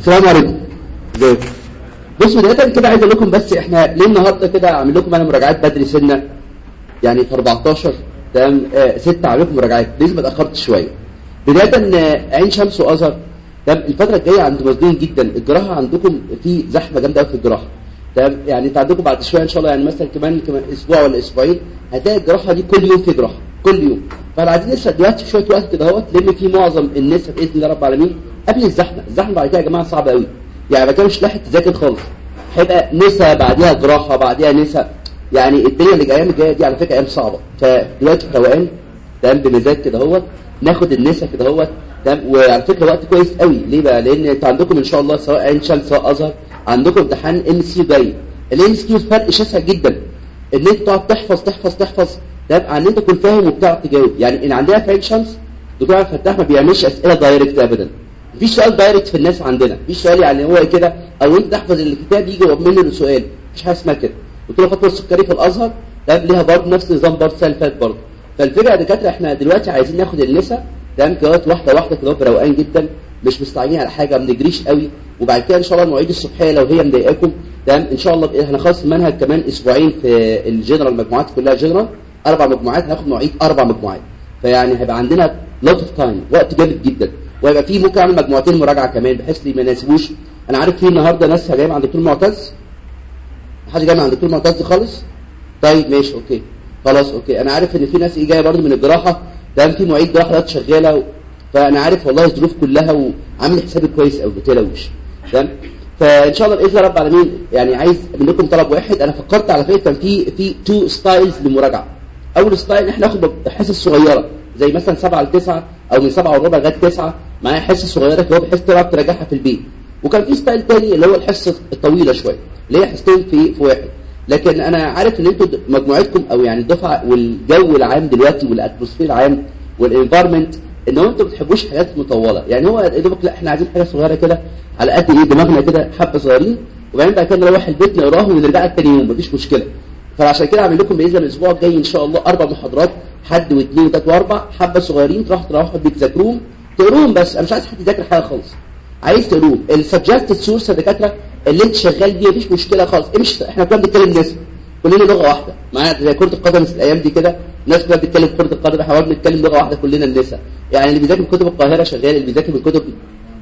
السلام عليكم. ازيكم بصوا بدايه كده عايز أقول لكم بس إحنا ليه النهارده كده أعمل لكم أنا مراجعات بدري سنة؟ يعني في 14 تمام؟ آه ستة أعمل لكم مراجعات. لازم ما اتاخرتش شوية. بداية آه، عين شمس وأزهر. تمام؟ الفترة الجاية عند مصدومين جدا. الجراحة عندكم في زحمة جامدة قوي في الجراحة. تمام؟ يعني أنت عندكم بعد شوية إن شاء الله يعني مثلا كمان كمان أسبوع ولا أسبوعين هتلاقي الجراحه دي كل يوم في جراحة كل يوم. فاحنا عايزين نسال دلوقتي شوية وقت كده اهوت لأن في معظم الناس بإذن الله رب العالمين قبل الزحمة الزحمة بعد كده يا جماعة صعبة قوي يعني ما كانش لاحق تذاكر خالص. هيبقى نسا بعديها جراحة بعديها نسا. يعني الدنيا اللي الأيام الجايه دي على فكرة أيام صعبة. فدلوقتي روقان تمام بمزاج كده اهوت. ناخد النسا كده اهوت تمام. وعلى فكرة وقت كويس قوي ليه بقى؟ لأن انت عندكم إن شاء الله سواء عين شمس سواء أزهر عندكم امتحان MCQ جاي. ال MCQ فرق شاسع جدا. ان انت تقعد تحفظ تحفظ تحفظ عن ان انت تكون فاهم وبتعرف تجاوب. يعني إن عندنا في عين شمس دكتور الفتاح ما بيعملش أسئلة direct ابدا. مفيش سؤال direct في الناس عندنا. مفيش سؤال يعني هو كده أو أنت تحفظ الكتاب يجي منه السؤال مفيش حاجة اسمها كده. له فاطمه السكري في الأزهر تمام ليها برضه نفس نظام برضه السنة اللي فاتت برضه. فالفكرة يا دكاترة إحنا دلوقتي عايزين ناخد النسا تمام كده واحدة واحدة كده بروقان جدا مش مستعجلين على حاجة ما بنجريش قوي. وبعد كده إن شاء الله المواعيد الصبحية لو هي مضايقاكم تمام إن شاء الله هنخلص المنهج كمان أسبوعين في الجنرال مجموعات كلها جنرال أربع مجموعات هناخد مواعيد أربع مجموعات. فيعني هيبقى عندنا lot of time وقت جامد جدا. ويبقى في ممكن أعمل مجموعتين مراجعة كمان بحيث ما يناسبوش. أنا عارف في النهارده ناس جاية عند الدكتور معتز. حد جاي عند الدكتور معتز خالص؟ طيب ماشي okay. خلاص okay. أنا عارف إن في ناس جاية برضه من الجراحة. ده في مواعيد جراحة دلوقتي شغالة. فأنا عارف والله الظروف كلها وعامل حسابي كويس قوي ما تقلقوش. تمام؟ فإن شاء الله بإذن الله رب العالمين يعني عايز منكم طلب واحد أنا فكرت على فكرة كان في في two styles للمراجعة. أول style إحنا ناخد حصص صغيره زي مثلا 7 ل 9 أو من 7 وربع لغاية 9 معايا حصة صغيرة كده بحيث تعرف تراجعها في البيت. وكان في style تاني اللي هو الحصه الطويلة شوية اللي هي حصتين في في واحد. لكن أنا عارف إن أنتوا مجموعتكم أو يعني الدفعة والجو العام دلوقتي وال atmosphere العام وال environment ان هو أنتوا ما بتحبوش حاجات مطولة. يعني هو يا دوبك لا إحنا عايزين حاجة صغيرة كده على قد إيه دماغنا كده حبة صغيرين وبعدين بعد كده نروح البيت نقراهم ونرجع تاني يوم. مفيش مشكلة. فعشان كده هعمل لكم بإذن الأسبوع الجاي إن شاء الله أربع محاضرات حد واثنين وثلاث وأربع حبة صغيرين تروحوا تروحوا بتذاكروهم. تقروهم بس أنا مش عايز حد يذاكر حاجة خالص. عايز تقروهم. ال subject source يا دكاترة اللي انت شغال بيه مفيش مشكلة خالص. امشي إحنا كنا بنتكلم نسبه كلنا لغة واحدة. معايا زي كرة القدم الأيام دي كده الناس كلها بتتكلم كرة القدم إحنا بنتكلم لغة واحدة كلنا النسا يعني اللي بيذاكر كتب القاهرة شغال اللي بيذاكر كتب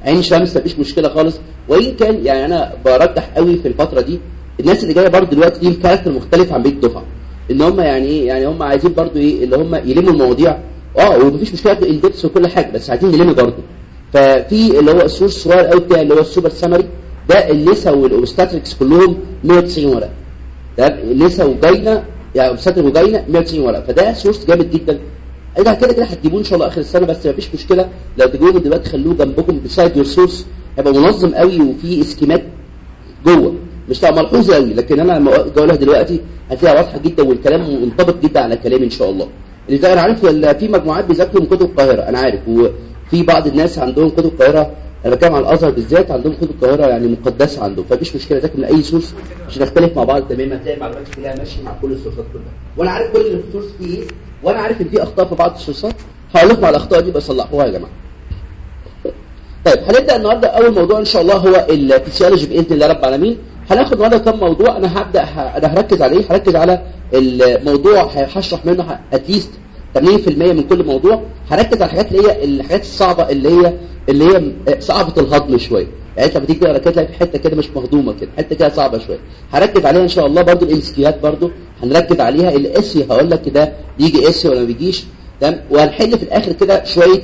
عين شمس مفيش مشكلة خالص. وإن كان يعني أنا برجح قوي في الفترة دي الناس اللي جاية برضه دلوقتي ليهم character مختلف عن بقيه الدفعه إن هم يعني إيه يعني هم عايزين برضه إيه اللي هم يلموا المواضيع. آه ومفيش مشكلة في ال index وكل حاجة بس عايزين نلم برضه. ففي اللي هو ال source الصغير قوي بتاع اللي هو ال super summary ده النسا وال obstetrics كلهم 190 ورقة. ده النسا وجاينا يعني obstetric وجاينا 190 ورقه فده source جامد جدا. إذا كده كده هتجيبوه إن شاء الله آخر السنة بس مفيش مشكلة. لو تجيبوه دلوقتي خلوه جنبكم beside your source هيبقى منظم قوي وفي scheme ات جوه. مش تبقى ملحوظه قوي لكن أنا لما أقولها دلوقتي هتلاقيها واضحة جدا والكلام منطبق جدا على كلامي إن شاء الله. اللي أنا عارف في مجموعات بيذاكروا من كتب القاهرة أنا عارف. وفي بعض الناس عندهم كتب القاهرة أنا بتكلم على الأزهر بالذات عندهم كتب القاهرة يعني مقدسة عندهم فمفيش مشكلة ذاكر من أي source مش هنختلف مع بعض تماما هتلاقي المعلومات كلها ماشية مع كل ال source ات كلها. وأنا عارف كل ال source فيه إيه وأنا عارف إن في أخطاء في بعض ال source ات هقول لكم على الأخطاء دي بصلحوها يا جماعة. طيب هنبدأ النهارده أول موضوع إن شاء الله هو الفسيولوجي بإذن الله رب العالمين. هناخد النهارده كم موضوع أنا هبدأ أنا هركز على إيه هركز على الموضوع هشرح منه اتليست 80% من كل موضوع. هركز على الحاجات اللي هي الحاجات الصعبة اللي هي اللي هي صعبة الهضم شوية. يعني انت لما تيجي كده في حتة كده مش مهضومة كده حتة كده صعبة شوية. هركز عليها إن شاء الله برضو الامسكيات برضو هنركز عليها. ال essay هقول لك كده بيجي essay ولا ما بيجيش تمام؟ وهنحل في الآخر كده شوية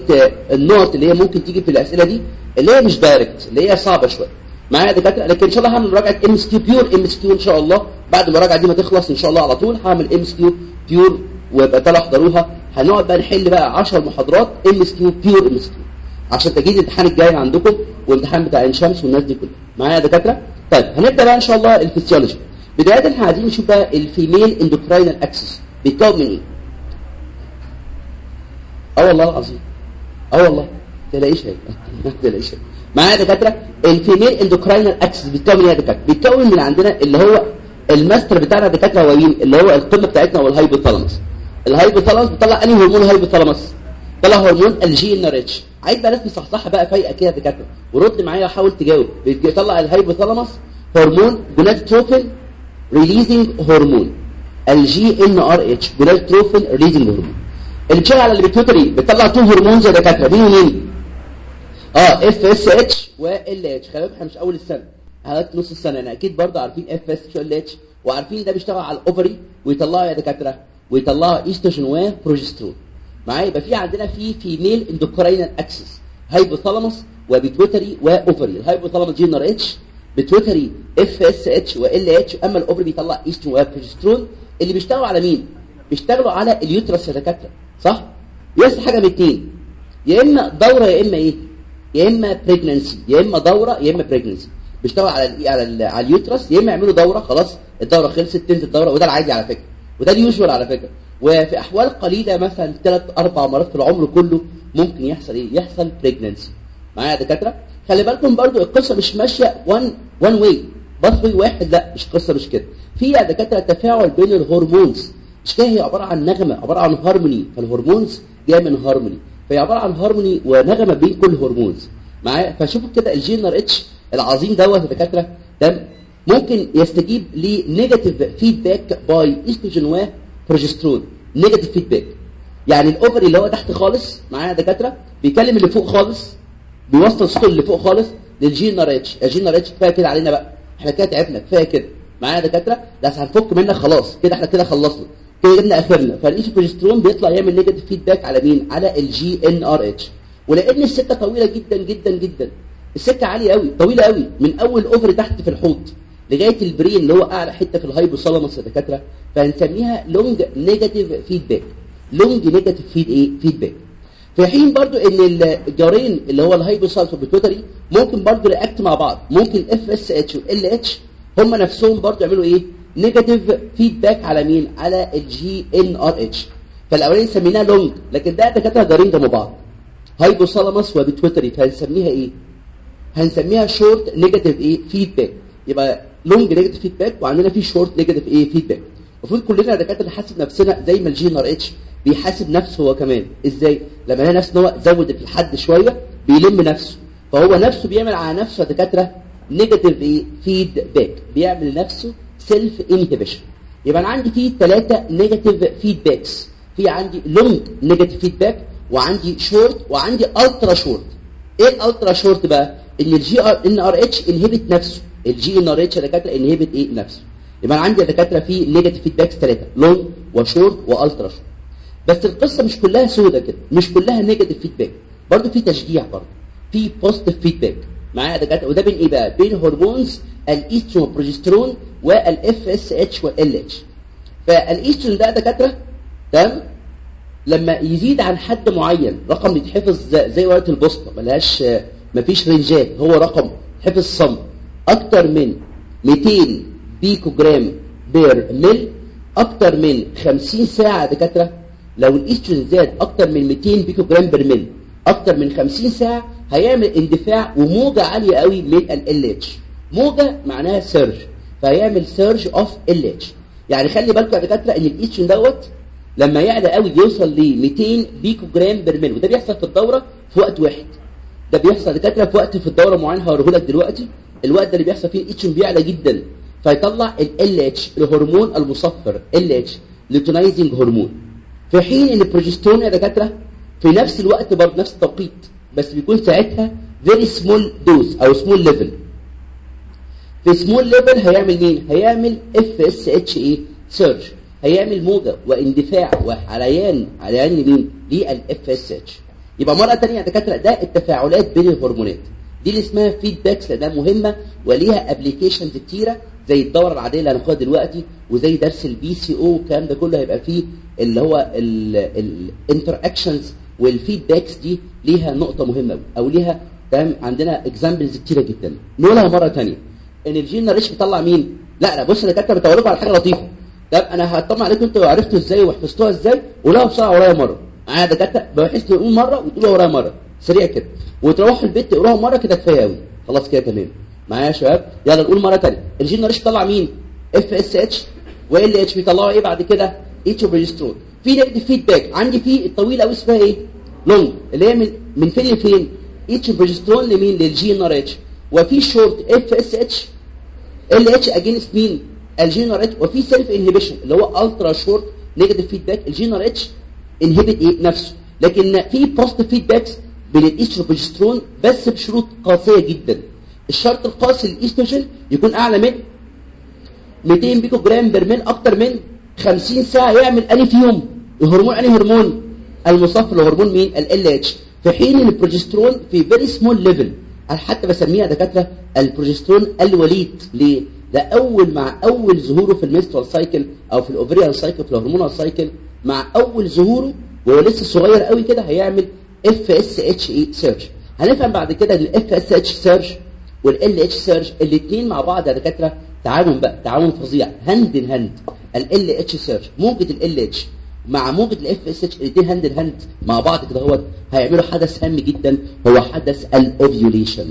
النقط اللي هي ممكن تيجي في الأسئلة دي اللي هي مش direct اللي هي صعبة شوية. معايا دكاترة؟ لكن إن شاء الله هعمل مراجعة MCQ pure ام اس كيو إن شاء الله. بعد المراجعة دي ما تخلص إن شاء الله على طول هعمل ام اس كيو بيور ويبقى تعالوا احضروها هنقعد بقى نحل بقى 10 محاضرات ام اس كيو بيور ام اس كيو عشان تجهيز الامتحان الجاي عندكم والامتحان بتاع عين شمس والناس دي كلها. معايا يا دكاترة؟ طيب هنبدأ بقى إن شاء الله الفسيولوجي. بداية إحنا عايزين نشوف بقى ال female endocrinal axis بيتكون من إيه؟ أه والله العظيم. أه والله. تلاقيش هي تلاقيش هي معايا يا دكاترة؟ ال female endocrinal axis بيتكون من إيه يا دكاترة؟ بيتكون من عندنا اللي هو الماستر بتاعنا دكاترة هو مين؟ اللي هو القمه بتاعتنا هو ال hypothalamus ال hypothalamus بيطلع أنهي هرمون ال hypothalamus طلع هرمون ال GnRH. عايز بقى ناس مصحصحه بقى فايقة كده دكاتره ورد معايا وحاول تجاوب. بيطلع ال hypothalamus هرمون gonadotrophin releasing hormone ال GnRH gonadotrophin releasing hormone اللي بتشتغل على بتطلع two hormones يا دكاترة. مين ومين؟ آه FSH و LH. خلي بالك مش أول السنة. حالات نص السنة. أنا أكيد برضه عارفين FSH و LH وعارفين ده بيشتغل على ال ovary ويطلعوا يا دكاترة. ويطلعوا estrogen و progesterone معايا يبقى في عندنا في female endocrinal axis hypothalamus و pituitary و ovary ال hypothalamus GnRH pituitary FSH و LH أما ال ovary بيطلع estrogen و progesterone اللي بيشتغلوا على مين؟ بيشتغلوا على ال uterus يا دكاتره صح؟ يحصل حاجة من اتنين يا إما دورة يا إما إيه؟ يا إما pregnancy يا إما دورة يا إما pregnancy بيشتغلوا على ال على ال على ال uterus. يا إما يعملوا دورة خلاص الدورة خلصت تنزل الدوره وده العادي على فكرة. وده ال usual على فكرة. وفي أحوال قليلة مثلا ثلاث أربع مرات في العمر كله ممكن يحصل إيه؟ يحصل pregnancy معايا يا دكاترة؟ خلي بالكم برضو القصة مش ماشية one one way pathway واحد لا مش قصة مش كده. في يا دكاترة تفاعل بين ال hormones. مش كده؟ هي عبارة عن نغمة عبارة عن harmony فال hormones جاية من هارموني فهي عبارة عن هارموني ونغمة بين كل hormones. معايا؟ فشوفوا كده ال GnRH العظيم دوت يا دكاترة. ده ممكن يستجيب ل negative feedback by estrogen و progesterone negative feedback يعني ال ovary اللي هو تحت خالص معايا دكاترة؟ بيكلم اللي فوق خالص بيوصل صوته اللي فوق خالص للجين اتش كفاية كده علينا بقى. إحنا كده تعبنا كفاية كده. معايا دكاترة؟ ده هنفك منك خلاص. كده إحنا كده خلصنا. كده جبنا آخرنا. فالايستروجين بيطلع يعمل negative feedback على مين؟ على ال GnRH ولأن السكة طويلة جدا جدا جدا. السكة عالية قوي طويلة قوي من أول ovary تحت في الحوض. لغاية ال brain اللي هو أعلى حتة في ال hypothalamus يا دكاترة فهنسميها long negative feedback long negative feed إيه؟ feedback في حين برضو إن الجارين اللي هو ال hypothalamus وال pituitary ممكن برضو react مع بعض. ممكن FSH و LH هم نفسهم برضو يعملوا إيه؟ negative feedback على مين؟ على ال GnRH. فالأولاني سميناه long لكن ده دكاترة جارين جنب بعض. hypothalamus و pituitary فهنسميها إيه؟ هنسميها short negative إيه؟ feedback يبقى long negative feedback وعندنا في short negative إيه feedback المفروض كلنا دكاترة نحاسب نفسنا زي ما الجي آر إتش بيحاسب نفسه هو كمان. إزاي؟ لما يلاقي نفسه إن هو زود الحد شوية بيلم نفسه. فهو نفسه بيعمل على نفسه يا دكاترة negative إيه feedback بيعمل لنفسه self inhibition يبقى أنا عندي فيه ثلاثة negative feedbacks في عندي long negative feedback وعندي شورت وعندي ultra short إيه ال ultra short بقى؟ إن ال GnRH inhibit نفسه. ال GnRH دكاترة inhibit إيه؟ نفسه. يبقى أنا عندي دكاترة في negative feedbacks ثلاثة long و short و ultra short بس القصة مش كلها سودة كده مش كلها negative feedback برضه في تشجيع برضه في positive feedback معايا دكاترة؟ وده بين إيه بقى؟ بين hormones الايستروجين والبروجسترون وال FSH وال LH فالايستروجين ده دكاترة تمام؟ لما يزيد عن حد معين رقم يتحفظ زي ورقه البوسطه ملهاش مفيش رنجات. هو رقم حفظ صم. أكتر من 200 picogram per mil أكتر من 50 ساعة دكاترة. لو الإيستروجين زاد أكتر من 200 picogram per mil أكتر من 50 ساعة هيعمل اندفاع وموجة عالية قوي من ال LH موجة معناها surge فهيعمل surge of LH يعني خلي بالكم يا دكاترة إن الإيستروجين دوت لما يعلى قوي يوصل ل 200 picogram per mil وده بيحصل في الدورة في وقت واحد. ده بيحصل دكاترة في وقت في الدورة معين هوريه لك دلوقتي. الوقت ده اللي بيحصل فيه ال LH بيعلى جدا. فيطلع ال LH الهرمون المصفر LH hormone في حين إن البروجسترون يا دكاترة في نفس الوقت برضه نفس التوقيت بس بيكون ساعتها very small dose أو small level في small level هيعمل مين؟ هيعمل اف اس اتش اي سيرج هيعمل موجة واندفاع وجريان عليان مين لل FSH يبقى مرة ثانية يا دكاترة ده التفاعلات بين الهرمونات. دي اللي اسمها feedbacks لانها مهمة وليها applications كتيرة زي الدورة العادية اللي هناخدها دلوقتي وزي درس ال PCO والكلام ده كله هيبقى فيه اللي هو ال interactions وال feedbacks دي ليها نقطة مهمة أو ليها تمام عندنا examples كتيرة جدا. نقولها مرة ثانية إن ال GnRH بيطلع مين؟ لا لا بص أنا كاتب بتوريكم على حاجة لطيفة. طب أنا هطمن عليكم أنتوا عرفتوا إزاي وحفظتوها إزاي؟ ولا بسرعة ورايا مرة. أنا دكاترة بحس نقول مرة وتقولوا ورايا مرة. سريع كده. وتروحوا البيت تقروها مرة كده كفاية قوي خلاص كده تمام. معايا يا شباب؟ يلا نقول مرة ثانية ال GnRH بيطلع مين؟ FSH و LH بيطلعوا إيه بعد كده؟ استروجين بروجسترون في negative feedback عندي في الطويله قوي اسمها إيه؟ long اللي هي من من فين لفين؟ استروجين بروجسترون لمين؟ لل GnRH وفي short FSH LH against مين؟ ال GnRH وفي self inhibition اللي هو ultra short negative feedback ال GnRH inhibit إيه؟ نفسه. لكن في positive feedbacks بالايستروجين والبروجسترون بس بشروط قاسية جدا. الشرط القاسي للايستروجين يكون أعلى من 200 picogram per mil أكتر من 50 ساعة يعمل أنهي فيهم الهرمون أنهي هرمون؟ المصفر لهرمون مين؟ ال LH في حين البروجسترون في very small level أنا حتى بسميها دكاترة؟ البروجسترون الوليد. ليه؟ ده اول مع أول ظهوره في ال menstrual cycle أو في ال ovarian cycle في ال hormonal cycle مع أول ظهوره وهو لسه صغير قوي كده هيعمل اف اس اتش اي سيرش هنفهم بعد كده ال FSH surge وال LH surge الاثنين مع بعض يا دكاترة. تعاون بقى تعاون فظيع hand in hand ال LH surge موجة ال LH مع موجة ال FSH الاثنين hand in hand مع بعض كده هو هيعملوا حدث هام جدا. هو حدث ال ovulation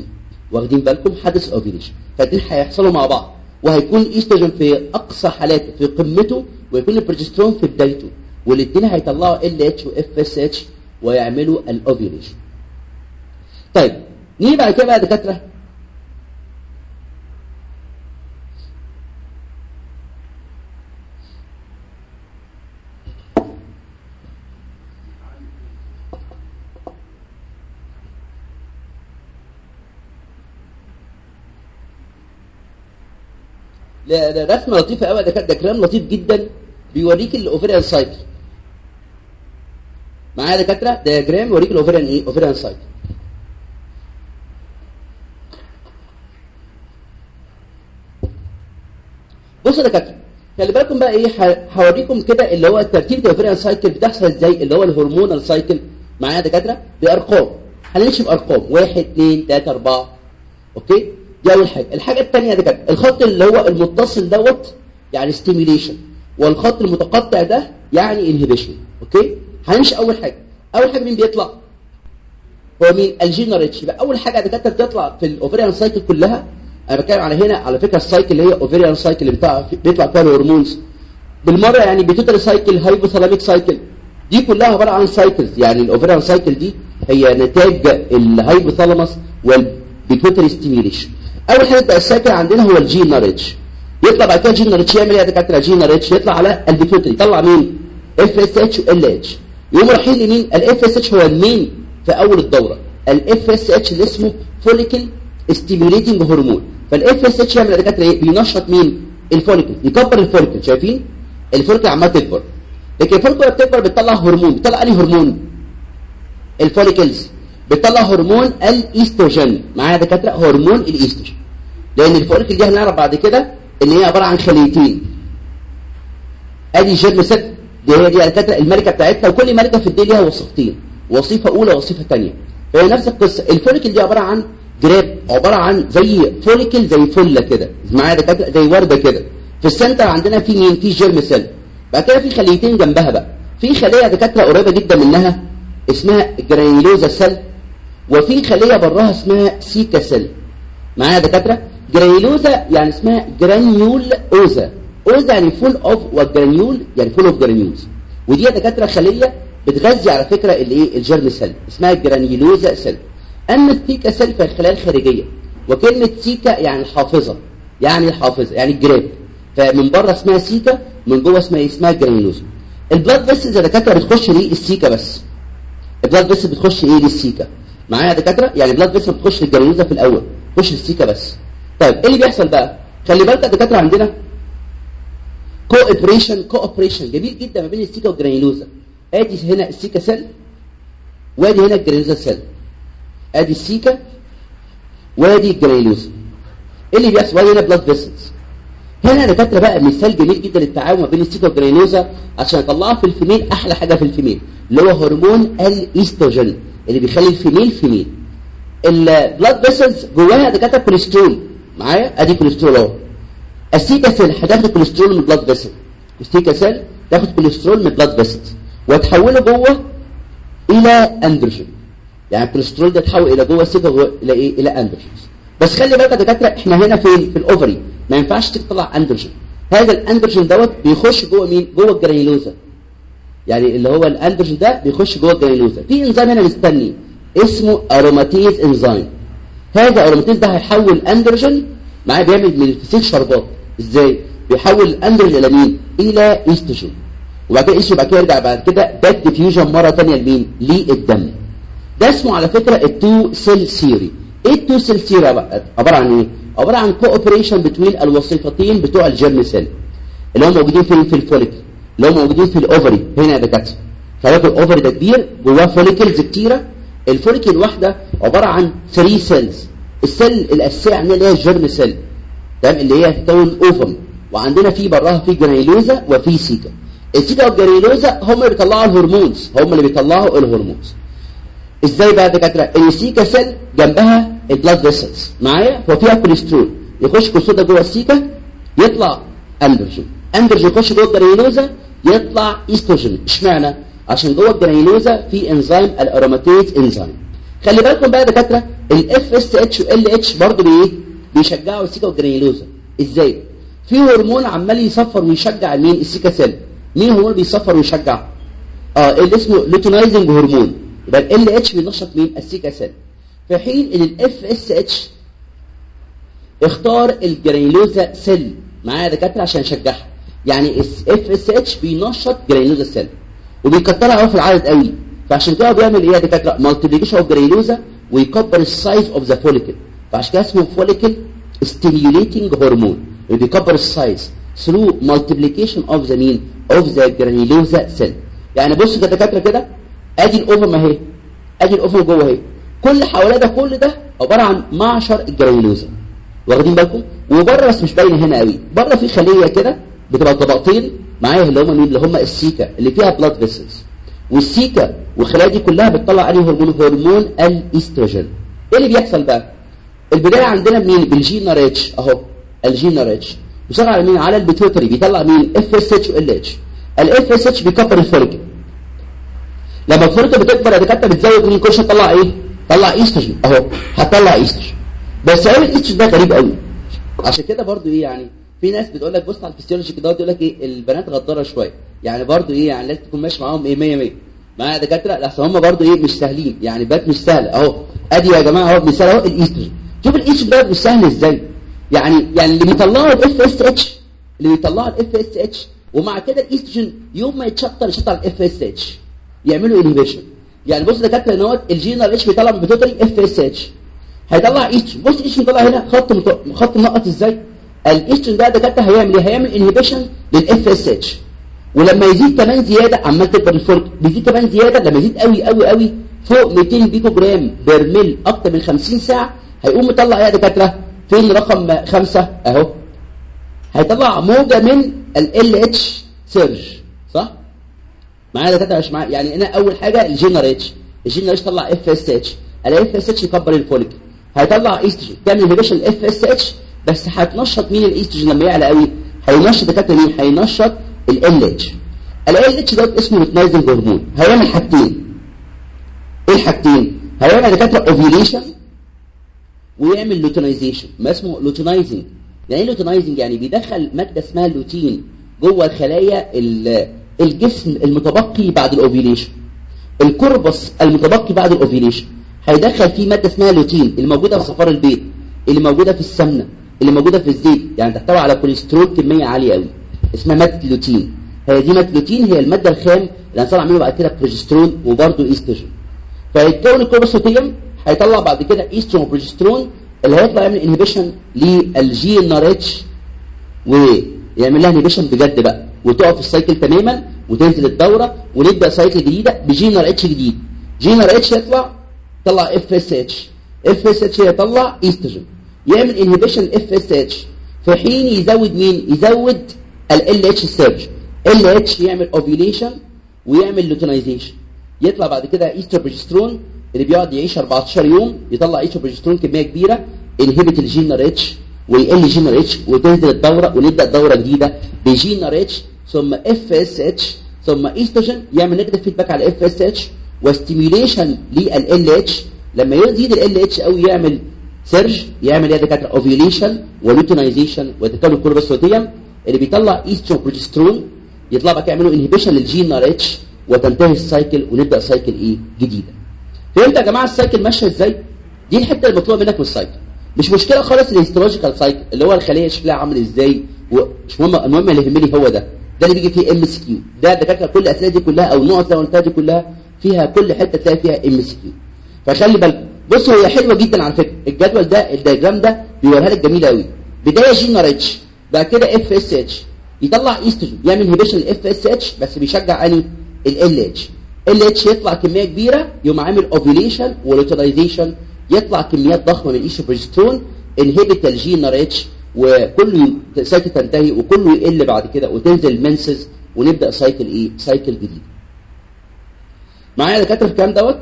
واخدين بالكم؟ حدث ال ovulation فالاثنين هيحصلوا مع بعض. وهيكون الايستروجين في أقصى حالاته في قمته ويكون البروجسترون في بدايته. والاثنين هيطلعوا LH و FSH ويعملوا ال ovulation طيب نيجي بعد كده بقى دكاترة. رسمة لطيفة قوي ده ده كلام لطيف جدا بيوريك ال ovarian cycle معايا دكاتره diagram يوريك ال ovarian إيه ovarian cycle بصوا يا دكاتره خلي بالكم بقى إيه هوريكم كده اللي هو الترتيب ال ovarian cycle بتحصل إزاي اللي هو ال hormonal cycle معايا دكاتره بارقام هنمشي بارقام 1 2 3 4 أوكي دي اول حاجة الحاجة الثانية دي كانت الخط اللي هو المتصل دوت يعني stimulation والخط المتقطع ده يعني inhibition أوكي هنمشي أول حاجة. أول حاجة مين بيطلع؟ هو مين؟ ال GnRH يبقى أول حاجة دكاتره بتطلع في ال ovarian cycle كلها. أنا بتكلم على هنا على فكرة ال cycle اللي هي ovarian cycle بتاع بيطلع فيها ال hormones بالمرة يعني pituitary cycle hypothalamic cycle دي كلها عبارة عن cycles يعني ال ovarian cycle دي هي نتاج ال hypothalamus وال pituitary stimulation أول حاجة يبقى ال cycle عندنا هو ال GnRH يطلع بعد كده GnRH يعمل إيه يا دكاترة؟ GnRH يطلع على ال pituitary يطلع مين؟ FSH و LH يقوم رايحين لمين؟ ال FSH هو ال main في أول الدورة. ال FSH اللي اسمه follicle stimulating hormone فال FSH يعمل يا دكاتره إيه بينشط مين؟ ال follicle يكبر ال follicle شايفين؟ ال follicle عماله تكبر. لكن ال follicle بتكبر بتطلع هرمون. بتطلع أنهي هرمون؟ ال follicles بتطلع هرمون الايستروجين معايا دكاترة؟ هرمون الايستروجين لأن ال follicle دي هنعرف بعد كده إن هي عبارة عن خليتين. أدي germ cell دي هي دي دكاتره الملكة بتاعتنا وكل ملكة في الدنيا ليها وظيفتين وظيفه أولى وظيفه ثانية هي نفس القصة. ال follicle دي عبارة عن جراب عبارة عن زي follicle زي فلة كده. معايا دكاترة زي وردة كده. في ال center عندنا في مين في germ cell بعد كده في خليتين جنبها بقى. في خلية دكاترة قريبة جدا منها اسمها granulosa cell وفي خلية براها اسمها theca cell معايا دكاترة؟ granulosa يعني اسمها granule osa osa يعني full of وال granule يعني full of granules ودي دكاترة خلية بتغذي على فكرة الايه ال germ cell اسمها granulosa cell أما ال theca cell فالخلايا الخارجية وكلمة theca يعني الحافظه يعني الحافظه يعني الجراب فمن بره اسمها theca من جوه اسمها اسمها granulosa ال blood vessels يا دكاترة بتخش ليه؟ ال theca بس. ال blood vessel بتخش إيه؟ لل theca معايا يا دكاترة؟ يعني ال blood vessel بتخش لل granulosa في الأول تخش لل theca بس. طيب إيه اللي بيحصل بقى؟ خلي بالك يا دكاترة عندنا cooperation cooperation جميل جدا ما بين ال theca وال granulosa. آدي هنا ال theca cell وادي هنا ال granulosa cell آدي ال theca وادي ال granulosa. إيه اللي بيحصل؟ وادي هنا blood vessels هنا دكاتره بقى مثال جميل جدا للتعاون ما بين ال theca وال granulosa عشان يطلعوا في ال female أحلى حاجة في ال female اللي هو هرمون الايستروجين اللي بيخلي ال female female. ال blood vessels جواها دكاترة كوليسترول معايا؟ آدي كوليسترول أهو. ال theca cell هتاخد كوليسترول من البلاد فيسل السيكا سيل تاخد كوليسترول من ال blood vessels وتحوله جوه إلى اندروجين يعني الكوليسترول ده تحول إلى جوه ال theca إلى إيه؟ إلى اندروجين بس خلي بالك يا دكاترة إحنا هنا فين في ال ovary ما ينفعش تطلع اندروجين هذا الاندروجين دوت بيخش جوه مين؟ جوه ال granulosa. يعني اللي هو الاندروجين ده بيخش جوه ال granulosa في انزيم هنا مستني. اسمه aromatase enzyme هذا aromatase ده هيحول اندروجين معاه بيعمل من الفسيخ شربات. إزاي؟ بيحول الاندروجين إلى مين إلى ايستروجين وبعد كده بعد كده يرجع بعد كده back diffusion مرة ثانية لمين؟ للدم. ده اسمه على فكرة ال two cell theory إيه ال two cell theory عبارة عن إيه؟ عبارة عن cooperation بين الوظيفتين بتوع ال germ cell اللي هم موجودين فين في ال follicle اللي هم موجودين في ال ovary هنا يا دكاتره ال ovary ده كبير جواه follicles كتيرة. ال follicle الواحدة عبارة عن 3 cells ال cell الأساسية عندنا اللي هي ال germ cell تمام اللي هي تكون ovum وعندنا في براها في granulosa وفي theca ال theca وال granulosa هم اللي بيطلعوا ال hormones. هم اللي بيطلعوا ال hormones. إزاي بقى دكاتره ال theca cell جنبها ال blood vessels معايا؟ وفيها كوليسترول يخش كوليسترول ده جوه ال theca يطلع اندروجين اندروجين يخش جوه ال granulosa يطلع ايستروجين اشمعنى؟ عشان جوه ال granulosa في انزيم ال aromatase enzyme خلي بالكم بقى دكاترة ال FSH و LH برضه بايه بيشجعوا ال theca وال granulosa إزاي؟ في هرمون عمال يصفر ويشجع مين؟ ال theca cell. مين هرمون بيصفر ويشجع؟ آه اللي اسمه luteinizing hormone. يبقى LH بينشط مين؟ ال theca cell. في حين إن ال FSH اختار ال granulosa cell. معايا دكاترة عشان يشجعها يعني FSH بينشط granulosa cell. وبيكترها قوي في العدد قوي. فعشان كده بيعمل إيه يا دكاترة؟ multiplication of granulosa ويكبر ال size of the follicle فعشان كده اسمه follicle stimulating hormone بيكبر ال size through multiplication of the مين of the granulosa cell. يعني بص يا دكاتره كده؟ ادي ال ovum أهي ادي ال ovum جوه أهي. كل حواليه ده كل ده عبارة عن معشر ال granulosa واخدين بالكم؟ وبرة بس مش باين هنا قوي برة في خلية كده بتبقى طبقتين معايا اللي هم مين؟ اللي هم ال theca اللي فيها blood vessels وال theca والخلايا دي كلها بتطلع عليه هرمون هرمون الإستروجين. إيه اللي بيحصل بقى؟ البداية عندنا مين؟ بال GnRH أهو ال GnRH بيشتغل على مين؟ على ال pituitary بيطلع مين؟ FSH و LH ال FSH بيكبر ال follicle لما ال follicle بتكبر يا بتزود كل شوية تطلع إيه؟ طلع ايستروجين أهو هتطلع ايستروجين بس قوي الايستروجين ده غريب قوي عشان كده برضو إيه يعني في ناس بتقول لك بص على الفسيولوجي كده يقول لك إيه؟ البنات غدارة شوية. يعني برضو إيه؟ يعني لازم تكون ماشي معاهم إيه؟ 100 100 مع دكاترة لحسن هم برضو إيه؟ مش سهلين. يعني بنات مش سهلة. أهو أدي يا جماعة أهو مثال أهو الايستروجين شوف الايستروجين ده سهل إزاي. يعني يعني اللي بيطلعوا ال FSH اللي بيطلعوا ال FSH ومع كده الايستروجين يوم ما يتشطر يشطر ال FSH يعملوا inhibition يعني بص دكاترة هو ال GnRH بيطلع من pituitary FSH هيطلع ايستروجين بص الايستروجين طلع هنا خط. خط منقط إزاي؟ الايستروجين ده دكاترة هيعمل إيه؟ هيعمل inhibition لل FSH ولما يزيد كمان زيادة عمال تكبر الفرق بيزيد كمان زيادة لما يزيد قوي قوي قوي فوق 200 picogram per mil أكتر من 50 ساعة هيقوم مطلع إيه يا دكاترة. فين رقم خمسة؟ أهو. هيطلع موجة من LH surge صح؟ معايا دكاترة؟ مش معايا. يعني هنا أول حاجة ال GnRH ال GnRH طلع FSH ال FSH يكبر ال follicle هيطلع ايستروجين تعمل inhibition ال FSH بس هتنشط مين الايستروجين لما يعلى قوي؟ هينشط دكاترة مين؟ هينشط ال اتش ال اتش ده اسمه luteinizing hormone هيعمل حاجتين. إيه الحاجتين؟ هيعمل دكاترة ovulation ويعمل luteinization ما اسمه luteinizing يعني إيه luteinizing يعني بيدخل مادة اسمها اللوتين جوه الخلايا الجسم المتبقي بعد ال ovulation ال corpus المتبقي بعد ال ovulation هيدخل فيه مادة اسمها لوتين اللي موجودة في صفار البيض اللي موجودة في السمنة اللي موجودة في الزيت. يعني تحتوي على كوليسترول كمية عالية قوي اسمها مادة اللوتين هي دي مادة اللوتين هي المادة الخام اللي هنطلع منه بعد كده بروجسترون وبرده ايستروجين فيتكون ال corpus luteum هيطلع بعد كده estrogen و progesterone اللي هيطلع يعمل inhibition لل GnRH ويعمل لها inhibition بجد بقى. وتقف ال cycle تماما وتنزل الدورة ونبدأ cycle جديدة ب GnRH جديد. GnRH يطلع طلع اف اس اتش اف اس اتش يطلع ايستروجين يعمل inhibition FSH في حين يزود مين؟ يزود LH surge LH يعمل اوفيليشن ويعمل luteinization يطلع بعد كده estroprogesterone اللي بيقعد يعيش 14 يوم يطلع estroprogesterone كمية كبيرة inhibit ال GnRH ويقل GnRH وتنزل الدورة ونبدأ دورة جديدة. ب GnRH ثم FSH ثم ايستروجين يعمل negative feedback على FSH و stimulation لل LH لما يزيد ال LH قوي يعمل surge يعمل يا دكاتره ovulation و luteinization وتكون ال corpus luteum اللي بيطلع estroprogesterone يطلع بقى يعملوا inhibition لل GnRH وتنتهي ال cycle ونبدأ cycle إيه جديدة. فهمت يا جماعة ال cycle ماشية إزاي؟ دي الحتة المطلوبة منك من ال cycle. مش مشكلة خالص ال histological cycle اللي هو الخلية شكلها عامل إزاي ومش مهم المهم اللي يهمني هو ده. ده اللي بيجي فيه MCQ ده دكاترة كل الأسئلة دي كلها أو النقط اللي قلتها دي كلها فيها كل حتة تلاقي فيها MCQ فخلي بالك بصوا هي حلوة جدا على فكرة. الجدول ده ال diagram ده بيوريها لك جميله قوي بداية جي ار اتش بعد كده FSH يطلع إيستروجين يعمل inhibition ال FSH بس بيشجع أني ال اتش ال اتش يطلع كمية كبيرة يقوم عامل ovulation و luteinization يطلع كميات ضخمة من estrogen inhibit ال GnRH وكله cycle تنتهي وكله يقل بعد كده وتنزل ال menses ونبدأ cycle إيه cycle جديد. معايا دكاترة الكلام دوت؟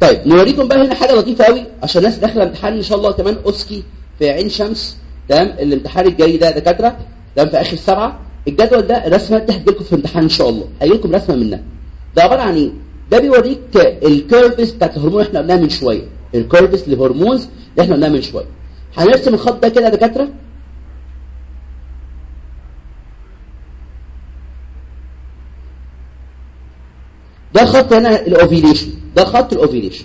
طيب نوريكم بقى هنا حاجة لطيفة قوي عشان الناس داخلة امتحان إن شاء الله كمان OSCE في عين شمس تمام؟ الامتحان الجاي ده دكاترة تمام؟ في آخر سبعة الجدول ده الرسمه دي لكم في الامتحان إن شاء الله هيجي لكم رسمة منها. ده عباره عن إيه ده بيوريك ال curves بتاعت الهرمون اللي إحنا قلناها من شوية ال curves لل hormones اللي إحنا قلناها من شوية. هنرسم الخط ده كده يا دكاترة؟ ده خط هنا ال ovulation ده خط ال ovulation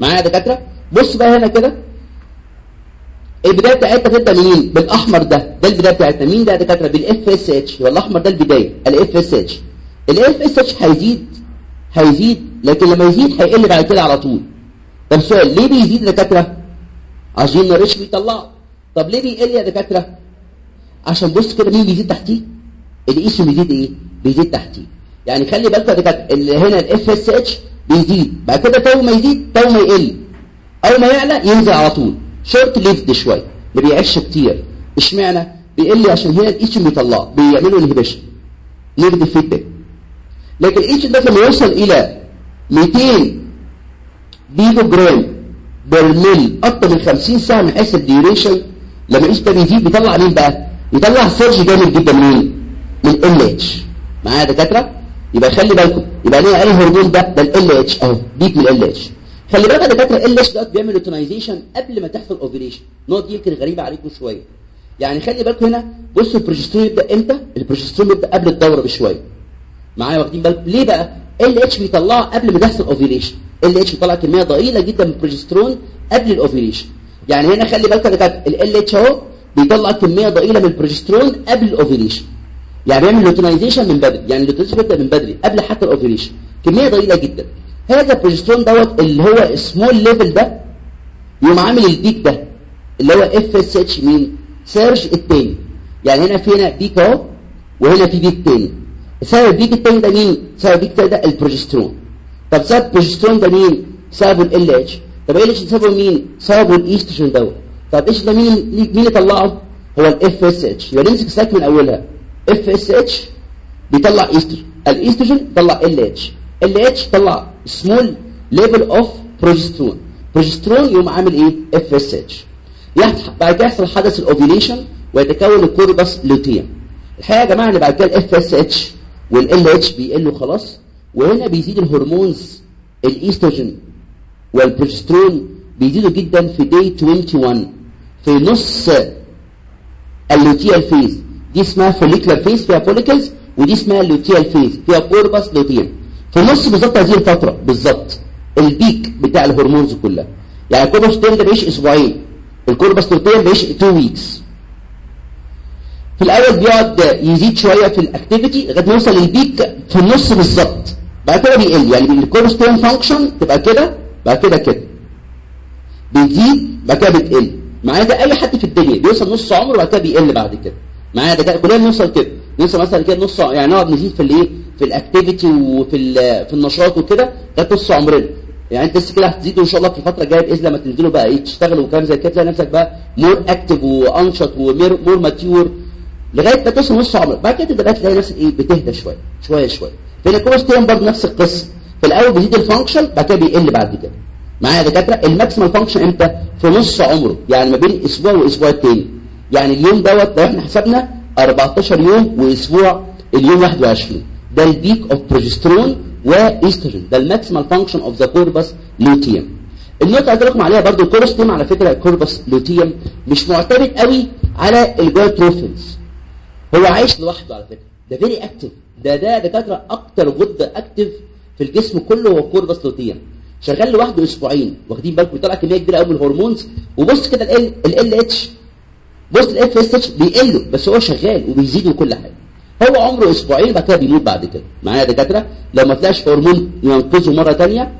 معايا يا دكاترة؟ بص بقى هنا كده. البداية بتاعتنا تبدا منين بالأحمر ده ده البداية بتاعتنا. مين ده يا دكاترة؟ بال FSH يبقى الاحمر ده البداية ال FSH ال FSH هيزيد هيزيد لكن لما يزيد هيقل بعد كده على طول. طب سؤال ليه بيزيد يا دكاتره عشان الريتش بيطلعه طب ليه بيقل يا دكاترة؟ عشان بص كده مين بيزيد تحتيه؟ الايسو بيزيد إيه؟ بيزيد تحتيه. يعني خلي بالك يا دكاترة اللي هنا ال FSH بيزيد. بعد كده تو ما يزيد تو ما يقل. أول ما يعلى ينزل على طول. short lived شوية ما بيعيش كتير. اشمعنى؟ بيقل عشان هنا الايتش بيطلع بيعملوا inhibition negative feedback لكن الايتش ده لما يوصل إلى 200 picogram per mil أكتر من 50 ساعة من حيث ال duration. لما الايتش ده بيزيد بيطلع مين بقى؟ بيطلع surge جامد جدا منين من ال LH معايا يا دكاترة؟ يبقى خلي بالكم يبقى ليه أي هرمون ده ده ال اتش أهو بيك من ال اتش خلي بالك يا دكاترة ال LH ده بيعمل luteinization قبل ما تحصل ovulation النقط دي يمكن غريبة عليكم شوية. يعني خلي بالكم هنا بصوا البروجسترون يبدأ إمتى؟ البروجسترون يبدأ قبل الدورة بشوية. معايا واخدين بالكم ليه بقى؟ ال LH بيطلعه قبل ما تحصل ovulation ال LH بيطلع كمية ضئيلة جدا من البروجسترون قبل ال ovulation يعني هنا خلي بالك يا دكاتره ال LH اهو بيطلع كمية ضئيلة من البروجسترون قبل ال ovulation يعني بيعمل luteinization من بدري. يعني ال luteinization بيبدأ من بدري قبل حتى ال ovulation كمية ضئيلة جدا. هذا البروجسترون دوت اللي هو small level ده يقوم عامل ال peak ده اللي هو FSH مين surge التاني. يعني هنا في هنا peak اهو وهنا في peak تاني. سبب ال peak التاني ده مين سبب ال peak التاني ده البروجسترون. طب سبب البروجسترون ده مين سببه ال اتش طب ال اتش سببه مين؟ سببه الايستروجين دوت طب إيش ده مين مين اللي طلعه؟ هو ال FSH يبقى نمسك السايك من أولها. FSH بيطلع ايستروجين الايستروجين بيطلع ال اتش ال اتش طلع سمول ليفل اوف بروجسترون بروجسترون يقوم عامل إيه؟ FSH بعد كده يحصل حدث ال ovulation ويتكون ال corpus luteum الحقيقة يا جماعة ان بعد كده ال FSH وال LH بيقلوا خلاص وهنا بيزيد ال hormones الايستروجين والبروجسترون بيزيدوا جدا في day 21 في نص ال luteal phase دي اسمها follicular phase فيها follicles ودي اسمها ال luteal phase فيها corpus luteum في النص بالظبط هذه الفترة بالظبط ال peak بتاع ال hormones كلها. يعني ال corpus ده بيعيش أسبوعين ال corpus luteum بيعيش 2 weeks في الأول بيقعد يزيد شوية في ال activity لغاية ما يوصل لل peak في النص بالظبط. بعد كده بيقل. يعني ال corpus luteum function تبقى كده بعد كده كده. بتزيد بعد كده بتقل. معايا ده أي حد في الدنيا بيوصل نص عمره بعد كده بيقل بعد كده. معايا ده كلنا نوصل كده. نوصل مثلا كده نص يعني نقعد نزيد في الإيه؟ في ال activity وفي في النشاط وكده ده نص عمرنا. يعني أنت لسه كده هتزيدوا إن شاء الله في الفترة الجاية بإذن لما تنزلوا بقى إيه؟ تشتغلوا وكلام زي كده تلاقي نفسك بقى more active وأنشط و more mature لغاية ما توصل نص عمرك بعد كده تبدا تلاقي نفسك إيه؟ بتهدى شوية شوية شوية. فين ال corpus luteum برضه نفس القصة. في الأول بيزيد ال function بعد كده بيقل بعد كده. معايا يا دكاترة؟ ال maximal function إمتى؟ في نص عمره يعني ما بين أسبوع وأسبوع التاني يعني اليوم دوت لو إحنا حسبنا 14 يوم وأسبوع اليوم 21 ده ال peak of progesterone و estrogen ده ال maximal function of the corpus luteum النقطة اللي لكم عليها برضو ال corpus luteum على فكرة ال corpus luteum مش معتمد قوي على ال gonadotropins هو عايش لوحده على فكرة. ده very active ده ده دكاترة أكتر غدة active في الجسم كله هو ال corpus luteum شغال لوحده أسبوعين واخدين بالكم؟ بيطلع كمية كبيرة قوي من ال hormones. وبص كده ال LH بص ال FSH بيقل بس هو شغال وبيزيد وكل حاجة. هو عمره أسبوعين بعد كده بيموت بعد كده. معايا دكاترة؟ لو ما طلعش هرمون ينقذه مرة ثانية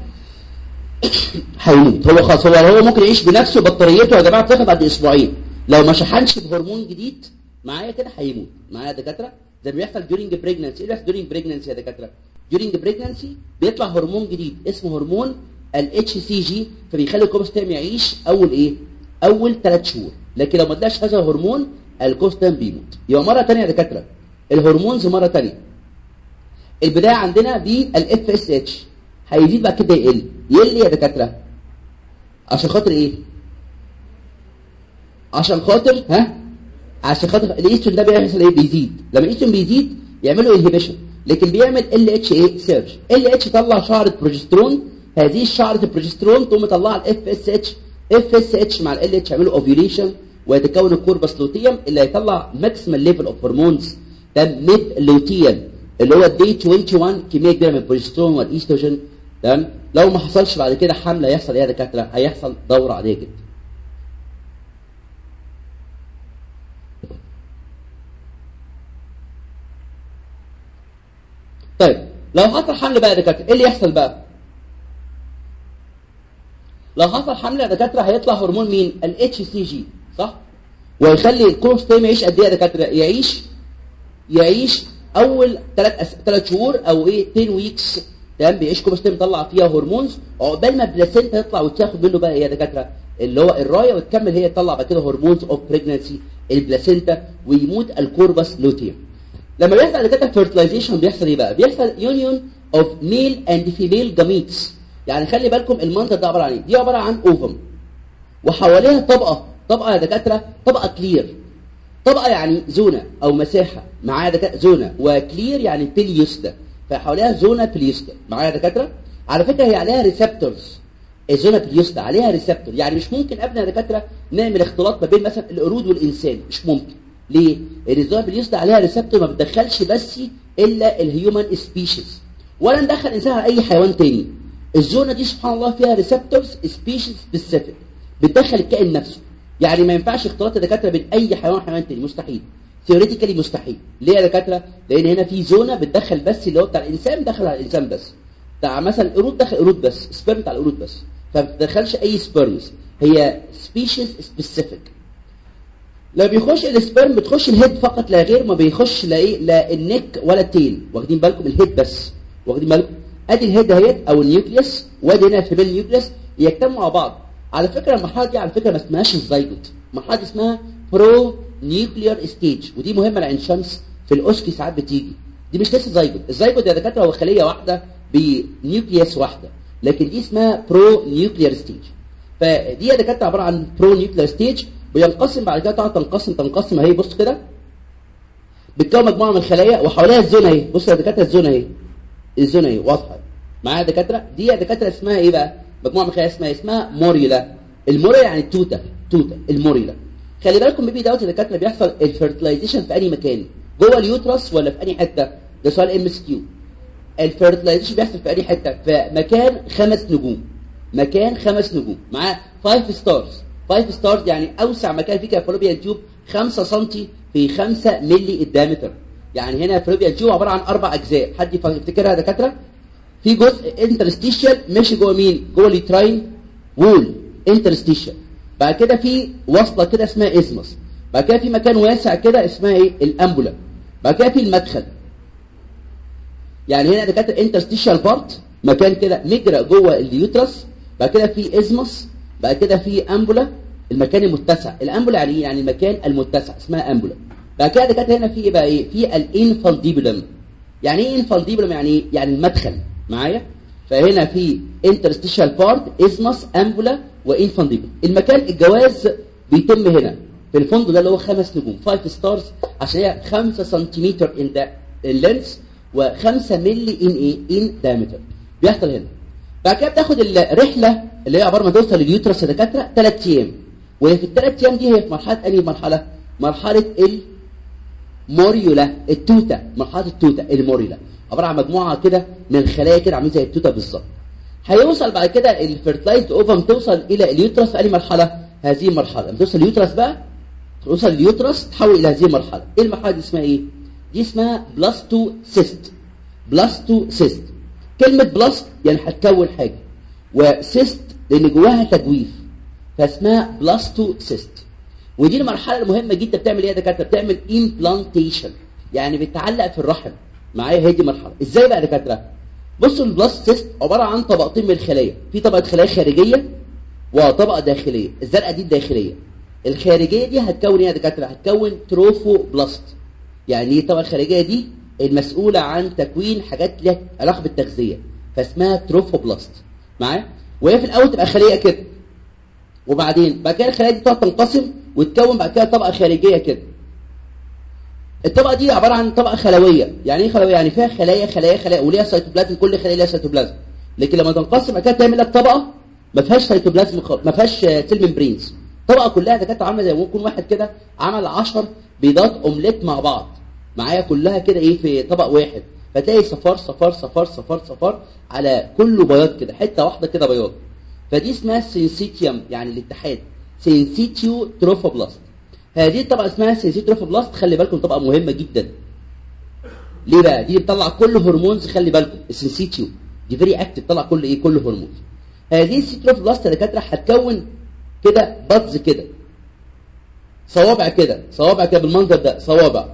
هيموت. هو خلاص هو هو ممكن يعيش بنفسه بطاريته يا جماعة بتاخد بعد أسبوعين. لو ما شحنش بهرمون جديد معايا كده هيموت. معايا دكاترة؟ ده بيحصل during pregnancy. إيه بيحصل during pregnancy يا دكاترة؟ During pregnancy بيطلع هرمون جديد اسمه هرمون ال HCG فبيخلي الكوبستام يعيش أول إيه؟ أول ثلاث شهور. لكن لو ما اداش هذا الهرمون الكوبستام بيموت. يبقى مرة ثانية يا دكاترة. الهرمونز مرة ثانية البداية عندنا بال FSH هيزيد بعد كده يقل. يقل يا دكاترة. عشان خاطر إيه؟ عشان خاطر ها؟ عشان خاطر الايستروجين ده بيحصل إيه؟ بيزيد. لما الايستروجين بيزيد يعملوا inhibition لكن بيعمل ال اتش إيه سيرج ال اتش طلع شعرة بروجسترون هذه الشعره البروجسترون تقوم مطلعه ال FSH FSH مع ال LH يعملوا ovulation ويتكون ال corpus luteum اللي هيطلع maximal level of hormones ده mid luteal اللي هو ال day 21 كميه كبيره من البروجسترون والايستروجين تمام؟ لو ما حصلش بعد كده حمل يحصل إيه؟ يا دكاترة؟ هيحصل دورة عاديه جدا طيب لو حصل حمل بقى دكاترة إيه اللي يحصل بقى؟ لو حصل حمل يا دكاترة هيطلع هرمون مين؟ ال HCG صح؟ ويخلي ال corpus luteum يعيش قد إيه يا دكاترة؟ يعيش يعيش أول 3 أس... 3 شهور أو إيه 10 weeks تمام؟ بيعيش corpus luteum يطلع فيها hormones عقبال ما ال placenta يطلع وتاخد منه بقى إيه يا دكاترة؟ اللي هو الراية وتكمل هي تطلع بعد كده hormones of pregnancy ال placenta ويموت ال corpus luteum. لما بيحصل دكاتره fertilization بيحصل إيه بقى؟ بيحصل union of male and female gametes يعني خلي بالكم المنظر ده عبارة عن إيه؟ دي عبارة عن ovum وحواليها طبقة طبقة يا دكاترة طبقة clear طبقة يعني zona أو مساحة. معايا دكاترة؟ zona. و clear يعني pellucida فحواليها zona pellucida معايا دكاترة؟ على فكرة هي عليها receptors ال zona pellucida عليها receptor يعني مش ممكن ابدا يا دكاترة نعمل اختلاط ما بين مثلا القرود والإنسان. مش ممكن. ليه؟ ال zona pellucida عليها receptor ما بتدخلش بس إلا ال human species ولا ندخل انسان على أي حيوان تاني. ال zona دي سبحان الله فيها receptors species specific بتدخل الكائن نفسه. يعني ما ينفعش اختلاط الدكاترة بين أي حيوان وحيوان تاني. مستحيل. theoretically مستحيل. ليه يا دكاترة؟ لأن هنا في zona بتدخل بس اللي هو بتاع الإنسان دخل على الإنسان بس. بتاع مثلا القرود دخل قرود بس. sperm بتاع القرود بس. فما بتدخلش أي sperms هي species specific لما بيخش ال sperm بتخش ال head فقط لا غير ما بيخش لا إيه لا ال neck ولا ال tail. واخدين بالكم؟ ال head بس. واخدين بالكم؟ أدي ال head أهيت أو ال nucleus وأدي هنا في ال nucleus يجتمعوا مع بعض. على فكرة المرحله دي على فكرة ما اسمهاش الزيجوت المرحله دي اسمها pronuclear stage ودي مهمة لعين شمس في الأوسكي ساعات بتيجي. دي مش لسه zygote ال zygote يا دكاترة هو خلية واحدة ب nucleus واحدة لكن دي اسمها pronuclear stage فدي يا دكاترة عبارة عن pronuclear stage بينقسم بعد كده تقعد تنقسم تنقسم اهي بص كده. بتكون مجموعة من الخلايا وحواليها ال zona اهي. بص يا دكاترة ال zona اهي. ال zona اهي واضحة. معايا دكاترة؟ دي يا دكاترة اسمها إيه بقى؟ مجموعة من الخلايا اسمها اسمها morula. ال morula يعني توته توته ال morula. خلي بالكم بيبي دوت يا دكاترة بيحصل ال fertilization في اي مكان؟ جوه ال uterus ولا في اي حتة؟ ده سؤال MCQ. ال fertilization بيحصل في اي حتة؟ في مكان خمس نجوم. مكان خمس نجوم. معاه 5 stars 5 stars يعني أوسع مكان في ال fallopian tube 5 سم في 5 ملي ال diameter يعني هنا ال fallopian tube عبارة عن أربع أجزاء. حد يفتكرها يا دكاترة؟ في جزء interstitial ماشي جوه مين؟ جوه ال uterine wall interstitial بعد كده في وصلة كده اسمها isthmus بعد كده في مكان واسع كده اسمها إيه؟ ال ampulla بعد كده في المدخل. يعني هنا دكاترة interstitial part مكان كده مجرى جوه ال uterus. بعد كده في isthmus بعد كده في ampulla المكان المتسع. ال ampulla يعني يعني المكان المتسع اسمها ampulla بعد كده دكاترة هنا في إيه بقى إيه؟ في ال infundibulum. يعني إيه infundibulum؟ يعني إيه؟ يعني المدخل. معايا؟ فهنا في interstitial part isthmus ampulla و infundibulum المكان الجواز بيتم هنا. في الفندق ده اللي هو خمس نجوم. 5 stars عشان هي 5 سنتيمتر in the length و5 مللي in إيه؟ in diameter بيحصل هنا. بعد كده بتاخد الرحله اللي هي عبارة ما توصل لل uterus يا دكاترة 3 أيام. وهي في الثلاث أيام دي هي في مرحلة انهي مرحلة مرحلة ال morula التوتة مرحلة التوتة ال morula عبارة عن مجموعة كده من الخلايا كده عاملين زي التوتة بالظبط. هيوصل بعد كده ال fertilized ovum توصل إلى ال uterus في اي مرحلة هذه المرحله لما توصل ال uterus بقى توصل ال uterus تحول إلى هذه المرحله إيه المرحلة دي اسمها إيه؟ دي اسمها blastocyst blastocyst كلمة blast يعني هتكون حاجة. و cyst لأن جواها تجويف. فاسمها blastocyst ودي المرحلة المهمة جدا بتعمل إيه يا دكاترة؟ بتعمل implantation يعني بتعلق في الرحم. معايا؟ هي دي مرحله إزاي بقى يا دكاترة؟ بصوا ال blastocyst عبارة عن طبقتين من الخلايا. في طبقة خلايا خارجية وطبقة داخلية. الزرقاء دي الداخلية. الخارجية دي هتكون إيه يا دكاترة؟ هتكون trophoblast يعني إيه الطبقه الخارجيه دي المسؤولة عن تكوين حاجات ليها علاقة بالتغذية فاسمها trophoblast معايا؟ وهي في الأول تبقى خلية كده. وبعدين بعد كده الخلايا دي تقعد تنقسم وتكون بعد كده طبقة خارجيه كده. الطبقة دي عبارة عن طبقة خلوية. يعني إيه خلوية؟ يعني فيها خلايا خلايا خلايا وليها سيتوبلازم كل خلية ليها سيتوبلازم لكن لما تنقسم بعد كده تعمل لك طبقة ما فيهاش سيتوبلازم ما فيهاش cell membranes. طبقة كلها ده كانت عاملة زي ممكن واحد كده عمل 10 بيضات اومليت مع بعض. معايا كلها كده إيه في طبق واحد. فتلاقي صفار صفار صفار صفار صفار على كله بياض كده حتة واحدة كده بياض. فدي اسمها syncytium يعني الاتحاد. syncytiotrophoblast هذه الطبقة اسمها syncytiotrophoblast خلي بالكم طبقة مهمة جدا. ليه بقى؟ دي بتطلع كل hormones خلي بالكم. ال syncytio دي very active بتطلع كل إيه؟ كل hormones. هذه ال cytotrophoblast يا دكاترة هتكون كده buds كده. صوابع كده. صوابع كده بالمنظر ده. صوابع.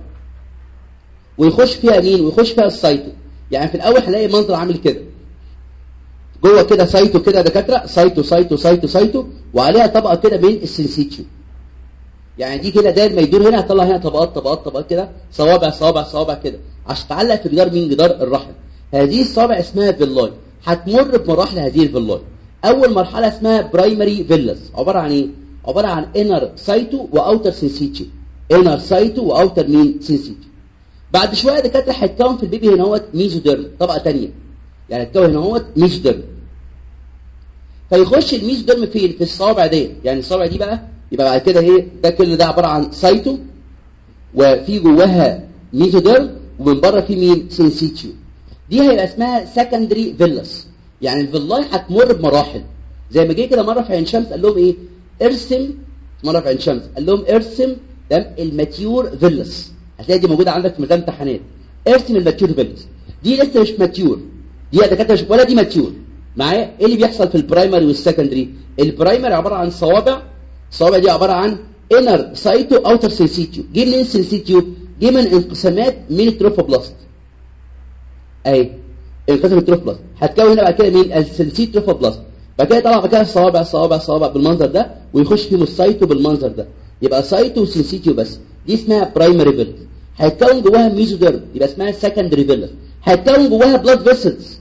ويخش فيها مين؟ ويخش فيها ال cyto. يعني في الأول هنلاقي منظر عامل كده. جوه كده cyto كده دكاترة cyto cyto cyto cyto وعليها طبقة كده من ال syncytio يعني دي كده داير ما يدور هنا هتطلع هنا طبقات طبقات طبقات كده صوابع صوابع صوابع كده. عشان تعلق في جدار مين؟ جدار الرحم. هذه الصوابع اسمها villi هتمر بمراحل هذه ال villi أول مرحلة اسمها primary villus عبارة عن إيه؟ عبارة عن inner cyto و outer syncytio inner cyto و outer مين syncytio بعد شوية دكاترة هيتكون في البيبي هنا هوت mesoderm طبقة ثانية يعني هيتكون هنا هوت mesoderm فيخش ال mesoderm فين في الصوابع دي. يعني الصوابع دي بقى يبقى بعد كده إيه ده كل ده عبارة عن cyto وفي جواها mesoderm ومن بره في مين؟ syncytio دي هيبقى اسمها secondary villus يعني ال villi هتمر بمراحل. زي ما جه كده مرة في عين شمس قال لهم إيه؟ ارسم مرة في عين شمس قال لهم ارسم ده ال mature villus هتلاقي دي موجودة عندك في ميدان امتحانات ارسم ال mature villus دي لسه مش mature. دي دكاترة ولا دي mature. معايا؟ إيه اللي بيحصل في ال primary وال secondary؟ ال primary عبارة عن صوابع. الصوابع دي عبارة عن inner cyto outer syncytio جه منين syncytio جه من انقسامات من ال trophoblast. أهي انقسم ال trophoblast. هتكون هنا بعد كده مين ال syncytiotrophoblast بعد كده طلع بعد كده الصوابع الصوابع الصوابع بالمنظر ده ويخش فيهم ال cyto بالمنظر ده. يبقى cyto و syncytio بس. دي اسمها primary villus هيتكون جواها mesoderm يبقى اسمها secondary villus هيتكون جواها blood vessels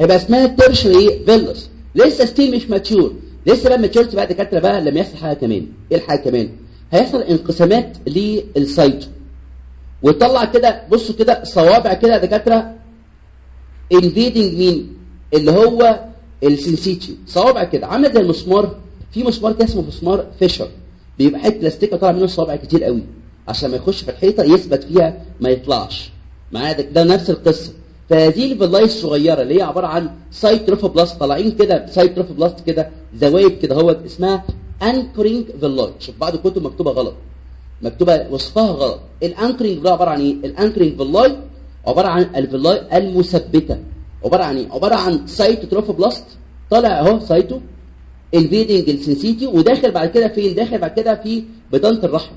يبقى اسمها tertiary villus لسه still مش mature لسه بقى maturity بعد دكاترة بقى لما يحصل حاجة كمان. إيه الحاجة كمان؟ هيحصل انقسامات لل cyto وتطلع كده بصوا كده صوابع كده دكاترة. invading مين اللي هو ال syncytio صوابع كده. عاملة زي المسمار. في مسمار كده اسمه مسمار فيشر. بيبقى حتة بلاستيكه طالع منه صوابع كتير قوي. عشان ما يخش في الحيطة يثبت فيها ما يطلعش. معايا ده, نفس القصة. فهذه ال villi الصغيرة اللي هي عبارة عن cytotrophoblast طالعين كده cytotrophoblast كده زوايد كده هو اسمها anchoring villi شوف بعض الكتب مكتوبة غلط. مكتوبة وصفها غلط. ال anchoring ده عبارة عن إيه؟ ال anchoring villi عبارة عن ال villi المثبتة. عبارة عن إيه؟ عبارة عن cytotrophoblast طالع أهو cyto invading ال syncytio وداخل بعد كده فين؟ داخل بعد كده في بطانة الرحم.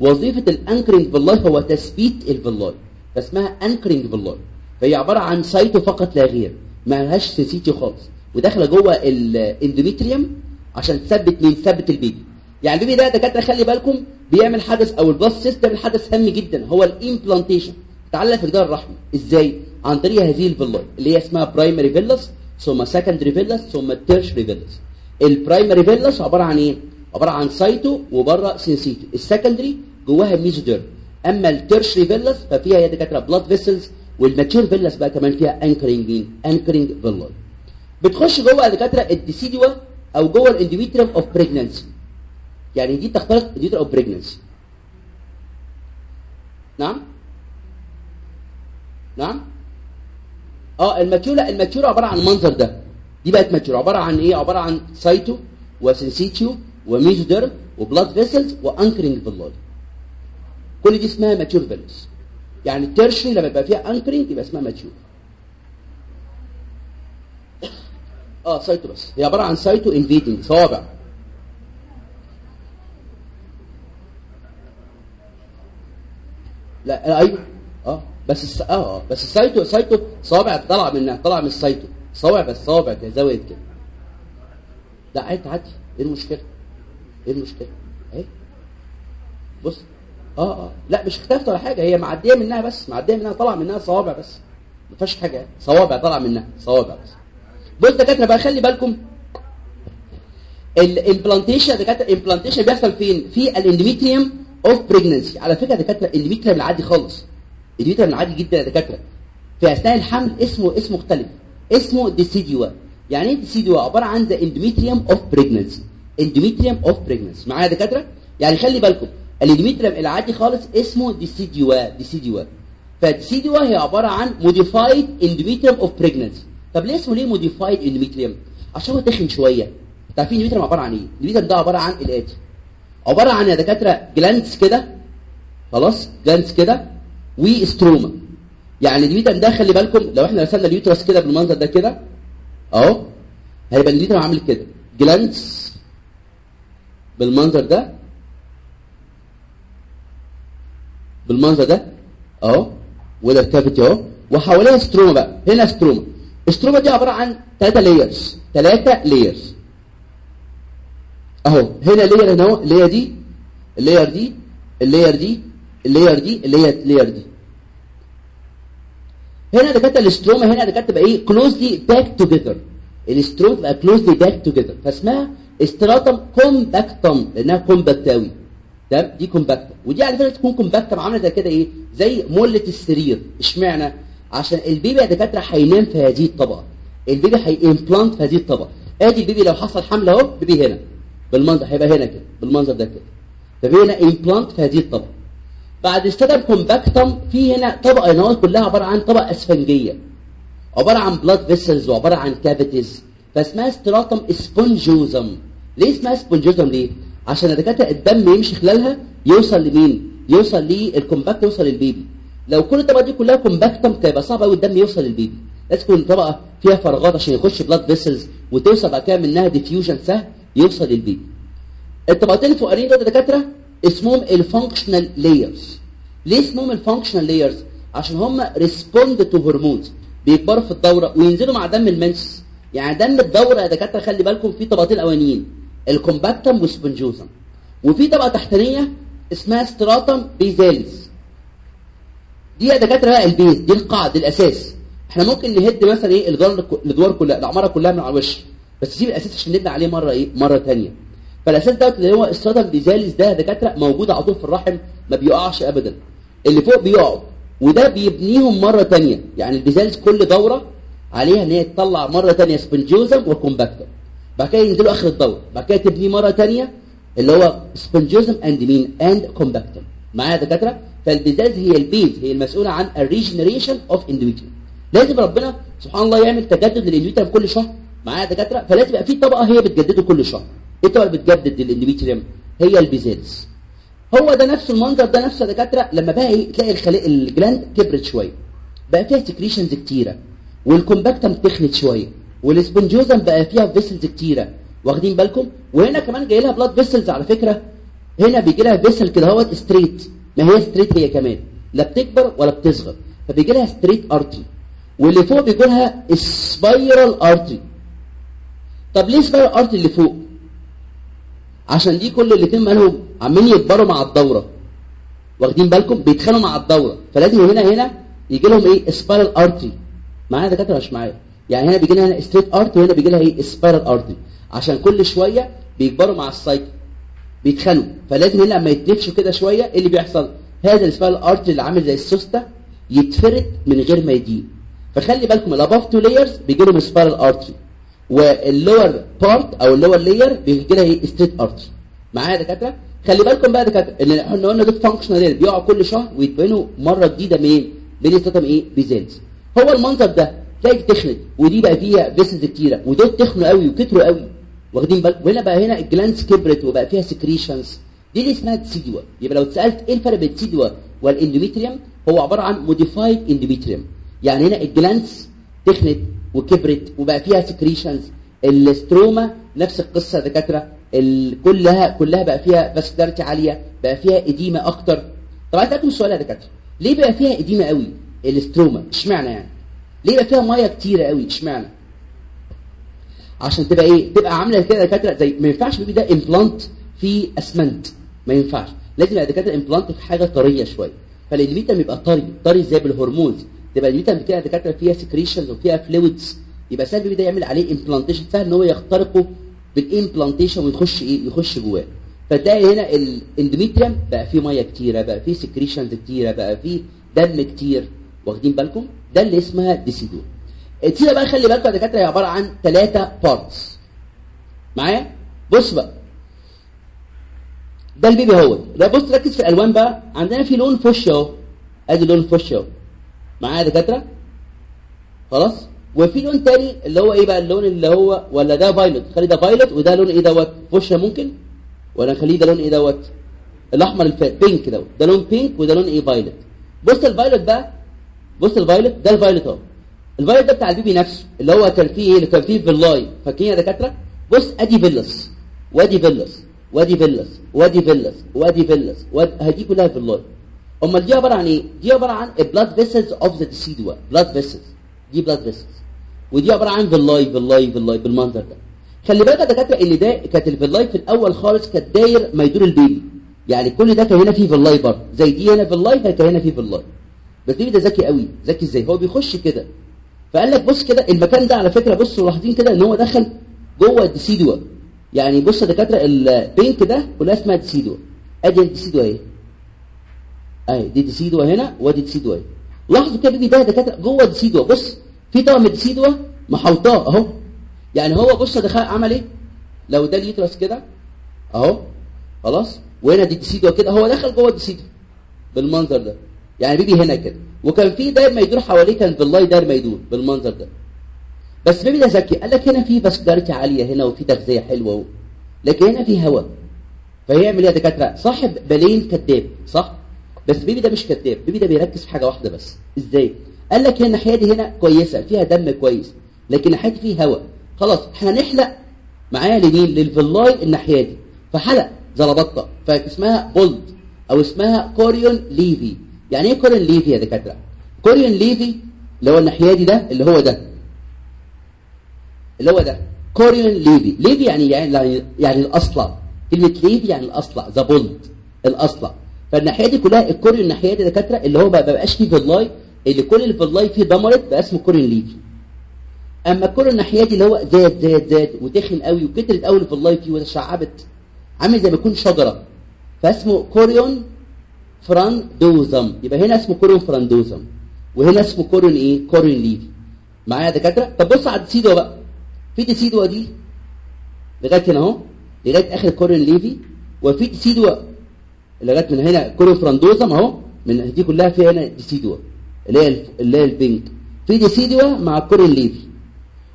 وظيفة ال anchoring villi هو تثبيت ال villi فاسمها anchoring villi فهي عبارة عن cyto فقط لا غير. ما لهاش syncytio خالص. وداخلة جوه ال endometrium عشان تثبت مين؟ تثبت ال baby. يعني ال baby ده دكاترة خلي بالكم بيعمل حدث أو ال blastocyst بيعمل حدث هام جدا. هو ال implantation تعلق في جدار الرحم. إزاي؟ عن طريق هذه ال villi اللي هي اسمها primary villus ثم secondary villus ثم tertiary villus ال primary villus عبارة عن إيه؟ عبارة عن cyto وبره syncytio ال secondary جواها mesoderm أما ال tertiary villus ففيها يا دكاتره blood vessels وال mature villus بقى كمان فيها anchoring مين anchoring villi بتخش جوه يا دكاتره ال decidua أو جوه ال endometrium of pregnancy يعني دي تختلط endometrium of pregnancy نعم؟ نعم؟ آه ال mature لا ال mature عبارة عن المنظر ده. دي بقت mature عبارة عن إيه؟ عبارة عن سايتو وسنسيتيو وميزوديرم وبلاد فيسلز وأنكرينج فيلول كل دي اسمها mature villus يعني ال tertiary لما يبقى فيها anchoring يبقى اسمها mature. آه cyto بس هي عبارة عن cyto invading صوابع. لا أيوه. آه بس الس... آه آه بس ال cyto ال cyto صوابع طلع منها طلع من ال cyto صوابع بس صوابع كده زاوية كده. لا عادي عادي. إيه المشكلة؟ إيه المشكلة؟ اهي بص آه آه. لا مش اختفت ولا حاجة. هي معدية منها بس معدية منها طلع منها صوابع بس. ما فيهاش حاجة. صوابع طلع منها صوابع بس. بص دكاترة بقى خلي بالكم. ال implantation دكاترة ال implantation بيحصل فين؟ في ال endometrium of pregnancy على فكرة دكاترة ال endometrium العادي خالص. ال endometrium العادي جدا يا دكاترة. في أثناء الحمل اسمه اسمه مختلف. اسمه decidua يعني إيه decidua عبارة عن the endometrium of pregnancy endometrium of pregnancy معايا يا دكاترة؟ يعني خلي بالكم. ال endometrium العادي خالص اسمه decidua decidua فال decidua هي عبارة عن modified endometrium of pregnancy طب ليه اسمه ليه modified endometrium عشان هو تخن شوية. عارفين ال endometrium عبارة عن إيه؟ ال endometrium ده عبارة عن الآتي. عبارة عن يا دكاترة glands كده خلاص؟ glands كده و stroma. يعني ال endometrium ده خلي بالكم لو إحنا رسمنا ال uterus كده بالمنظر ده كده اهو هيبقى ال endometrium عامل كده. glands بالمنظر ده بالمنظر ده أهو وده ال cavity أهو وحواليها stroma بقى. هنا stroma. ال stroma دي عبارة عن ثلاثة layers ثلاثة layers أهو هنا layer هنا أهو ال layer دي ال layer دي ال layer دي ال layer دي اللي هي ال layer دي. هنا دكاترة ال stroma هنا دكاترة تبقى إيه؟ closely packed together ال stroma تبقى closely packed together فاسمها stratum compactum لأنها compact قوي تمام؟ دي compactum ودي على فكرة تكون compactum عاملة زي كده إيه؟ زي مله السرير. اشمعنى؟ عشان ال baby يا دكاترة هينام في هذه الطبقة. ال baby هي implant في هذه الطبقة. آدي ال baby لو حصل حمل أهو baby هنا. بالمنظر هيبقى هنا كده بالمنظر ده كده. ف baby هنا implant في هذه الطبقة. بعد stratum compactum في هنا طبقة هنا كلها عبارة عن طبقة اسفنجية. عبارة عن blood vessels وعبارة عن cavities فاسمها stratum spongiosum ليه اسمها spongiosum ليه عشان الدكاترة الدم يمشي خلالها يوصل لمين؟ يوصل لل compact يوصل لل baby. لو كل الطبقة دي كلها compactum كان يبقى صعب قوي الدم يوصل لل baby. لازم تكون طبقة فيها فراغات عشان يخش blood vessels وتوصل بعد كده منها diffusion سهل يوصل لل baby. الطبقتين الفوقانيين دول دكاترة اسمهم ال functional layers ليه اسمهم ال functional layers عشان هم respond to hormones بيكبروا في الدورة وينزلوا مع دم ال menses يعني دم الدورة يا دكاترة خلي بالكم في طبقتين اولانيين ال compactum وال spongiosum وفي طبقة تحتانية اسمها stratum basalis دي يا دكاترة بقى ال base دي القاعدة الأساس. إحنا ممكن نهد مثلا إيه الجدار كلها العماره كلها من على الوش. بس سيب الأساس عشان نبني عليه مرة إيه مرة ثانية فالأساس دوت اللي هو ال stratum basalis ده دكاترة موجود على طول في الرحم ما بيقعش ابدا. اللي فوق بيقعوا وده بيبنيهم مرة ثانية يعني ال basalis كل دورة عليها إن هي تطلع مرة ثانية spongiosum و compactum. بعد كده ينزلوا آخر الدوره بعد كده تبنيه مرة ثانية اللي هو spongiosum and مين and compactum معايا يا دكاترة؟ فال basalis هي ال base هي المسؤولة عن ال regeneration of endometrium لازم ربنا سبحان الله يعمل تجدد لل endometrium كل شهر. معايا يا دكاترة؟ فلازم يبقى في طبقة هي بتجدده كل شهر. إيه الطبقة اللي بتجدد لل endometrium هي ال basalis هو ده نفس المنظر ده نفس دكاترة. لما بقى إيه تلاقي الخلايا ال gland كبرت شوية. بقى فيها secretions كتيرة. وال compactum تخنت شوية. وال spongiosum بقى فيها vessels كتيرة. واخدين بالكم؟ وهنا كمان جاي لها blood vessels على فكرة. هنا بيجي لها vessel كده اهوت straight ما هي straight هي كمان. لا بتكبر ولا بتصغر. فبيجي لها straight artery واللي فوق بيجي لها spiral artery طب ليه spiral artery اللي فوق؟ عشان دي كل الاثنين مالهم عمالين يكبروا مع الدورة. واخدين بالكم؟ بيتخنوا مع الدورة. فلازم هنا هنا يجي لهم إيه؟ spiral artery معايا دكاترة مش معايا. يعني هنا بيجي لها straight artery وهنا بيجي لها إيه spiral artery عشان كل شوية بيكبروا مع ال cycle بيتخنوا. فلازم هنا لما يتنفشوا كده شوية إيه اللي بيحصل؟ هذا ال spiral artery اللي عامل زي السوستة يتفرد من غير ما يضيق فخلي بالكم ال above two layers بيجي لهم spiral artery وال lower part أو ال lower layer بيجي لها إيه straight artery معايا يا دكاترة؟ خلي بالكم بقى دكاترة إن إحنا قلنا دول functional بيقعوا كل شهر ويتبنوا مرة جديدة منين من إيه؟ basalis هو المنظر ده تلاقي تخنت ودي بقى فيها vessels كتيرة ودول تخنوا قوي وكتروا قوي. واخدين بالكم وهنا بقى هنا ال glands كبرت وبقى فيها secretions دي اللي اسمها decidua يبقى لو اتسالت إيه الفرق بين ال decidua وال endometrium هو عبارة عن modified endometrium يعني هنا ال glands تخنت وكبرت وبقى فيها secretions ال stroma نفس القصة يا دكاترة. كلها كلها بقى فيها vascularity عالية بقى فيها edema أكتر. طب عايز أسألكم سؤال يا دكاترة. ليه بقى فيها edema قوي؟ ال stroma اشمعنى يعني؟ ليه بقى فيها مية كتيرة قوي؟ اشمعنى؟ عشان تبقى إيه؟ تبقى عاملة كده دكاترة زي ما ينفعش baby ده implant في أسمنت. ما ينفعش. لازم يبقى دكاترة implant في حاجة طرية شوية. فال endometrium يبقى طري طري زي بال hormones. تبقى ال endometrium كده دكاترة فيها secretions وفيها fluids يبقى سهل ال baby ده يعمل عليه implantation سهل إن هو يخترقه بال implantation ويخش إيه؟ يخش جواه. فتلاقي هنا ال endometrium بقى فيه مية كتيرة بقى فيه secretions كتيرة بقى فيه دم كتير. واخدين بالكم؟ ده اللي اسمها decidua التيرة بقى خلي بالكم يا دكاترة هي عبارة عن ثلاثة parts معايا؟ بص بقى. ده ال baby هو. ده بص ركز في الألوان بقى. عندنا في لون فوشيا اهو. أدي لون فوشيا اهو. معايا يا دكاترة؟ خلاص؟ وفي لون تاني اللي هو إيه بقى؟ اللون اللي هو ولا ده violet؟ خلي ده violet وده لون إيه دوت؟ فوشيا ممكن؟ ولا نخليه ده لون إيه دوت؟ الأحمر الف... pink دوت ده لون pink وده لون إيه violet. بص ال violet بقى. بص ال violet ده ال violet اهو. ال violet ده بتاع ال baby نفسه اللي هو فيه إيه؟ فيه villi. فاكرين يا دكاترة؟ بص ادي villus وادي villus وادي villus وادي villus وادي villus وادي دي كلها villi. أمال دي عبارة عن إيه؟ دي عبارة عن blood vessels of the decidua blood vessels دي blood vessels ودي عبارة عن villi villi villi بالمنظر ده. خلي بالك يا دكاترة إن ده كانت الفيلاي في الأول خالص كانت داير ما يدور ال baby. يعني كل ده كان هنا فيه villi برضه. زي دي هنا villi كان هنا فيه villi. ال baby ده ذكي قوي. ذكي إزاي؟ هو بيخش كده. فقال لك بص كده المكان ده على فكرة بصوا ملاحظين كده إن هو دخل جوه ال decidua يعني بص يا دكاترة ال pink ده كلها اسمها decidua أدي ال decidua اهي اهي دي decidua هنا وأدي decidua اهي لاحظوا كده ال baby ده دكاترة جوه ال decidua بص في طقم من ال decidua محوطاه أهو. يعني هو بص دخل عمل إيه؟ لو ده ال uterus كده أهو خلاص. وهنا دي decidua كده هو دخل جوه ال decidua بالمنظر ده. يعني baby هنا كده. وكان في داير ما يدور حواليه كان بالله داير ما يدور بالمنظر ده. بس baby ده ذكي قال لك هنا في vascularity عالية هنا وفي تغذية حلوة لكن هنا في هواء فيعمل إيه يا دكاترة صاحب بالين كذاب صح؟ بس baby ده مش كذاب baby ده بيركز في حاجة واحدة بس. إزاي؟ قال لك هنا الناحية دي هنا كويسة فيها دم كويس لكن الناحية دي فيه هواء خلاص إحنا هنحلق معايا لمين؟ لل villi الناحية دي. فحلق زلبطه فاسمها bald أو اسمها chorion laeve. يعني إيه chorion laeve يا دكاترة؟ chorion laeve اللي هو الناحية دي ده اللي هو ده. اللي هو ده. chorion laeve laeve يعني يعني يعني الأصلع. كلمة laeve يعني الأصلع the bald الأصلع. فالناحية دي كلها ال chorion الناحية دي دكاترة اللي هو ما بقاش فيه villi اللي كل ال villi فيه دمرت بقى اسمه laeve أما ال chorion الناحية دي اللي هو زاد زاد زاد وتخن قوي وكترت قوي ال villi فيه وتشعبت عامل زي ما يكون شجرة. فاسمه chorion frondosum يبقى هنا اسمه chorion frondosum وهنا اسمه chorion إيه؟ chorion laeve معايا يا دكاترة؟ طب بص على ال decidua بقى. في decidua دي لغاية هنا أهو. لغاية آخر chorion laeve. وفي decidua لغاية من هنا chorion frondosum أهو. من دي كلها فيها هنا decidua اللي هي اللي هي ال pink في decidua مع chorion laeve.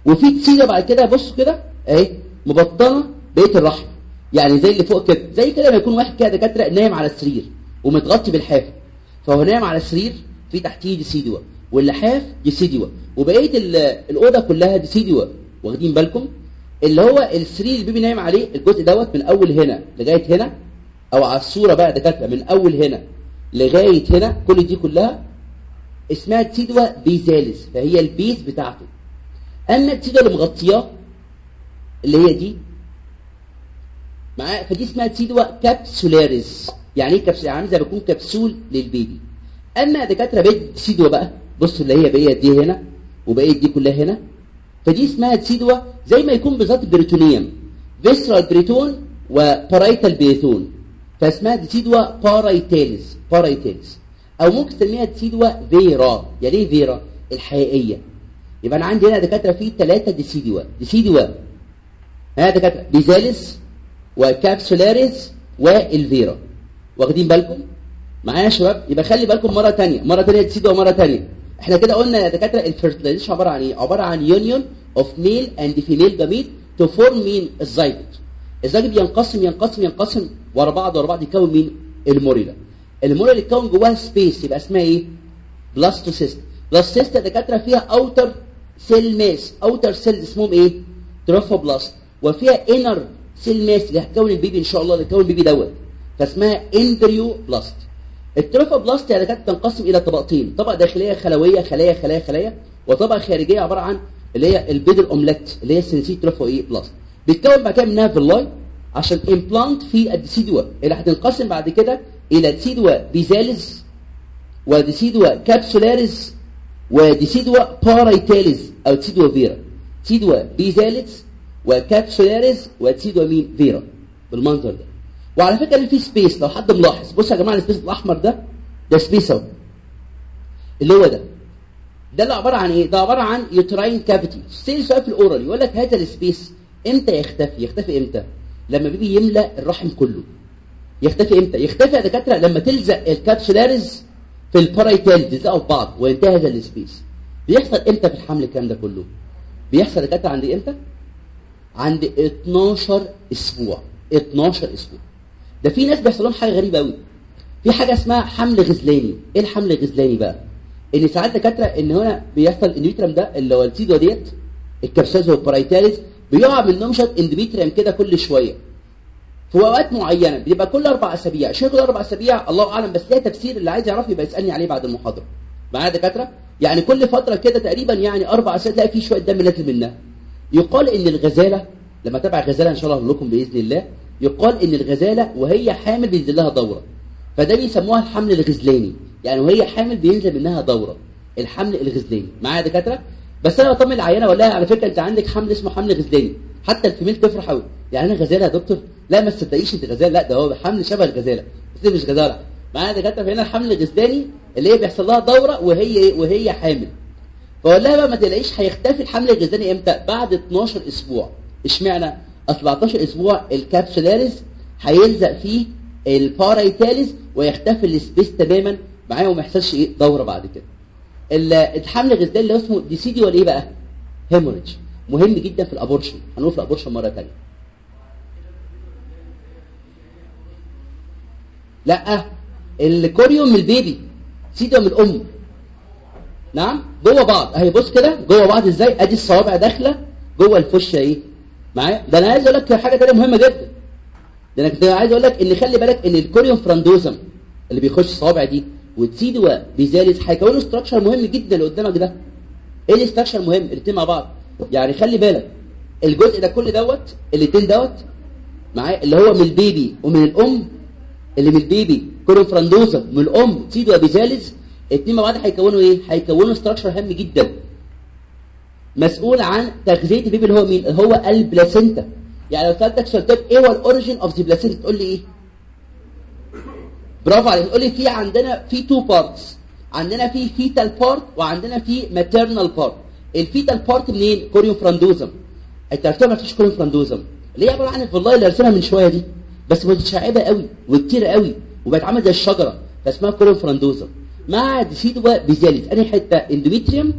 وفي decidua بعد كده بصوا كده أهي. مبطنة بقيه الرحم. يعني زي اللي فوق كده. زي كده ما يكون واحد كده دكاترة نايم على السرير. ومتغطي بالحافه فهو نايم على السرير في تحتيه decidua واللحاف decidua وبقية الأوضة كلها decidua واخدين بالكم؟ اللي هو السرير اللي ال baby نايم عليه الجزء دوت من أول هنا لغاية هنا. أو على الصورة بقى دكاتره من أول هنا لغاية هنا. كل دي كلها اسمها decidua basalis فهي ال base بتاعته. أما ال decidua اللي مغطياه اللي هي دي معاه فدي اسمها decidua capsularis يعني إيه كبسول عامل؟ زي ما capsule لل baby. أما دكاترة بقية decidua بقى بصوا اللي هي بقية دي هنا وبقية دي كلها هنا فدي اسمها decidua زي ما يكون بالظبط peritoneum visceral peritoneum و parietal peritoneum. فاسمها decidua parietalis parietalis أو ممكن تسميها decidua vera يعني إيه vera؟ الحقيقية. يبقى أنا عندي هنا دكاترة في ثلاثة decidua decidua ها دكاترة basalis و capsularis وال vera. واخدين بالكم؟ معايا يا شباب؟ يبقى خلي بالكم مرة ثانية مرة ثانية decidua مره ثانية إحنا كده قلنا يا دكاترة ال fertilization عبارة عن إيه؟ عبارة عن union of male and female gamete to form مين ال zygote ال zygote ينقسم ينقسم ينقسم ورا بعض ورا بعض يكون مين ال morula. ال morula اللي يكون جواها space يبقى اسمها إيه؟ blastocyst blastocyst يا دكاترة فيها outer cell mass outer cells اسمهم إيه؟ trophoblast وفيها inner cell mass اللي هتكون ال baby إن شاء الله اللي هتكون ال baby دوت. فاسمها embryoblast ال trophoblast يعني كانت تنقسم إلى طبقتين طبقة داخلية خلوية خلايا خلايا خلايا وطبقة خارجية عبارة عن اللي هي البيض الاومليت اللي هي ال syncytiotropho إيه blast بيتكون بعد كده منها villi عشان implant في ال decidua اللي هتنقسم بعد كده إلى decidua basalis و decidua capsularis و decidua parietalis أو decidua vera. decidua basalis و capsularis و decidua مين؟ vera. بالمنظر ده. وعلى فكرة اللي فيه space لو حد ملاحظ بصوا يا جماعة ال space الأحمر ده ده space أهو. اللي هو ده. ده اللي عبارة عن إيه؟ ده عبارة عن uterine cavity still سؤال في ال oral. يقول لك هذا ال space إمتى يختفي؟ يختفي إمتى؟ لما بيجي يملى الرحم كله. يختفي إمتى؟ يختفي يا دكاترة لما تلزق ال capsularis في ال parietal تلزقوا في بعض. وينتهي هذا ال space بيحصل إمتى في الحمل الكلام ده كله؟ بيحصل يا دكاترة عند إمتى؟ عند 12 أسبوع. 12 أسبوع. ده في ناس بيحصل لهم حاجة غريبة قوي في حاجة اسمها حمل غزلاني. إيه الحمل الغزلاني بقى؟ إن ساعات دكاترة إن هنا بيحصل ال endometrium ده اللي هو التيدو ديت ال capsularis وال parietalis بيقع منهم شوية endometrium كده كل شوية. في أوقات معينة بيبقى كل أربع أسابيع. شيء كل أربع أسابيع الله أعلم بس ليها تفسير اللي عايز يعرفه يبقى يسألني عليه بعد المحاضرة. معايا دكاترة؟ يعني كل فترة كده تقريبا يعني أربع أسابيع تلاقي في شوية دم نازل منها. يقال إن الغزالة لما تبع غزاله إن شاء الله لكم بإذن الله يقال إن الغزالة وهي حامل بينزل لها دورة. فده بيسموها الحمل الغزلاني. يعني وهي حامل بينزل منها دورة. الحمل الغزلاني. معايا دكاترة؟ بس أنا بطمن العيانة أقول لها على فكرة أنت عندك حمل اسمه حمل غزلاني. حتى ال female تفرح قوي يعني أنا غزالة يا دكتور؟ لا ما تصدقيش أنت غزالة. لا ده هو حمل شبه الغزالة. بس مش غزالة. معايا دكاترة؟ فهنا الحمل الغزلاني اللي هي بيحصل لها دورة وهي وهي حامل. فاقول لها بقى ما تلاقيش هيختفي الحمل الغزلاني إمتى؟ بعد 12 أسبوع. إشمعنى؟ 14 أسبوع ال capsularis هيلزق فيه ال parietalis ويختفي ال space تماما معاه وما يحصلش إيه دورة بعد كده. الحمل الغزلاني اللي اسمه decidual إيه بقى؟ hemorrhage مهم جدا في ال abortion. هنقول في ال abortion مرة ثانية لأ ال chorion من ال baby. decidua من الأم. نعم؟ جوه بعض. أهي بص كده. جوه بعض إزاي؟ أدي الصوابع داخلة. جوه الفشه إيه؟ معايا؟ ده أنا عايز أقول لك حاجة ثانية مهمة جدا. ده أنا كنت عايز أقول لك إن خلي بالك إن ال chorion frondosum اللي بيخش الصوابع دي و decidua basalis هيكونوا structure مهم جدا اللي قدامك ده. إيه ال structure مهم؟ الاثنين مع بعض. يعني خلي بالك الجزء ده كل دوت الاثنين دوت معايا؟ اللي هو من ال baby ومن الأم اللي من ال baby chorion frondosum من الأم decidua basalis الاثنين مع بعض هيكونوا إيه؟ هيكونوا structure هام جدا. مسؤول عن تغذية ال baby اللي هو مين؟ اللي هو ال placenta. يعني لو سألتك سؤال إيه هو ال origin of the placenta تقول لي إيه؟ برافو عليك. تقول لي في عندنا في two parts عندنا في fetal part وعندنا في maternal part ال fetal part منين؟ chorion frondosum انت عرفتها ما فيش chorion frondosum اللي هي عباره عن ال villi اللي رسمها من شوية دي. بس متشعبة قوي وكتير قوي وبقت عامله زي الشجرة فاسمها chorion frondosum مع decidua basalis أنهي حتة؟ endometrium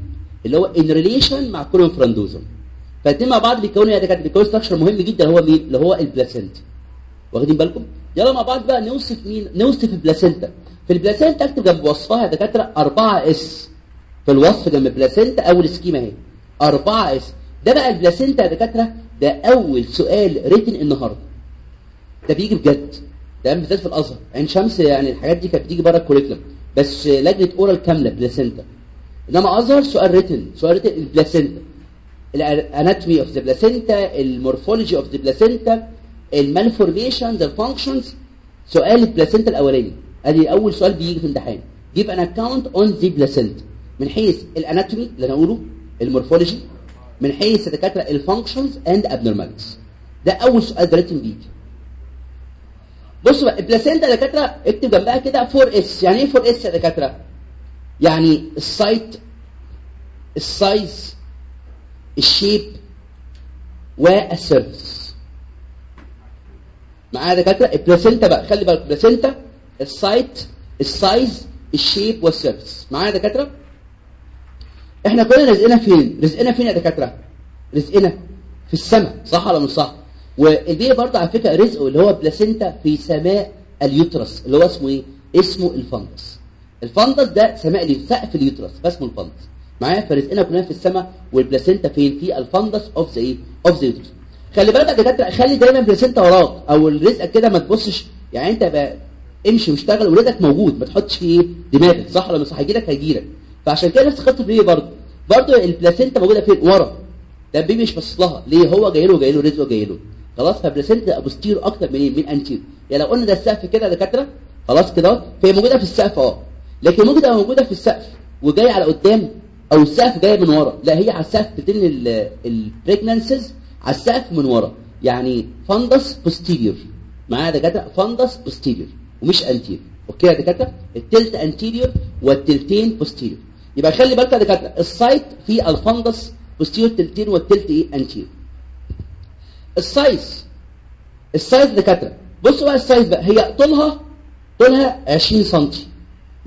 اللي هو in relation مع chorion frondosum فالاثنين مع بعض بيكونوا يا دكاتره بيكونوا structure مهم جدا هو مين؟ اللي هو ال placenta. واخدين بالكم؟ يلا مع بعض بقى نوصف مين؟ نوصف ال placenta. في ال placenta اكتب جنب وصفها يا دكاترة 4 S في الوصف جنب ال placenta أول schema أهي. 4 S ده بقى ال placenta يا دكاترة؟ ده أول سؤال written النهارده. ده بيجي بجد. ده بالذات في الأزهر. عين شمس يعني الحاجات دي كانت بتيجي بره ال curriculum بس لجنة oral كاملة placenta. انما ازهر سؤال ريتن سؤال ريتن البلاسنتا الاناتومي اوف ذا بلاسنتا المورفولوجي اوف ذا بلاسنتا المالفورميشن الفانكشنز سؤال ال placenta الأولاني. ادي أول سؤال بيجي في الامتحان. give an account on the placenta من حيث ال anatomy اللي أنا أقوله ال morphology من حيث الدكاترة ال functions and abnormalities ده أول سؤال written بيجي. بصوا بقى ال placenta يا دكاترة اكتب جنبها كده 4 S يعني إيه 4 S يا دكاترة؟ يعني السايت السايز الشيب والسيرفس معايا يا دكاتره ال placenta بقى. خلي بالك البلاسينتا السايت السايز الشيب والسيرفس معايا يا دكاتره إحنا كلنا رزقنا فين؟ رزقنا فين يا دكاترة؟ رزقنا في السماء صح ولا مش صح؟ وال baby برضه على فكرة رزقه اللي هو placenta في سماء ال uterus اللي هو اسمه إيه؟ اسمه ال fundus ال fundus ده سماء سقف ال uterus فاسمه ال fundus معايا؟ فرزقنا كلنا في السماء وال placenta فين؟ في ال fundus of the إيه of the uterus خلي بالك يا دكاتره خلي دايما placenta وراك أو رزقك كده ما تبصش. يعني أنت بقى امشي واشتغل ورزقك موجود ما تحطش فيه دماغك. صح ولا مش صح؟ هيجي لك هيجي لك فعشان كده نفس خطة ال baby برضه. برضه ال placenta موجودة فين؟ ورا. ده ال baby مش باصص لها. ليه؟ هو جاي له جاي له رزقه جاي له. خلاص ف placenta posterior أكتر من إيه؟ من anterior يعني لو قلنا ده السقف كده يا دكاترة خلاص كده فهي موجودة في السقف آه لكن ممكن تبقى موجودة في السقف وجاية على قدام أو السقف جاية من ورا لا هي على السقف بتدين ال pregnancies على السقف من ورا. يعني fundus posterior معايا دكاترة؟ fundus posterior ومش anterior okay يا دكاترة؟ التلت anterior والتلتين posterior يبقى خلي بالك يا دكاترة ال site في ال fundus posterior تلتين والتلت إيه؟ anterior ال size ال size دكاترة بصوا بقى ال size بقى هي طولها طولها 20 سم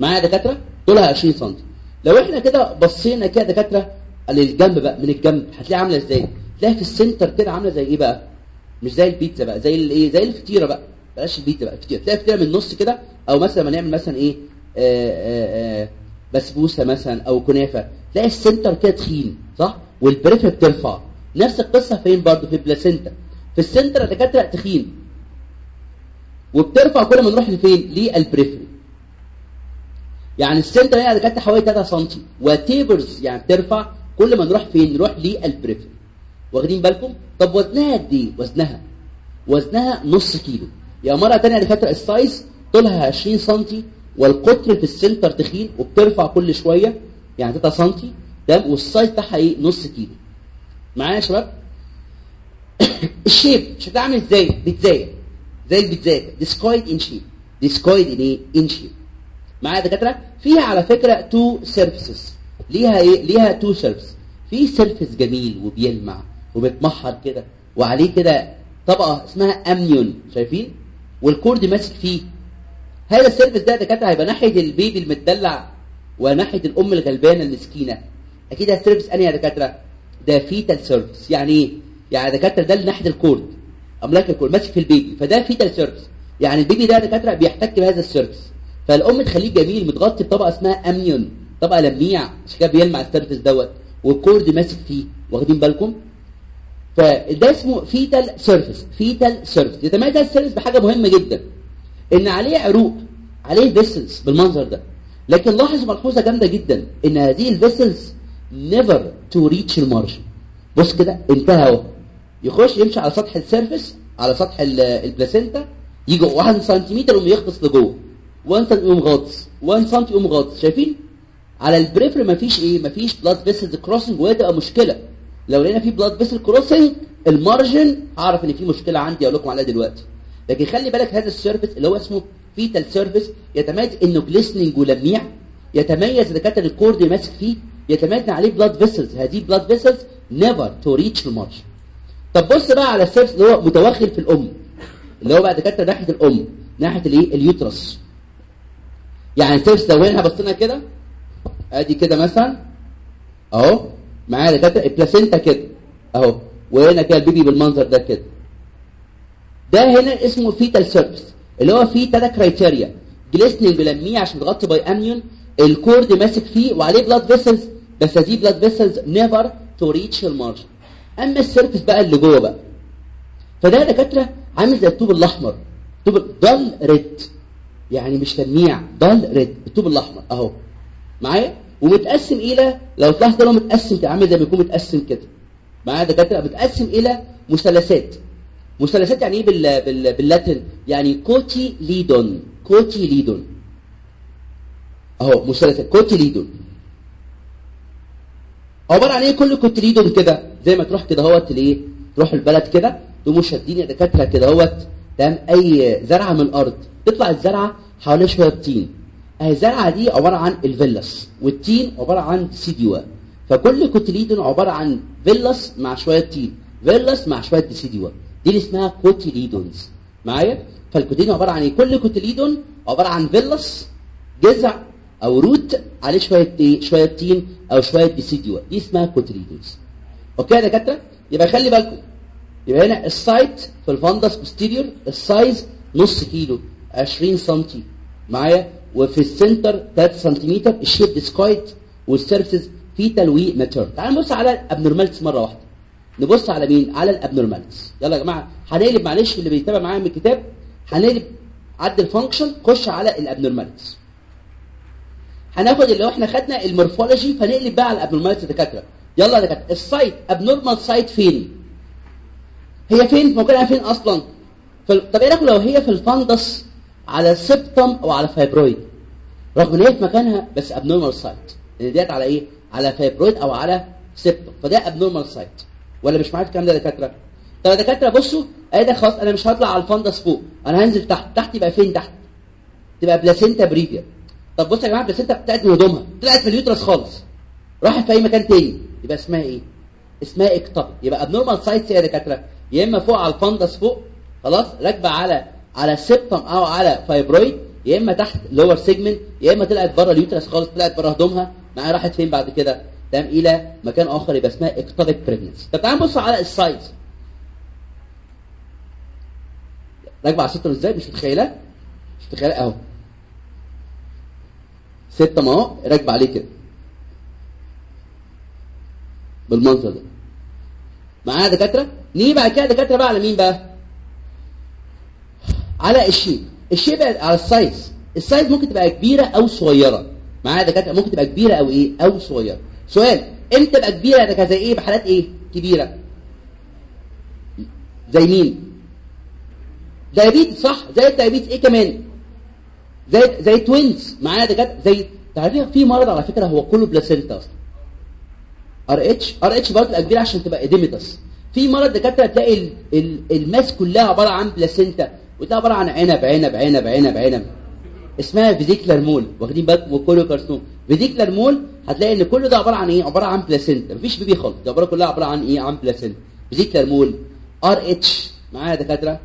معايا يا دكاترة؟ طولها 20 سم لو إحنا كده بصينا كده دكاترة للجنب بقى من الجنب هتلاقيها عاملة إزاي؟ تلاقيها في ال center كده عاملة زي إيه بقى؟ مش زي البيتزا بقى زي الايه زي الفطيرة بقى. بلاش البيتزا بقى الفطيرة. تلاقي الفطيره من النص كده أو مثلا لما نعمل مثلا إيه؟ آآ آآ بسبوسة مثلا أو كنافة. تلاقي ال center كده تخين صح؟ وال periphery بترفع. نفس القصة فين برضه؟ في ال placenta. في ال center يا دكاترة تخين. وبترفع كل ما نروح لفين؟ لل periphery يعني ال center هنا دكاتره حوالي 3 سم و tapers يعني بترفع كل ما نروح فين؟ نروح لل periphery واخدين بالكم؟ طب وزنها قد إيه؟ وزنها. وزنها نص كيلو. يا مرة ثانية دكاتره ال size طولها 20 سم والقطر في ال center تخين وبترفع كل شوية يعني 3 سم تمام؟ وال size بتاعها إيه؟ نص كيلو. معايا يا شباب؟ ال shape شكلها عامل إزاي؟ بيتزاية زي البيتزاية discoid in shape discoid in إيه؟ in shape معايا يا دكاتره فيها على فكرة two surfaces ليها إيه؟ ليها two surface في surface جميل وبيلمع وبيتمحر كده وعليه كده طبقة اسمها amnion شايفين؟ وال cord ماسك فيه. هذا ال surface ده دكاترة هيبقى ناحية ال baby المدلع وناحية الأم الغلبانة المسكينة. أكيد ال surface أنهي يا دكاترة؟ ده fetal surface يعني إيه؟ يعني دكاترة ده اللي ناحية ال cord أملاك ال cord ماسك في ال baby فده fetal surface يعني ال baby ده دكاترة بيحتك بهذا ال surface فالأم تخليه جميل متغطي بطبقة اسمها amnion طبقة لميع عشان كده بيلمع ال surface دوت وال cord ماسك فيه واخدين بالكم؟ فده اسمه fetal surface fetal surface يتميز ال surface بحاجة مهمة جدا إن عليه عروق عليه vessels بالمنظر ده. لكن لاحظ ملحوظة جامدة جدا إن هذه ال vessels never to reach ال margin بص كده انتهى اهو. يخش يمشي على سطح ال surface على سطح ال placenta يجي 1 سنتيمتر يقوم يغطس لجوه. 1 سم يقوم غاطس. 1 سم يقوم غاطس. شايفين؟ على ال periphery مفيش إيه؟ مفيش blood vessels crossing وهي تبقى مشكلة. لو لقينا في blood vessel crossing ال margin هعرف إن في مشكلة عندي أقول لكم عليها دلوقتي. لكن خلي بالك هذا ال surface اللي هو اسمه fetal surface يتميز انه glistening ولميع. يتميز اذا كانت ال cord ماسك فيه. يتميز عليه blood vessels هذه blood vessels never to reach ال margin طب بص بقى على ال surface اللي هو متوخل في الأم. اللي هو بقى دكاترة ناحية الأم. ناحية الإيه؟ ال uterus. يعني لو هنا بصينا كده؟ ادي كده مثلا. أهو. معايا دكاتره ال placenta كده. أهو. وهنا كده ال baby بالمنظر ده كده. ده هنا اسمه fetal surface اللي هو فيه ثلاث criteria glistening بيلمع عشان متغطي by amnion ال cord ماسك فيه وعليه blood vessels بس هذه blood vessels never to reach ال margin أما ال surface بقى اللي جوه بقى. فده دكاترة عامل زي الطوب الأحمر. طوب dull red. يعني مش تلميع dull red الطوب الأحمر. أهو. معايا؟ ومتقسم إلى لو تلاحظ ده متقسم كده عامل زي ما يكون متقسم كده. معايا دكاترة؟ متقسم إلى مثلثات. مثلثات يعني إيه بال... بال... باللاتين يعني cotyledon cotyledon أهو. مثلثات. cotyledon عبارة عن إيه كل cotyledon كده؟ زي ما تروح كده أهوت لإيه؟ تروح البلد كده. تقوموا شادين يا دكاترة كده أهوت. تمام؟ أي زرعة من الأرض. تطلع الزرعة حواليها شوية طين الزرعه دي عبارة عن ال villus والطين عبارة عن decidua. فكل cotyledon عبارة عن villus مع شوية طين villus مع شوية decidua دي اللي اسمها cotyledons. معايا؟ فال cotyledon عبارة عن إيه؟ كل cotyledon عبارة عن villus جذع أو root عليه شوية إيه؟ شوية تين أو شوية decidua دي اسمها cotyledons. okay يا دكاترة؟ يبقى خلي بالكم. يبقى هنا ال site في ال fundus posterior ال size نص كيلو 20 سم معايا وفي ال center 3 سنتيمتر ال shape discoid وال surfaces fetal و maternal تعالوا نبص على ال abnormalities مرة واحدة. نبص على مين؟ على ال abnormalities. يلا يا جماعة هنقلب معلش اللي بيتابع معايا من الكتاب هنقلب عد ال function خش على ال abnormalities. هناخد اللي إحنا خدنا ال morphology فنقلب بقى على ال abnormalities دكاترة. يلا يا دكاترة ال site abnormal site فين؟ هي فين؟ موجودة فين أصلا؟ في طب إيه لو هي في ال fundus؟ على septum أو على fibroid رغم إن هي في مكانها بس abnormal site لأن ديت على إيه؟ على fibroid أو على septum. فده abnormal site ولا مش معايا الكلام ده يا دكاترة؟ طب يا دكاترة بصوا. ادي ده خلاص أنا مش هطلع على ال fundus فوق. أنا هنزل تحت. تحت يبقى فين؟ تحت. تبقى placenta previa. طب بصوا يا جماعة placenta بتاعت من هدومها طلعت في ال uterus خالص. راحت في أي مكان تاني. يبقى اسمها إيه؟ اسمها ectopic يبقى abnormal sites يا دكاترة. يا إما فوق على ال fundus فوق. خلاص راكبة على على septum أو على fibroid يا إما تحت lower segment يا إما طلعت بره ال uterus خالص طلعت بره هدومها معايا راحت فين بعد كده؟ تمام إلى مكان آخر يبقى اسمها ectopic pregnancy طب تعالى نبص على ال size. راكبة على ال septum إزاي؟ مش متخيلة؟ مش متخيلة أهو. septum اهو راكبة عليه كده. بالمنظر ده. معايا دكاترة؟ نيجي بعد كده دكاترة بقى على مين بقى؟ على ال shape ال shape على ال size ال size ممكن تبقى كبيرة أو صغيرة. معايا دكاترة؟ ممكن تبقى كبيرة أو إيه؟ أو صغيرة. سؤال إمتى تبقى كبيرة؟ ده زي إيه؟ بحالات إيه؟ كبيرة. زي مين؟ diabetes صح؟ زي ال diabetes إيه كمان؟ زي زي twins معايا دكاترة؟ زي تعرفين في مرض على فكرة هو كله placenta أصلا. RH RH برضه كبيرة عشان تبقى edematous في مرض دكاترة تلاقي ال- ال- ال mass كلها عبارة عن placenta وتلاقي عبارة عن عنب عنب عنب عنب عنب. اسمها vesicular mole. واخدين بالكم وكله carcinoma vesicular mole هتلاقي إن كل ده عبارة عن إيه؟ عبارة عن placenta مفيش baby خالص. ده عبارة كلها عبارة عن إيه؟ عن placenta vesicular mole. RH معايا دكاترة؟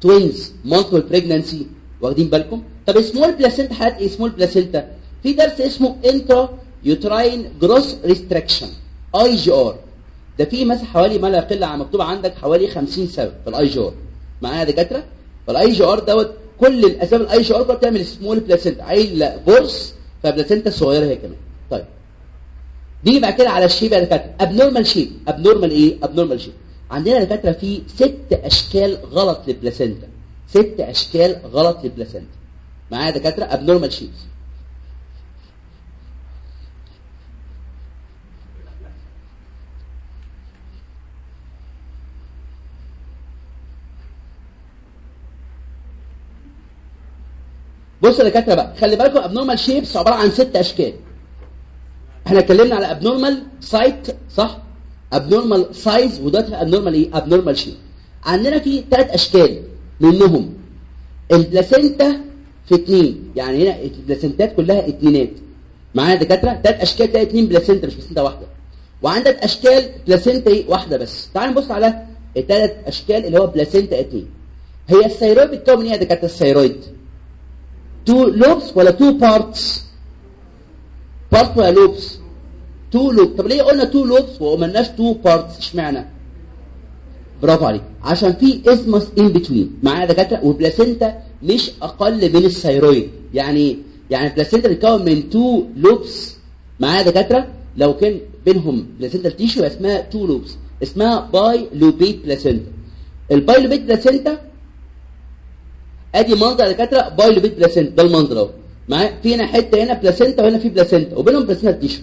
twins multiple pregnancy واخدين بالكم؟ طب small placenta حالات إيه؟ small placenta في درس اسمه intra uterine growth restriction IUGR ده في مثلا حوالي ما لا يقل عن مكتوب عندك حوالي 50 سبب في ال IUGR معايا دكاتره فال IUGR دوت؟ كل الأسباب ال IUGR بتعمل small placenta عيل بورس ف placenta صغيرة هي كمان. طيب. دي بعد كده على ال shape يا دكاترة. abnormal shape. abnormal إيه؟ abnormal shape. عندنا يا دكاترة في ست أشكال غلط لل placenta ست أشكال غلط لل placenta معايا دكاترة؟ abnormal shape بص يا دكاترة بقى خلي بالكم abnormal shapes عبارة عن ست أشكال. إحنا اتكلمنا على abnormal site صح؟ abnormal size ودلوقتي abnormal إيه؟ abnormal shape عندنا في ثلاث أشكال منهم. ال placenta في اتنين يعني هنا ال placentaات كلها اتنينات. معايا يا دكاترة؟ ثلاث أشكال تلاقي اتنين placenta مش placenta واحدة. وعندك أشكال placenta إيه؟ واحدة بس. تعال نبص على الثلاث أشكال اللي هو placenta اتنين. هي ال thyroid بتكون من إيه يا دكاترة؟ ال thyroid. two lobes ولا two parts part ولا lobes two lobe طب ليه قلنا two lobes وما قلناش two parts اشمعنى برافو عليك عشان في isthmus in between معايا دكاتره وال placenta مش أقل من ال thyroid يعني يعني ال placenta بتتكون من two lobes معايا دكاتره لو كان بينهم placenta tissue اسمها two lobes اسمها bilobate placenta ال bilobate placenta ادي منظر يا دكاتره bilobate placenta ده المنظر أهو. معايا؟ في هنا حتة هنا placenta وهنا في placenta وبينهم placenta tissue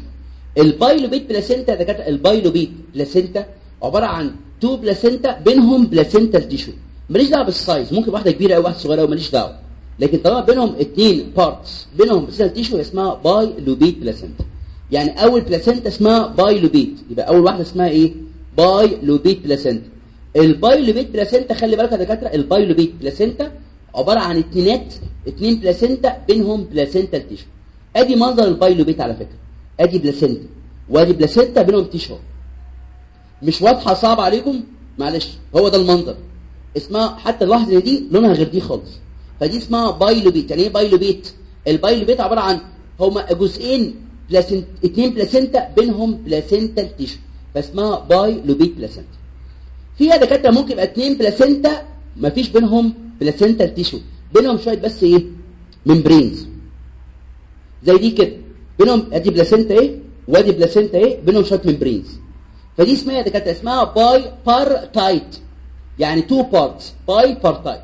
ال bilobate placenta يا دكاتره ال bilobate placenta عبارة عن two placenta بينهم placenta tissue ماليش دعوة بال size ممكن واحدة كبيرة أو واحدة صغيرة وماليش دعوة. لكن طالما بينهم اثنين parts بينهم placenta tissue اسمها bilobate placenta يعني أول placenta اسمها bilobate يبقى أول واحدة اسمها إيه؟ bilobate placenta ال bilobate placenta خلي بالك يا دكاترة ال bilobate placenta عبارة عن اتنينات اتنين placenta بينهم placenta tissue آدي منظر ال bilobate على فكرة. آدي placenta. وادي placenta بينهم tissue. مش واضحة صعب عليكم؟ معلش هو ده المنظر. اسمها حتى اللحظة دي لونها غير دي خالص. فدي اسمها bilobate يعني إيه bilobate ال bilobate عبارة عن هما جزئين placenta اتنين placenta بينهم placental tissue فاسمها bilobate placenta فيها دكاترة ممكن يبقى اتنين placenta مفيش بينهم placental tissue بينهم شوية بس إيه؟ membranes زي دي كده. بينهم أدي placenta إيه؟ وأدي placenta إيه؟ بينهم شوية membranes فدي اسمها دكاترة اسمها bipartite. يعني two parts bipartite.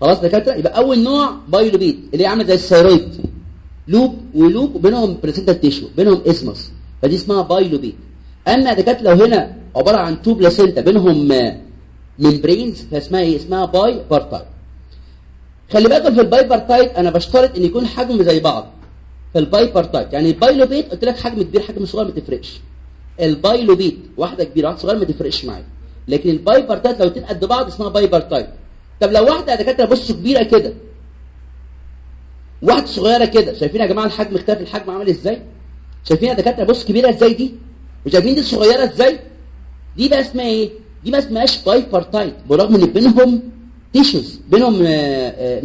خلاص دكاترة؟ يبقى أول نوع bilobate اللي هي عاملة زي ال thyroid lobe و lobe وبينهم placental tissue بينهم isthmus فدي اسمها bilobate أما دكاترة لو هنا عبارة عن two placenta بينهم membranes فاسمها إيه؟ اسمها bipartite. خلي بالكم في ال bipartite أنا بشترط إن يكون حجم زي بعض. في ال bipartite يعني ال bilobate قلت لك حجم كبير حجم صغير ما تفرقش. ال bilobate واحدة كبيرة واحدة صغيرة ما تفرقش معايا. لكن ال bipartite لو اتنين قد بعض اسمها bipartite. طب لو واحدة يا دكاترة بصوا كبيرة كده. واحدة صغيرة كده. شايفين يا جماعة الحجم اختلاف الحجم عامل إزاي؟ شايفين يا دكاترة بص كبيرة إزاي دي؟ وشايفين دي صغيرة إزاي؟ دي بقى اسمها إيه؟ دي ما اسمهاش bipartite برغم إن بينهم tissues بينهم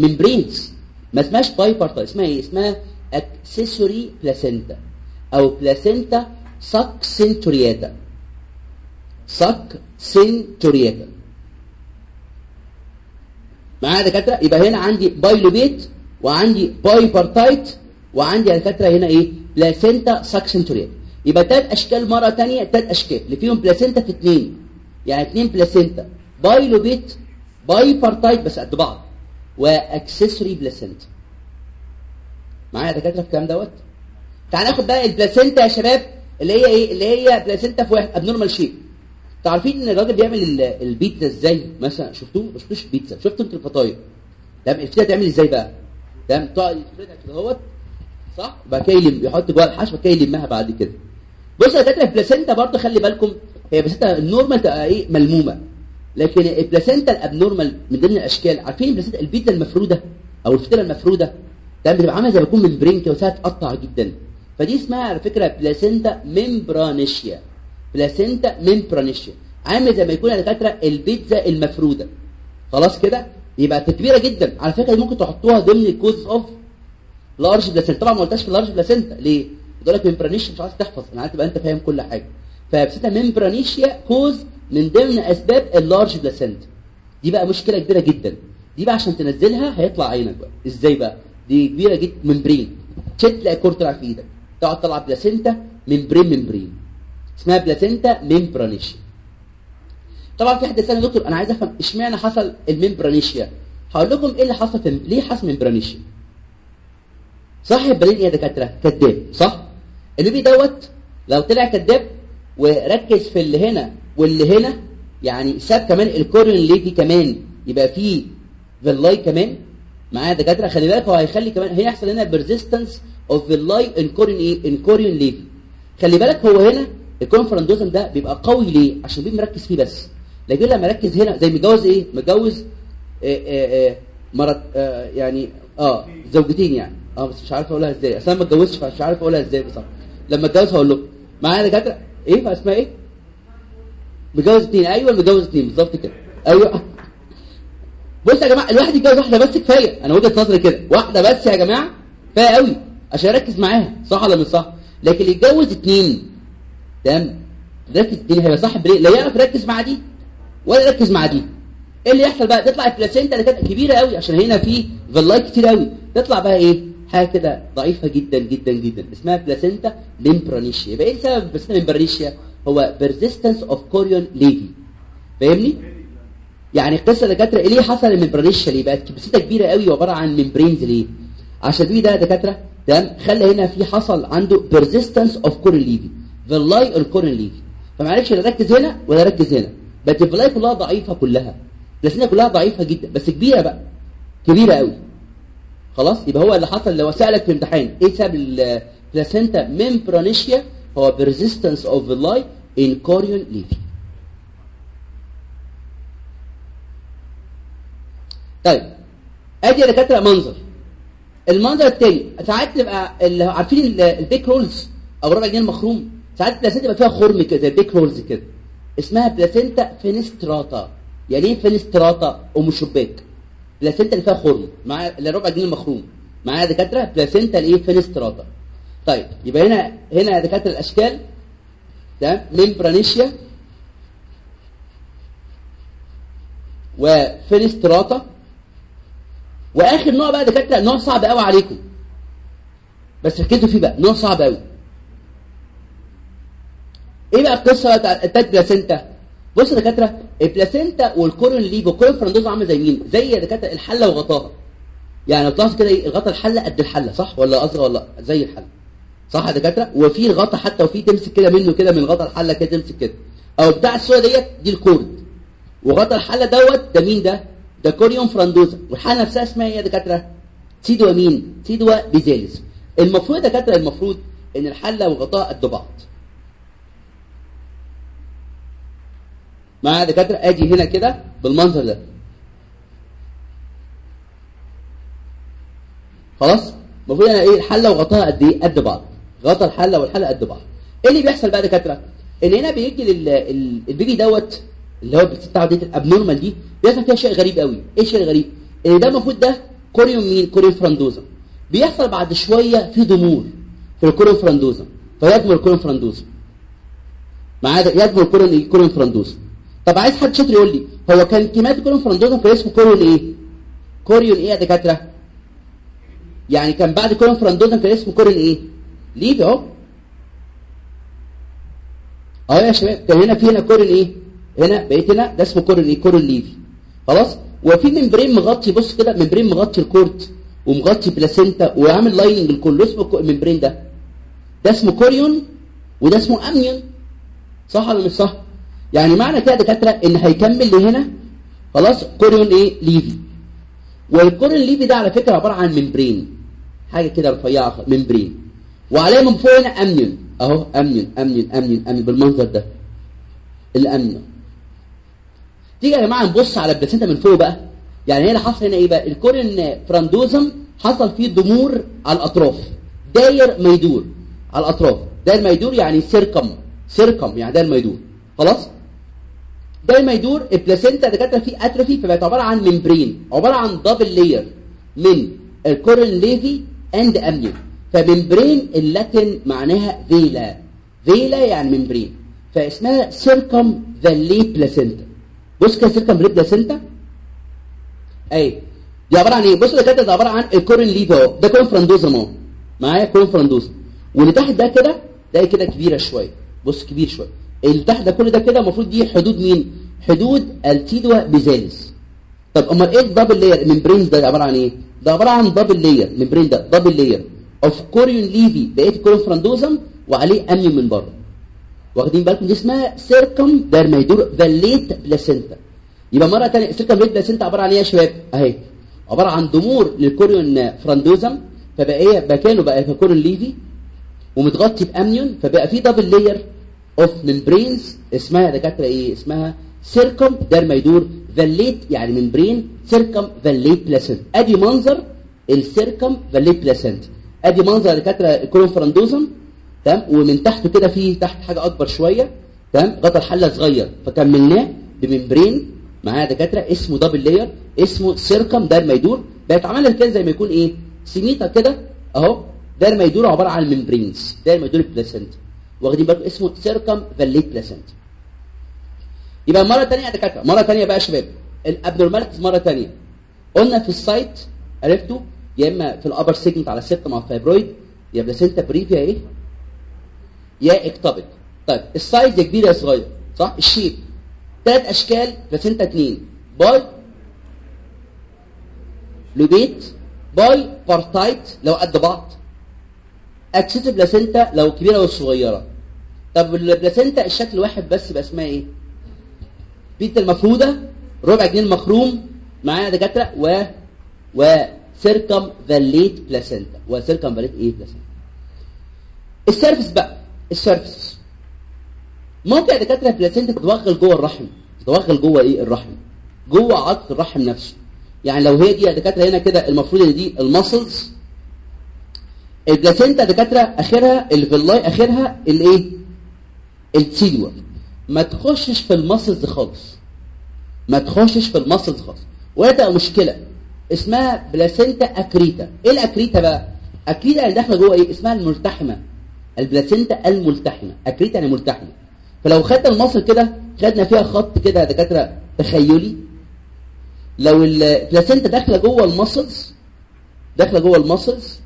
membranes ما اسمهاش bipartite اسمها إيه؟ اسمها accessory placenta أو placenta succenturiata succenturiata معايا يا دكاترة؟ يبقى هنا عندي bilobate وعندي bipartite وعندي يا دكاترة هنا إيه؟ placenta succenturiata يبقى ثلاث أشكال مرة ثانية ثلاث أشكال. اللي فيهم placenta في اثنين يعني اثنين placenta bilobate bipartite بس قد بعض. و accessory placenta معايا يا دكاترة في الكلام دوت؟ تعال ناخد بقى ال placenta يا شباب اللي هي إيه؟ اللي هي placenta في واحد abnormal shape عارفين إن الراجل بيعمل البيتزا إزاي؟ مثلا شفتوه؟ ما شفتوش بيتزا شفتوا أنتوا الفطاير تمام البيتزا تعمل إزاي بقى؟ تمام تقعد يفردها كده أهوت. صح؟ بعد كده يلم يحط جوه الحشوه كده يلمها بعد كده. بصوا يا دكاترة ال placenta برضه خلي بالكم هي placenta ال normal تبقى إيه؟ ملمومة. لكن ال placenta ال abnormal من ضمن الأشكال عارفين ال placenta البيتزا المفرودة أو الفطيرة المفرودة؟ ده بتبقى عاملة زي ما يكون membrane كده وساعه تقطع جدا. فدي اسمها على فكرة placenta membranacea placenta membranacea عامل زي ما يكون يا دكاتره البيتزا المفرودة. خلاص كده؟ يبقى كبيرة جدا. على فكرة ممكن تحطوها ضمن ال causes of large placenta طبعا ما قلتهاش في large placenta ليه؟ بيقول لك membranacea مش عايز تحفظ. أنا عارف تبقى أنت فاهم كل حاجة. ف placenta membranacea cause من ضمن أسباب ال large placenta دي بقى مشكلة كبيرة جدا. دي بقى عشان تنزلها هيطلع عينك بقى. إزاي بقى؟ دي كبيرة جدا membrane تشد تلاقي cord طلع في إيدك. تقعد تطلع placenta membrane membrane اسمها placenta membranacea طبعا في حد يسألني يا دكتور أنا عايز أفهم إشمعنى حصل ال membranacea هقول لكم إيه اللي حصل ليه حصل membranacea صاحب بالين إيه يا دكاترة كذاب صح؟ ال baby دوت لو طلع كذاب وركز في اللي هنا واللي هنا يعني ساب كمان ال chorion laeve كمان يبقى فيه villi كمان معايا دكاترة. خلي بالك هو هيخلي كمان هيحصل هنا persistence of villi in chorion إيه؟ in chorion laeve خلي بالك هو هنا الكونفرندوزم ده بيبقى قوي ليه؟ عشان بيبقى مركز فيه بس. لكن لما ركز هنا زي متجوز إيه؟ متجوز مرض يعني آه زوجتين يعني. آه بس مش عارف أقولها إزاي. أصلا ما اتجوزتش فمش عارف أقولها إزاي بصراحه لما اتجوز هقول لكم معايا دكاترة؟ إيه اسمها إيه؟ متجوز اتنين. أيوه متجوز اتنين بالظبط كده. أيوه. بص يا جماعة الواحد يتجوز واحدة بس كفاية. أنا وجهة نظري كده. واحدة بس يا جماعة كفاية قوي عشان يركز معاها صح ولا مش صح؟ لكن يتجوز اتنين تمام؟ ركز اتنين هيبقى صح بريه لا يعرف يركز مع دي ولا يركز مع دي. إيه اللي يحصل بقى؟ تطلع ال placenta اللي كانت كبيرة قوي عشان هنا في villi كتير قوي. تطلع بقى إيه؟ حاجة كده ضعيفة جدا جدا جدا. اسمها placenta membranacea يبقى إيه سبب placenta membranacea هو persistence of chorion laeve فاهمني؟ يعني القصة دكاترة ليه حصل ال membranacea ليه؟ بقت placenta كبيرة قوي وعبارة عن membranes ليه؟ عشان دي ده دكاترة تمام؟ خلى هنا في حصل عنده persistence of chorion laeve villi ال chorion laeve فما عرفش لا ركز هنا ولا ركز هنا. بقت ال villi كلها ضعيفة كلها. ال placenta كلها ضعيفة جدا بس كبيرة بقى. كبيرة قوي. خلاص؟ يبقى هو اللي حصل لو سألك في امتحان. إيه سبب ال placenta membranacea هو persistence of villi in chorion laeve طيب أدي يا دكاترة منظر. المنظر التاني ساعات تبقى اللي عارفين ال Bake Rolz أو ربع جنيه المخروم ساعات ال placenta يبقى فيها خرم كده زي ال Bake Rolz كده. اسمها placenta fenestrata يعني إيه fenestrata أم شباك placenta اللي فيها خرم مع اللي ربع جنيه المخروم معايا يا دكاتره placenta الايه fenestrata. طيب يبقى هنا هنا يا دكاتره الأشكال تمام؟ membranacea و fenestrata. وآخر نوع بقى دكاتره نوع صعب قوي عليكم. بس ركزوا فيه بقى نوع صعب قوي. إيه بقى القصة بتاعت التاج placenta بص يا دكاترة ال placenta وال chorion laeve وال chorion frondosum عامله زي مين؟ زي يا دكاترة الحلة وغطاها. يعني لو تلاحظ كده الغطا الحلة قد الحلة صح ولا اصغر ولا زي الحلة. صح يا دكاترة؟ وفي الغطا حتى وفي تمسك كده منه كده من غطا الحلة كده تمسك كده. أو بتاع الصورة ديت دي الكورد. وغطا الحلة دوت ده مين ده؟ ده كوريون فرندوزا والحاله نفسها اسمها إيه يا دكاترة؟ سيدوا مين سيدوا بيزالس المفروض يا دكاترة المفروض إن الحلة وغطاها قد بعض. مع دكاتره أجي هنا كده بالمنظر ده. خلاص؟ المفروض أنا إيه الحلة وغطاها قد إيه؟ قد بعض. غطا الحلة والحلة قد بعض. إيه اللي بيحصل بقى دكاتره إن هنا بيجي ال baby دوت اللي هو بتاع دي ال abnormal دي بيحصل فيها شيء غريب قوي إيه الشيء الغريب؟ إن ده المفروض ده كوريوم مين؟ chorion frondosum بيحصل بعد شوية في ضمور في ال chorion frondosum فيكمل ال chorion frondosum معاه يكمل ال chorion chorion frondosum طب عايز حد شاطر يقول لي هو كان كيمات chorion frondosum كان اسمه chorion إيه؟ chorion إيه يا دكاترة؟ يعني كان بعد chorion frondosum كان اسمه chorion إيه؟ laeve أهو. أهو يا شباب كان هنا في هنا chorion إيه؟ هنا بقيت هنا ده اسمه chorion إيه؟ chorion laeve خلاص؟ وفي membrane مغطي بص كده membrane مغطي ال cord ومغطي placenta وعامل lining الكل اسمه ال membrane ده. ده اسمه chorion وده اسمه amnion صح ولا مش صح؟ يعني معنى كده دكاترة إن هيكمل لهنا خلاص chorion إيه؟ laeve. وال chorion laeve ده على فكرة عبارة عن membrane. حاجة كده رفيعة membrane. وعليه من فوق هنا amnion أهو amnion amnion amnion amnion بالمنظر ده. ال amnion تيجي يا جماعة نبص على ال placenta من فوق بقى. يعني هنا حصل هنا إيه بقى؟ ال chorion frondosum حصل فيه ضمور على الأطراف. داير ما يدور على الأطراف. داير ما يدور يعني circum. circum يعني داير ما يدور خلاص؟ داير ما يدور ال placenta دكاتره فيه atrophy فبقت عبارة عن membrane عبارة عن double layer من ال chorion laeve and amnion ف membrane اللاتين معناها valla. valla يعني membrane. فاسمها circumvallate placenta بص كده circumvallate placenta أي دي عبارة عن إيه؟ بص ده ده عبارة عن ال chorion laeve أهو. ده chorion frondosum أهو. معايا chorion frondosum واللي تحت ده كده ده كده كبيرة شوية. بص كبير شوية. ده كل ده كده المفروض دي حدود مين؟ حدود ال decidua basalis طب أمال إيه ال double layer ال membrane ده عبارة عن إيه؟ ده عبارة عن double layer ال membrane ده double layer of chorion laeve بقيه chorion frondosum وعليه amnion من بره واخدين بالكم دي اسمها circum داير ما يدور فاليت بلاسينتا يبقى مرة ثانية سيركم فاليت بلاسينتا عبارة عن إيه يا شباب؟ أهي عبارة عن ضمور لل chorion frondosum فبقى إيه؟ كانوا بقى chorion laeve ومتغطي ب amnion فبقى في double layer of membranes اسمها دكاترة إيه؟ اسمها circum يدور vallate يعني membrane circumvallate placenta أدي منظر ال circumvallate placenta أدي منظر دكاترة ال chorion frondosum تمام؟ ومن تحته كده في تحت حاجة أكبر شوية تمام؟ غطا الحلة صغير. فكملناه ب membrane. معاه دكاترة اسمه double layer اسمه circum داير ما يدور بقت عملها كده زي ما يكون إيه؟ سميطه كده أهو. داير ما يدور عبارة عن membranes داير ما يدور ال placenta واخدين بالكم اسمه circumvallate placenta يبقى مرة ثانية يا دكاتره مرة ثانية بقى يا شباب. ال abnormalities مرة ثانية قلنا في ال site عرفتوا يا إما في ال upper segment على ال septum على ال fibroid يا placenta previa إيه؟ يا اكتوبيك طيب السايز يا كبير يا صغير صح؟ الشيب. ثلاث أشكال بلاسنتا اثنين باي لوبيت باي بارتايت لو قد بعض. اكسس بلاسنتا لو كبيرة والصغيره طب البلاسنتا الشكل واحد بس يبقى اسمها إيه؟ بيتا المفروده ربع جنيه المخروم معايا دكاترة و و سيركم فاليت بلاسنتا وسيركم فاليت إيه بلاسنتا ال surface بقى ال surface. ممكن يا دكاترة ال placenta تتوغل جوه الرحم. تتوغل جوه إيه؟ الرحم. جوه عضله الرحم نفسه. يعني لو هي دي يا دكاترة هنا كده المفروض ان دي ال muscles ال placenta دكاترة آخرها ال villi آخرها الايه؟ ال villi ما تخشش في ال muscles خالص. ما تخشش في ال muscles خالص. ولا تبقى مشكلة. اسمها placenta accreta. إيه ال accreta بقى؟ accreta اللي داخلة جوه إيه؟ اسمها الملتحمة. ال placenta الملتحمة. accreta يعني ملتحمة. فلو خدنا ال muscle كده خدنا فيها خط كده يا دكاترة تخيلي. لو ال placenta داخلة جوه ال muscles داخلة جوه ال muscles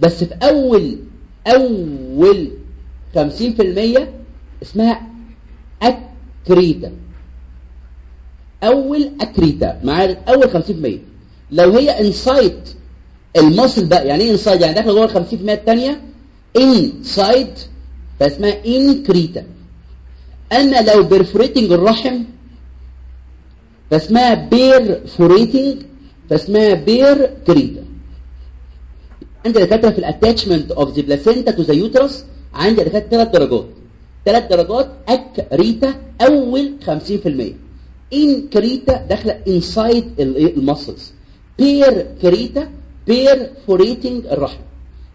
بس في أول أول 50% اسمها accreta أول accreta معايا اول 50% لو هي inside ال muscle بقى يعني إيه inside يعني داخله جوه ال 50% الثانية inside فاسمها increta. أما لو perforating الرحم فاسمها perforating فاسمها percreta عندي دكاترة في ال attachment of the placenta to the uterus عندي دكاترة ثلاث درجات. ثلاث درجات accreta أول 50% increta داخلة inside ال muscles percreta perforating الرحم.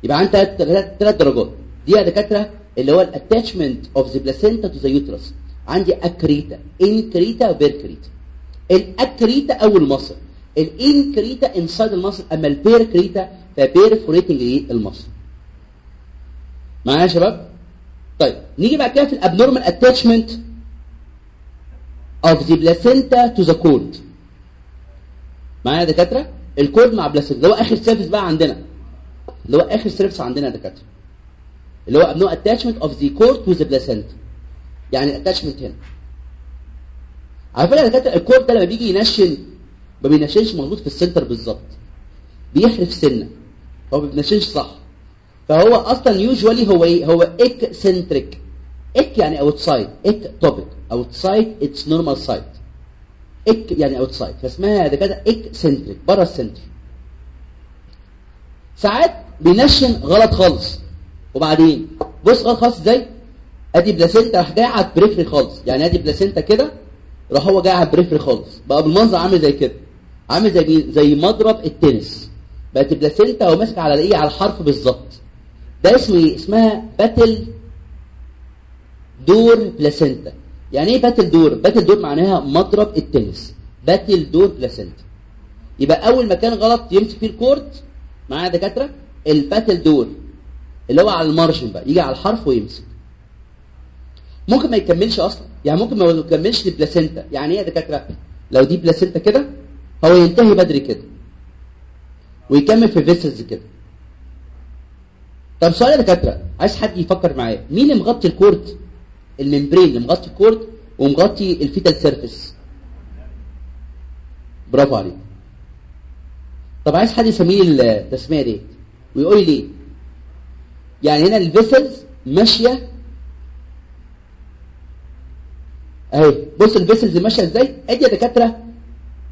يبقى عندي ثلاث درجات. دي يا دكاترة اللي هو ال attachment of the placenta to the uterus عندي accreta. increta creta. ال accreta أول muscle ال increta inside ال muscle. أما ال percreta ف perforating ال muscle معايا يا شباب؟ طيب نيجي بعد كده في ال abnormal attachment of the placenta to the cord معايا يا دكاترة؟ ال cord مع placenta اللي هو آخر surface بقى عندنا. اللي هو آخر surface عندنا يا دكاترة. اللي هو abnormal attachment of the cord to the placenta يعني ال attachment هنا. على فكرة يا دكاترة ال cord ده لما بيجي ينشن ما بينشنش مظبوط في ال center بالظبط. بيحرف سنة. هو ما بينشنش صح. فهو أصلا usually هو إيه؟ هو eccentric, ec يعني outside, ectopic outside its normal site, ec يعني outside فاسمها ده كده eccentric بره ال center ساعات بينشن غلط خالص. وبعدين؟ بص غلط خالص إزاي؟ أدي placenta راح جاي على ال periphery خالص. يعني أدي placenta كده راح هو جاي على ال periphery خالص. بقى بالمنظر عامل زي كده. عامل زي زي مضرب التنس. بقت ال placenta هو ماسك على الإيه؟ على الحرف بالظبط. ده اسمه إيه؟ اسمها battledore placenta يعني إيه battledore battledore معناها مضرب التنس. battledore placenta يبقى أول مكان غلط يمسك فيه ال cord معايا دكاترة؟ ال battledore اللي هو على ال margin بقى. يجي على الحرف ويمسك. ممكن ما يكملش أصلا. يعني ممكن ما يكملش ال placenta يعني إيه يا دكاترة؟ لو دي placenta كده هو ينتهي بدري كده. ويكمل في vessels كده. طب سؤال يا دكاترة عايز حد يفكر معايا مين اللي مغطي ال cord ال membrane اللي مغطي ال cord ومغطي ال fetal surface. برافو عليك. طب عايز حد يسميه التسمية دي ويقول لي يعني هنا ال vessels ماشية أهي بص ال vessels ماشية إزاي؟ أدي يا دكاترة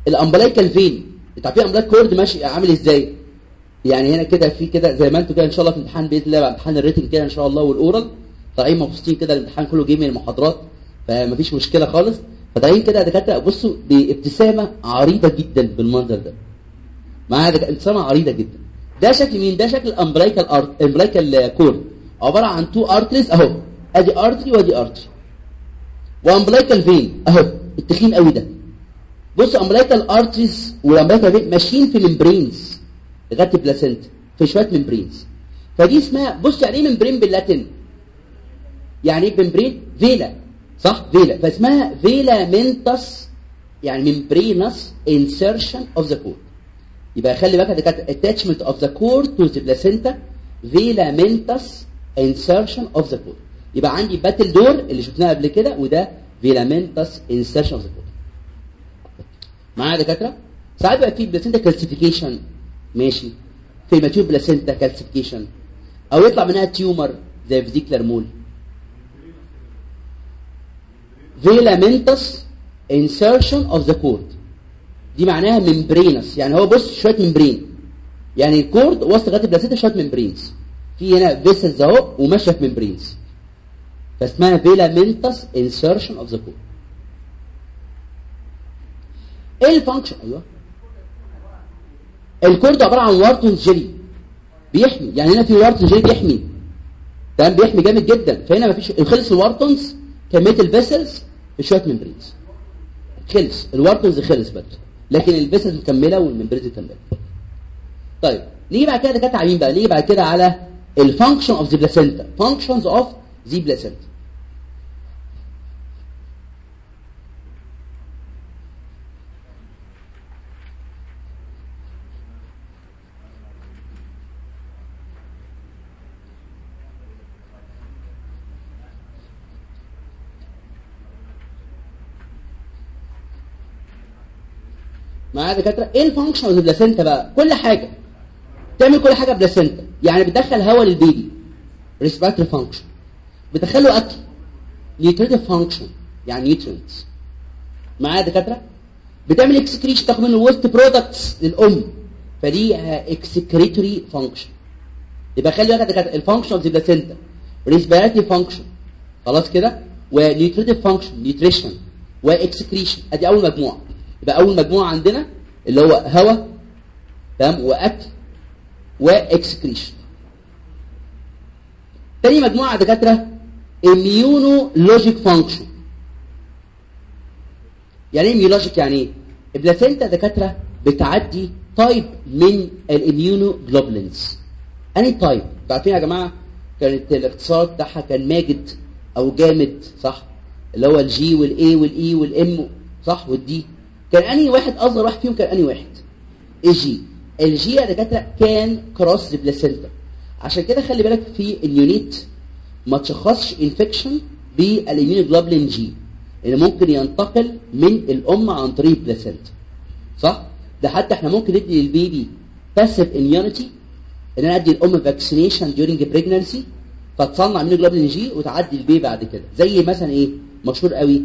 ال umbilical vein؟ انت عارفين ال umbilical cord ماشي عامل إزاي؟ يعني هنا كده في كده زي ما أنتوا كده إن شاء الله في الامتحان بإذن الله امتحان ال written كده إن شاء الله وال oral طالعين مبسوطين كده الامتحان كله جاي من المحاضرات فمفيش مشكلة خالص. فطالعين كده دكاترة بصوا بابتسامه عريضة جدا بالمنظر ده. معايا دك... ابتسامة عريضة جدا. ده شكل مين؟ ده شكل ال umbilical art umbilical cord عبارة عن two arteries أهو. أدي artery وأدي artery و umbilical vein أهو. التخين قوي ده. بص umbilical arteries وال umbilical vein ماشيين في ال membranes لغايه ال placenta في شوية membranes فدي اسمها بص يعني إيه membrane باللاتين؟ يعني إيه membrane vela. صح؟ vela. فاسمها velamentous يعني membranous insertion of the cord يبقى خلي بالك دي كانت attachment of the cord to the placenta velamentous insertion of the cord. يبقى عندي battledore اللي شفناها قبل كده وده velamentous insertion of the cord. معايا يا دكاترة؟ ساعات بقى في placenta calcification ماشي. في mature placenta calcification. أو يطلع منها tumor زي vesicular mole. Velamentous insertion of the cord. دي معناها membranous يعني هو بص شوية membrane يعني ال cord وسط لغاية ال placenta شوية membranes في هنا vessels أهو وماشيه في membranes فاسمها velamentous insertion of the cord إيه ال function أيوه. ال cord عبارة عن Wharton jelly بيحمي. يعني هنا في Wharton jelly بيحمي. تمام؟ بيحمي جامد جدا. فهنا مفيش خلص ال Wharton's كمية ال vessels في شوية membranes خلص. ال Wharton's خلص بدري لكن ال vessels مكملة وال membranes مكملة. طيب نيجي بعد كده على مين بقى. نيجي بعد كده على ال function of the placenta functions of the placenta معايا دكاتره إيه ال function of بقى؟ كل حاجة. تعمل كل حاجة placenta يعني بتدخل هواء لل baby. respiratory function بتدخله أكل. nutritive function يعني nutrients معايا دكاتره بتعمل excretion تاخد منه ال waste products للأم. فدي excretory function يبقى خلي بالك دكاتره ال function of respiratory function خلاص كده؟ و nutritive function nutrition و excretion أدي أول مجموعة. يبقى أول مجموعة عندنا اللي هو هواء تمام وأكل و excretion. تاني مجموعة دكاترة immunologic function. يعني إيه immunologic يعني إيه؟ ال placenta دكاترة بتعدي type من ال immunoglobulins أني type عارفين يا جماعة كانت الاختصار بتاعها كان ماجد أو جامد صح؟ اللي هو الجي والاي والاي والام صح؟ وال D كان أنهي واحد أصغر واحد فيهم كان أنهي واحد؟ ال G ال G يا دكاترة can cross placenta عشان كده خلي بالك في ال neonate ما تشخصش infection بال immunoglobulin G اللي ممكن ينتقل من الأم عن طريق ال placenta صح؟ ده حتى إحنا ممكن ندي لل baby passive immunity إن أنا أدي الأم vaccination during pregnancy فتصنع immunoglobulin G وتعدي ال baby بعد كده. زي مثلا إيه؟ مشهور قوي.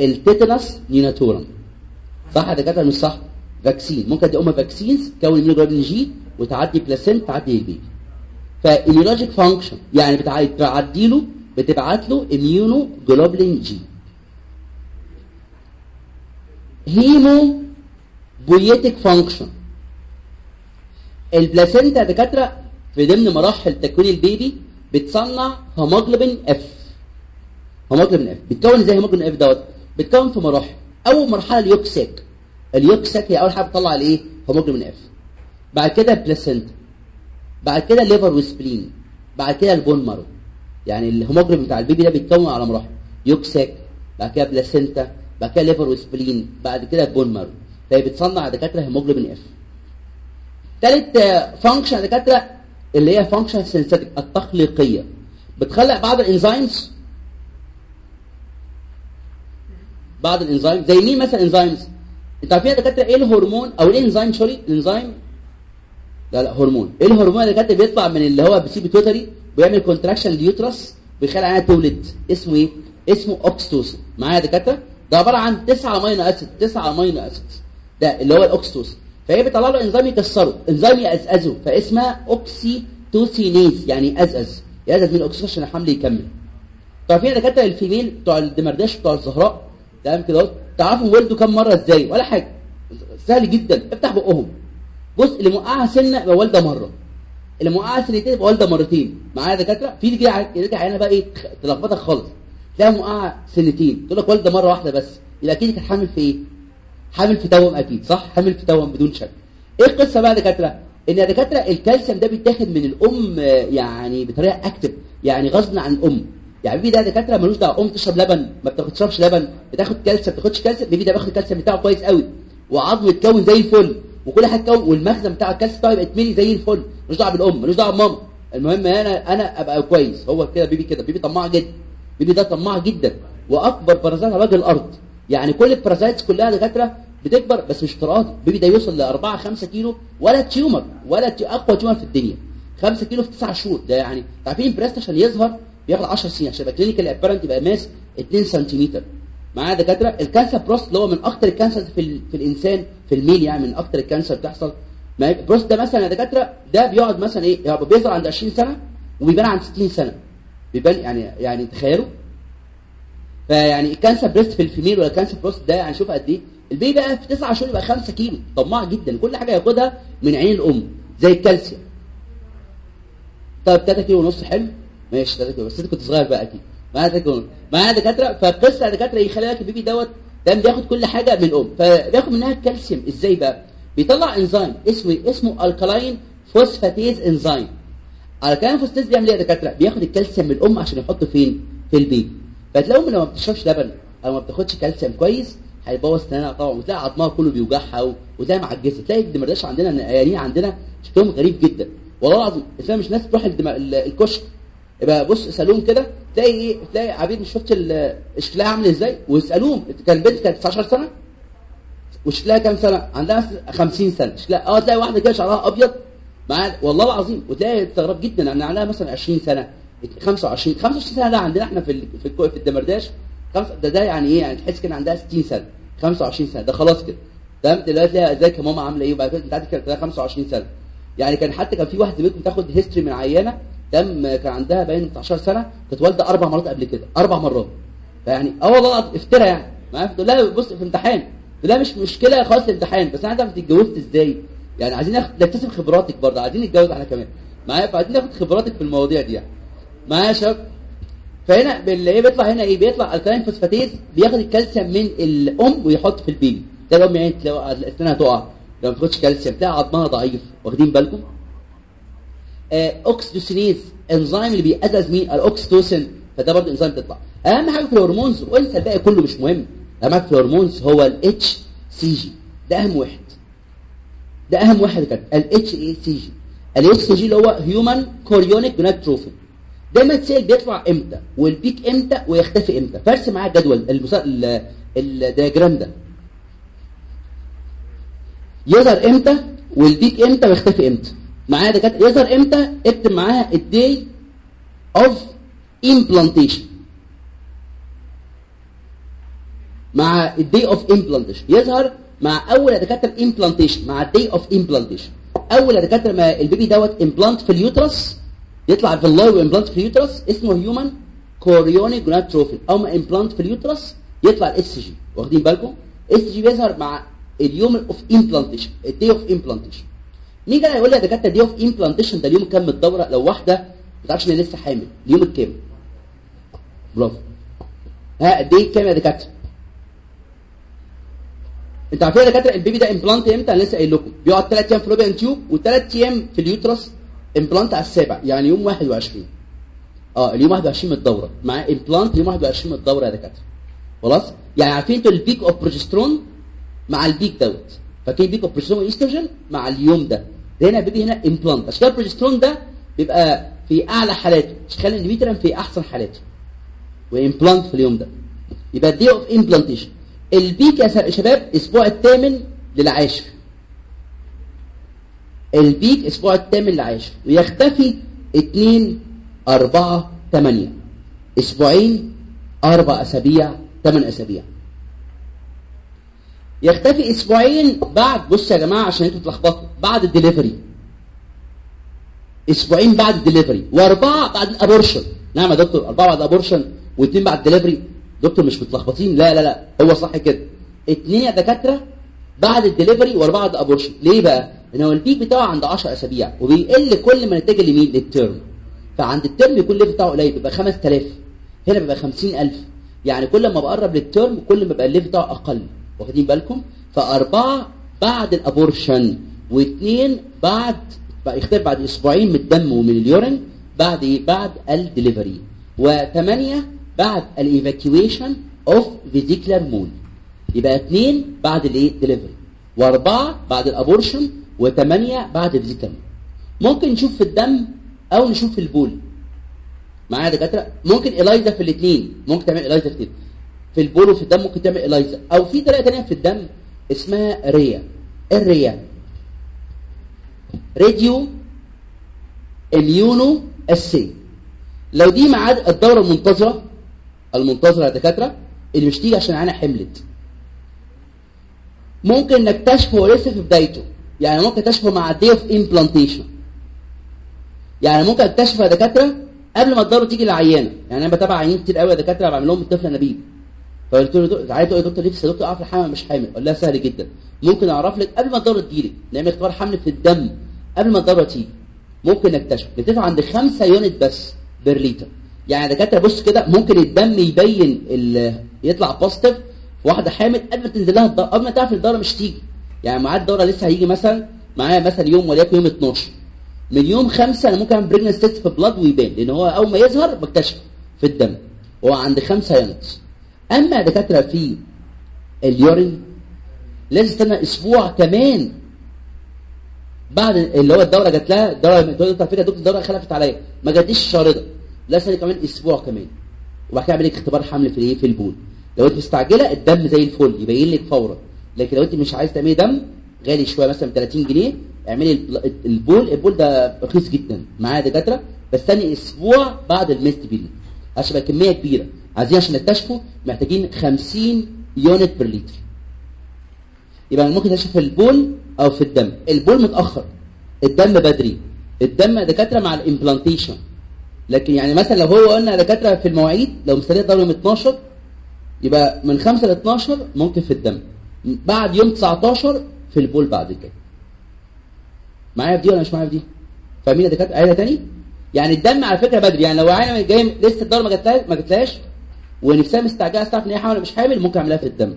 ال tetanus neonatorum. صح؟ يا دكاتره مش صح. vaccine ممكن ام vaccines تكون immunoglobulin G وتعدي placenta تعدي ال baby ف immunologic function يعني بتعدي له بتبعت له immunoglobulin G hemo poietic function ال placenta دكاترة في ضمن مراحل تكوين ال baby بتصنع hemoglobin F hemoglobin F بتكون إزاي hemoglobin F دوت. بتكون في مراحل. أول مرحلة اليوكساك اليوكساك هي أول حاجة بتطلع الايه hemoglobin F بعد كده ال placenta بعد كده liver و spleen بعد كده ال bone marrow. يعني الهيموجلوبين بتاع ال baby ده بيتكون على مراحل. yolk sac بعد كده placenta بعد كده liver و spleen بعد كده ال bone marrow. فهي بتصنع دكاترة hemoglobin F ثالث function دكاترة اللي هي function synthetic التخليقيه بتخلق بعض ال enzymes بعض الإنزيم زي مين مثلا enzymes أنت عارفين يا دكاترة؟ إيه الهرمون؟ أو إيه الإنزيم؟ sorry الانزيم لا لا هرمون. إيه الهرمون اللي كاتب بيطلع من اللي هو بيسيب pituitary ويعمل contraction لل uterus ويخلي عينها تولد. اسمه إيه؟ اسمه oxytocin معايا يا دكاترة؟ ده عبارة عن 9 amino acid 9 amino acid ده اللي هو ال oxytocin فهي بيطلع له إنزيم يكسره. إنزيم يأزأزه. فاسمها oxytocinase يعني أزأز. يأزأز من ال oxytocin عشان الحمل يكمل. تعرفين يا دكاترة ال female بتوع الدمرداش بتوع الزهراء تمام كده اهو. تعرفوا ولدوا كام مرة إزاي؟ ولا حاجة. سهل جدا. افتح بقهم. بص اللي موقعة سنة يبقى والده مرة. اللي موقعة سنتين يبقى والده مرتين. معايا دكاترة؟ في كده عيانة بقى إيه تلخبطك خالص. تلاقيها موقعة سنتين. تقول لك والده مرة واحدة بس. يبقى أكيد كانت حامل في إيه؟ حامل في توأم أكيد صح؟ حامل في توأم بدون شك. إيه القصة بقى يا دكاترة؟ إن يا دكاترة الكالسيوم ده بيتاخد من الأم يعني بطريقة active يعني غصب عن الأم. يعني ال baby ده دكاترة ملوش دعوة. ام تشرب لبن ما بتاخدش لبن بتاخد كالسيوم ما بتاخدش كالسيوم ده بياخد الكالسيوم بتاعه كويس قوي. وعظمه يتكون زي الفل. وكل حاجة تكون والمخزن بتاع الكالسيوم بتاعه يبقى يتملي زي الفل. ملوش دعوة بالأم ملوش دعوة بماما. المهم أنا أنا أبقى كويس. هو كده baby كده. baby طماع جدا. baby ده طماع جدا. وأكبر parasite على وجه الأرض. يعني كل ال parasites كلها دكاترة بتكبر بس مش افتراضي. ال baby ده يوصل ل 4 5 كيلو ولا tumor ولا. أقوى tumor في الدنيا. 5 كيلو في 9 شهور. ده يعني عارفين ال breast عشان يظهر بياخد 10 سنين عشان يبقى clinical apparent يبقى mass 2 سنتيمتر. معايا دكاترة ال cancer prostate اللي هو من أكتر ال cancer في ال... في الإنسان في ال male يعني من أكتر ال cancer بتحصل. ما البروست ده مثلا يا دكاترة ده بيقعد مثلا إيه يعني بيظهر عند 20 سنة وبيبان عند 60 سنة. بيبان يعني يعني تخيلوا. فيعني ال cancer breast في ال female ولا cancer prostate ده يعني شوف قد إيه. ال baby بقى في 9 شهور يبقى 5 كيلو طماع جدا. كل حاجة ياخدها من عين الأم زي الكالسيوم. طب 3 كيلو ونص حلو. ماشي 3 كيلو بس أنت كنت صغير بقى أكيد. معايا 3 كيلو معايا دكاتره فالقصة دكاتره يخلي لك ال baby دوت تمام بياخد كل حاجة من الام فبياخد منها الكالسيوم إزاي بقى؟ بيطلع إنزيم اسمه اسمه ال alkaline phosphatase انزيم ال alkaline phosphatase بيعمل إيه يا دكاترة؟ بياخد الكالسيوم من الأم عشان يحطه فين؟ في ال baby. فتلاقيهم لو ما بتشربش لبن أو ما بتاخدش كالسيوم كويس هيبوظ سنانها طبعا. وتلاقي عظمها كله بيوجعها وتلاقي معجزة. تلاقي الدمرداش عندنا العيانين عندنا شكلهم غريب جدا. والله العظيم اسمها مش ناس تروح. الكشك يبقى بص اسالوهم كده تلاقي إيه؟ تلاقي عبيد مش شفت شكلها عامل إزاي؟ واسالوهم كان البنت كانت 19 سنة وشكلها كام سنة؟ عندها 50 سنة. شكلها آه تلاقي واحدة كده شعرها أبيض مع والله العظيم وتلاقي تستغرب جدا ان عندها مثلا 20 سنة 25 25 سنة ده عندنا إحنا في في, في الدمرداش ده ده يعني إيه؟ يعني تحس كان عندها 60 سنة 25 سنة ده خلاص كده. تمام؟ دلوقتي تلاقي ازيك يا ماما عاملة إيه؟ وبعد كده انت عندك كانت 25 سنة. يعني كان حتى كان في واحدة زميلتكم تاخد history من عيانة تم كان عندها باين 19 سنة كانت والده أربع مرات قبل كده أربع مرات. فيعني آه والله افترى يعني معايا تقول لها بص في امتحان. تقول لها مش مشكلة خالص الامتحان بس أنا عايز انت اتجوزت إزاي؟ يعني عايزين نكتسب خبراتك برضه عايزين نتجوز إحنا كمان. معايا فعايزين ناخد خبراتك في المواضيع دي يعني. معايا يا شباب؟ فهنا إيه بيطلع هنا إيه؟ بيطلع ال alkaline phosphatase بياخد الكالسيوم من الأم ويحط في ال baby. تلاقي الام يعني اسنانها تقع لو ما تاخدش كالسيوم تلاقي عظمها ضعيف. واخدين بالكم؟ oxytocinase انزيم اللي بيأزأز مين؟ ال oxytocin فده برضه انزيم تطلع أهم حاجة في ال hormones وانسى الباقي كله مش مهم. أهم حاجة في ال hormones هو ال HCG ده أهم واحد. ده أهم واحد كده الاتش اي سي جي الاتش سي جي اللي هو human chorionic gonadotropin دايما تسال بيطلع إمتى؟ وال peak إمتى؟ ويختفي إمتى؟ فارسم معاه الجدول ال diagram ده. يظهر إمتى؟ وال peak إمتى؟ ويختفي إمتى؟ معايا دكاترة. يظهر إمتى؟ اكتب معاها ال day of implantation مع ال day of implantation يظهر مع أول يا دكاترة implantation مع ال day of implantation أول يا دكاتره ما ال baby دوت implant في ال uterus. يطلع في اللاي و implant في ال uterus. اسمه human chorionic gonadotropin أو ما implant في ال uterus. يطلع ال HCG واخدين بالكم؟ HCG بيظهر مع اليوم of implantation ال day of implantation مين كان هيقول لي يا دكاترة day of implantation ده اليوم كام الدورة؟ لو واحدة ما تعرفش إن لسه حامل. اليوم الكام؟ برافو. ها قد إيه؟ كام يا دكاترة؟ أنت عارفين يا دكاترة ال baby ده implant إمتى؟ أنا لسه قايل لكم. بيقعد 3 أيام في fallopian tube و3 أيام في ال uterus implant على السابع يعني يوم 21 آه اليوم 21 من الدورة. مع implant يوم 21 من الدورة يا دكاترة. خلاص؟ يعني عارفين أنتوا ال peak of progesterone مع ال peak دوت. فاكرين peak of progesterone مع اليوم ده. هنا baby هنا implant كده البروجسترون ده بيبقى في أعلى حالاته مش خلي ال endometrium في أحسن حالاته و implant في اليوم ده. يبقى day of implantation ال peak يا شباب أسبوع الثامن للعاشر. ال peak أسبوع الثامن للعاشر. ويختفي 2 4 8 أسبوعين أربع أسابيع 8 أسابيع. يختفي أسبوعين بعد بص يا جماعة عشان أنتوا تلخبطوا بعد الدليفري. أسبوعين بعد الدليفري واربعة بعد ال abortion. نعم يا دكتور اربعة بعد ال abortion واثنين بعد الدليفري. دكتور مش متلخبطين؟ لا لا لا هو صح كده. اثنين يا دكاترة بعد الدليفري واربعة بعد ال abortion. ليه بقى؟ ان هو ال peak بتاعه عند 10 أسابيع وبيقل كل ما نتجه لمين لل term فعند ال term يكون ال level بتاعه قليل بيبقى 5000 هنا بيبقى 50000 يعني كل ما بقرب لل term كل ما بقى ال level بتاعه أقل. واخدين بالكم؟ فأربعة بعد ال abortion واثنين بعد يختلف بعد أسبوعين من الدم ومن ال urine بعد إيه؟ بعد الدليفري وثمانية بعد ال evacuation of vesicular mole يبقى اثنين بعد الإيه دليفري وأربعة بعد ال abortion وثمانية بعد ال vesicular mole ممكن نشوف في الدم أو نشوف في البول. معايا دكاترة؟ ممكن ELISA في الاثنين ممكن تعمل ELISA في الاثنين. في البول وفي الدم ممكن تعمل ELISA أو في طريقة تانية في الدم اسمها RIA. ال RIA؟ radioimmunoassay لو دي ميعاد الدورة المنتظرة المنتظرة يا دكاترة اللي مش تيجي عشان أنا حملت. ممكن نكتشفه لسه في بدايته. يعني ممكن اكتشفه مع day of implantation يعني ممكن اكتشفه يا دكاترة قبل ما الدورة تيجي للعيانة يعني أنا بتابع عيانين كتير قوي يا دكاترة بعمل لهم أطفال أنابيب فقلت له عايز تقول يا دكتور نفسي يا دكتور أعرف الحمل مش حامل. قال لها سهل جدا. ممكن أعرف لك قبل ما الدوره تجيلك نعمل اختبار حمل في الدم قبل ما الدوره تيجي ممكن نكتشف. نتفق عند 5 unit بس per liter. يعني دكاترة بص كده ممكن الدم يبين يطلع positive واحدة حامل قبل ما تنزل لها الدوره قبل ما تعرف الدوره مش تيجي. يعني ميعاد الدوره لسه هيجي مثلا معايا مثلا يوم وليكن يوم 12 من يوم 5 أنا ممكن أعمل pregnancy test في blood ويبان لأن هو أول ما يظهر بكتشفه في الدم. هو عند 5 units. أما دكاترة في ال urine لازم استنى أسبوع كمان. بعد اللي هو الدورة جات لها الدورة تقول على فكره دكتور الدورة خلفت عليا. ما جاتليش شارده لا استنى كمان أسبوع كمان. وبعد كده أعمل لك اختبار حمل في الايه في البول. لو أنت مستعجلة الدم زي الفل يبين لك فورا. لكن لو أنت مش عايز تعملي دم غالي شوية مثلا 30 جنيه اعملي البول. البول ده رخيص جدا معاه دكاترة. بس استني أسبوع بعد ال missed period عشان يبقى كمية كبيرة. عايزين عشان نكتشفه محتاجين 50 unit per liter يبقى ممكن تكتشف في البول أو في الدم. البول متأخر. الدم بدري. الدم دكاترة مع ال implantation. لكن يعني مثلا لو هو قلنا دكاترة في المواعيد لو مستنيه الدوره يوم 12 يبقى من 5 ل 12 ممكن في الدم. بعد يوم 19 في البول بعد كده معايا في دي ولا مش معايا في دي؟ فاهمين يا دكاترة؟ عايزة تاني؟ يعني الدم على فكرة بدري. يعني لو عيانة جاية لسه الدوره ما جاتلهاش ما ونفسها مستعجله تعرف ان هي حامل مش حامل ممكن اعملها في الدم.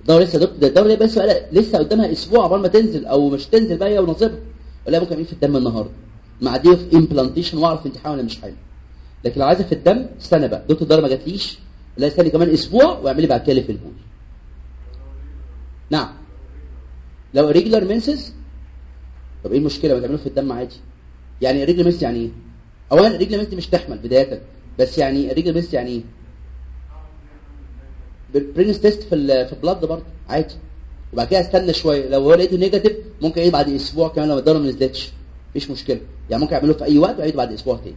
الدورة لسه دكتور الدورة بس لسه قدامها أسبوع قبل ما تنزل أو مش تنزل بقى هي ونصيبها. ولا ممكن اعمل في الدم النهارده. مع day of implantation واعرف أنت حامل ولا مش حامل. لكن لو عايزة في الدم استنى بقى. دكتور الدورة ما جاتليش. لا استني كمان أسبوع واعملي بعد كده في البول. نعم. لو irregular menses طب إيه المشكلة؟ ما تعمله في الدم عادي. يعني irregular menses يعني إيه؟ اولا irregular menses مش تحمل بداية. بس يعني irregular menses يعني إيه؟ pregnancy test في في ال blood برضه عادي. وبعد كده استنى شوية. لو هو لقيته negative ممكن إيه بعد أسبوع كمان لو الدوره ما نزلتش مفيش مشكلة. يعني ممكن اعمله في أي وقت واعيده بعد أسبوع تاني.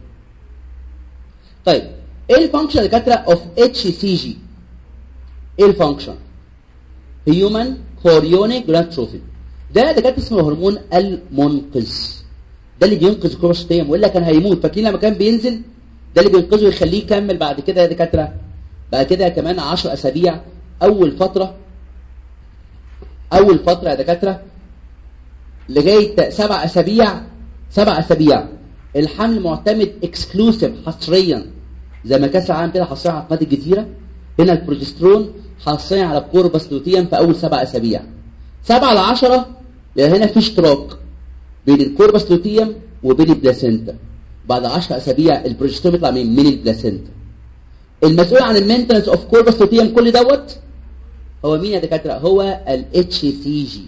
طيب إيه ال function يا دكاترة اوف اتش سي جي إيه ال function human chorionic gonadotropin ده دكاترة اسمه الهرمون المنقذ. ده اللي بينقذ ال corpus luteum والا كان هيموت. فاكرين لما كان بينزل؟ ده اللي بينقذه ويخليه يكمل بعد كده يا دكاترة؟ بعد كده كمان 10 أسابيع أول فترة أول فترة يا دكاترة لغاية سبع أسابيع سبع أسابيع. الحمل معتمد exclusive حصريا زي ما كأس العالم كده حصريا على قناة الجزيرة هنا البروجسترون حصريا على ال corpus في أول سبع أسابيع. سبعة ل 10 يعني هنا في اشتراك بين ال corpus وبين ال placenta. بعد 10 أسابيع البروجسترون بيطلع من من ال placenta. المسؤول عن ال maintenance of corpus luteum كل دوت هو مين يا دكاترة؟ هو ال HCG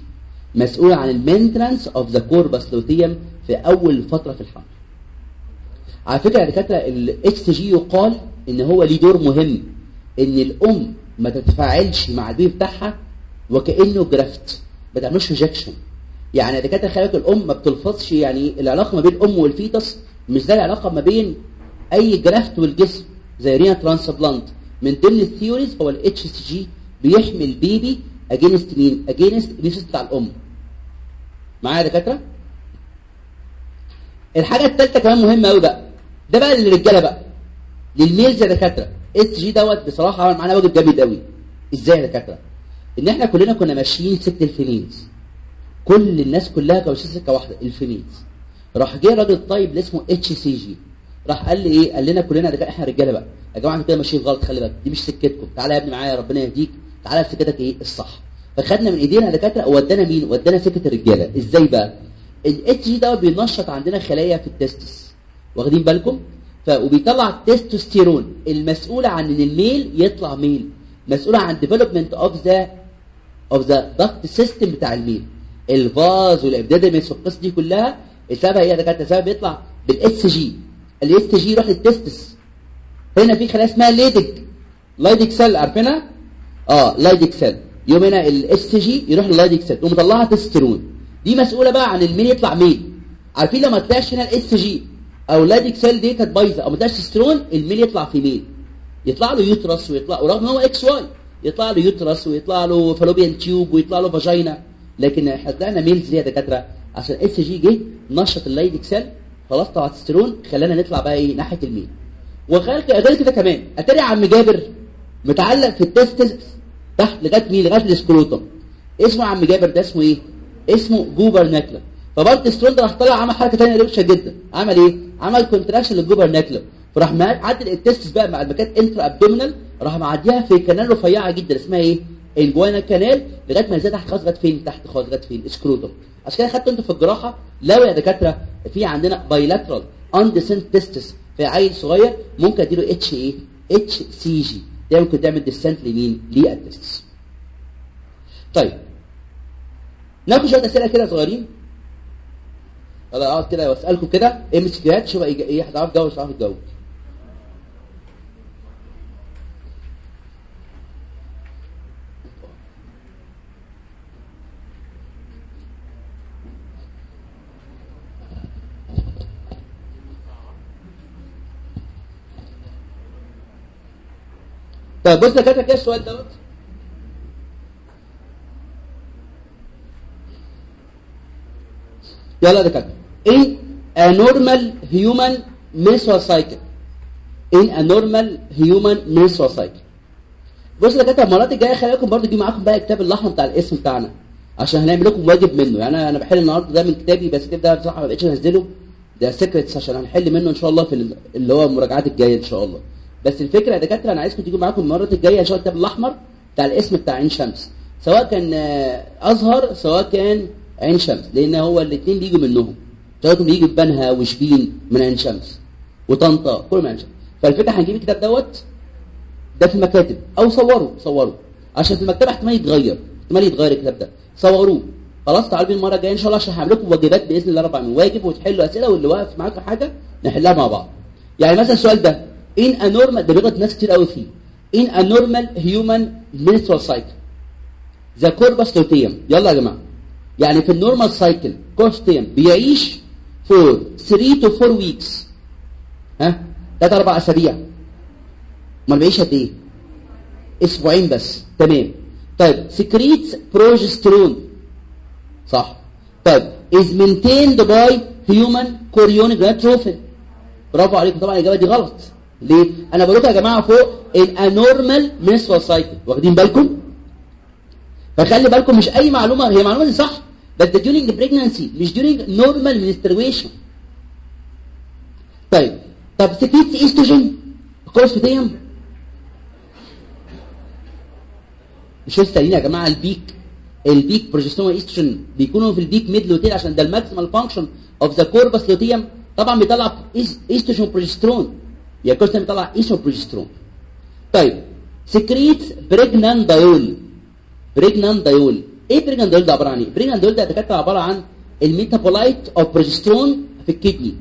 مسؤول عن ال maintenance of the corpus luteum في أول فترة في الحمل. على فكرة يا دكاترة ال HCG يقال إن هو ليه دور مهم إن الأم ما تتفاعلش مع ال baby بتاعها وكأنه graft ما تعملش rejection يعني يا دكاترة بالك الأم ما بتلفظش يعني العلاقة ما بين الأم وال fetus مش زي العلاقة ما بين أي graft والجسم. زي renal transplant من ضمن ال theories هو ال HCG بيحمي ال baby against مين against ال immune system بتاع الأم. معايا يا دكاترة؟ الحاجة الثالثه كمان مهمة قوي بقى. ده بقى للرجالة بقى. لل males يا دكاترة. HCG دوت بصراحة عمل معانا واجب جامد قوي إزاي يا دكاترة؟ إن إحنا كلنا كنا ماشيين سكه ال females كل الناس كلها ماشيين سكه واحدة ال females راح جه راجل طيب اللي اسمه HCG راح قال لي إيه؟ قال لنا كلنا دكاتره إحنا رجالة بقى. يا جماعة كده ماشيين غلط خلي بالك. دي مش سكتكم. تعالى يا ابني معايا ربنا يهديك. تعالى سكتك إيه؟ الصح. فخدنا من إيدينا دكاترة ودانا مين؟ ودانا سكة الرجالة. إزاي بقى؟ ال HCG ده بينشط عندنا خلايا في ال testis واخدين بالكم؟ ف وبيطلع التستوستيرون. المسؤول عن إن ال male يطلع male. مسؤول عن development of the of the duct system بتاع ال male. ال vas وال epididymis والقصة دي كلها السبب هي دكاترة السبب بيطلع بال HCG ال HCG يروح لل testis هنا في خلايا اسمها Leydig. Leydig cell عارفينها؟ آه Leydig cell. يوم هنا ال HCG يروح لل Leydig cell. تقوم مطلعها تستيرون دي مسؤولة بقى عن ال male يطلع male عارفين لما طلعش هنا ال HCG أو ال Leydig cell دي كانت بايظه أو ما طلعش testosterone ال male يطلع في male يطلع له uterus ويطلع ورغم إن هو XY. يطلع له uterus ويطلع له fallopian tube ويطلع له vagina. لكن إحنا طلعنا males ليه يا دكاترة. عشان HCG جه نشط ال Leydig cell خلاص طلع تستيرون خلانا نطلع بقى إيه ناحيه ال male وغير غير كده كمان أتاري عم جابر متعلق في ال testis تحت لغايه مين لغايه ال scrotum اسمه عم جابر ده اسمه إيه اسمه gubernaculum فبرضه سترون ده راح طلع عمل حركه ثانية روشه جدا عمل إيه عمل contraction لل gubernaculum فراح معدي ال testis بقى مع المكان intra-abdominal راح معديها في canal رفيعه جدا اسمها إيه ال inguinal canal لغاية ما ينزل تحت خالص لغايه فين؟ تحت خالص لغايه فين؟ scrotum عشان كده خدتوا أنتوا في الجراحة. لو يا دكاترة في عندنا bilateral undescended testis في عيل صغير ممكن أديله اتش إيه اتش سي جي ده ممكن تعمل descent لمين؟ لل testis طيب. ناخد شوية أسئلة كده صغيرين. أقعد كده وأسألكم كده. MCQ ات شوف إيه هتعرف تجاوب مش هتعرف تجاوب طيب بص كده كده السؤال دوت؟ يلا يا دكاتره in a normal human menstrual cycle in a normal human menstrual cycle بص يا دكاتره المرات الجايه خلي بالكم برضه دي معاكم بقى الكتاب الأحمر بتاع الاسم بتاعنا. عشان هنعمل لكم واجب منه. يعني أنا بحل النهارده ده من كتابي بس الكتاب ده بصراحة ما بقتش أنزله. ده سيكريتس عشان هنحل منه إن شاء الله في اللي هو المراجعات الجاية إن شاء الله. بس الفكرة يا دكاترة أنا عايزكم تيجوا معاكم المرات الجاية عشان الكتاب الأحمر بتاع الاسم بتاع عين شمس. سواء كان أزهر سواء كان عين شمس لأن هو الاثنين بيجوا منهم. سواء بيجي بنها وشبين من عين شمس وطنطا كل من عين شمس. فالفكرة هنجيب الكتاب دوت ده في المكاتب. أو صوروا صوروا عشان في المكتبة احتمال يتغير احتمال يتغير الكتاب ده. صوروه. خلاص تعالوا بينا المرة الجاية إن شاء الله عشان هعمل لكم واجبات بإذن الله رب العالمين. واجب وتحلوا أسئلة واللي واقف معاكم حاجة نحلها مع بعض. يعني مثلا السؤال ده in a normal ده بيغلط ناس كتير قوي فيه in a normal human menstrual cycle. The corpus luteum يلا يا جماعة يعني في ال normal cycle corpus luteum بيعيش for 3 to 4 weeks. ها 3 4 أسابيع. امال بيعيش قد إيه؟ أسبوعين بس. تمام. طيب secretes progesterone صح. طيب is maintained by human chorionic gonadotrophin برافو عليكم. طبعا الإجابة دي غلط. ليه أنا بقول لكم يا جماعة فوق ال normal menstrual cycle واخدين بالكم؟ فخلي بالكم مش أي معلومة هي معلومة صح بس ده during pregnancy مش during normal menstruation. طيب طب secrete estrogen corpus luteum مش لسه يا جماعة ال peak ال peak progesterone estrogen بيكونوا في ال peak mid luteal عشان ده ال maximal function of the corpus luteum طبعا بيطلع estrogen progesterone يا corpus luteum بيطلع estrogen progesterone طيب secrete pregnanediol pregnanediol إيه pregnanediol ده عباره عن إيه pregnanediol ده دكاتره عباره عن ال metabolite of progesterone في ال kidney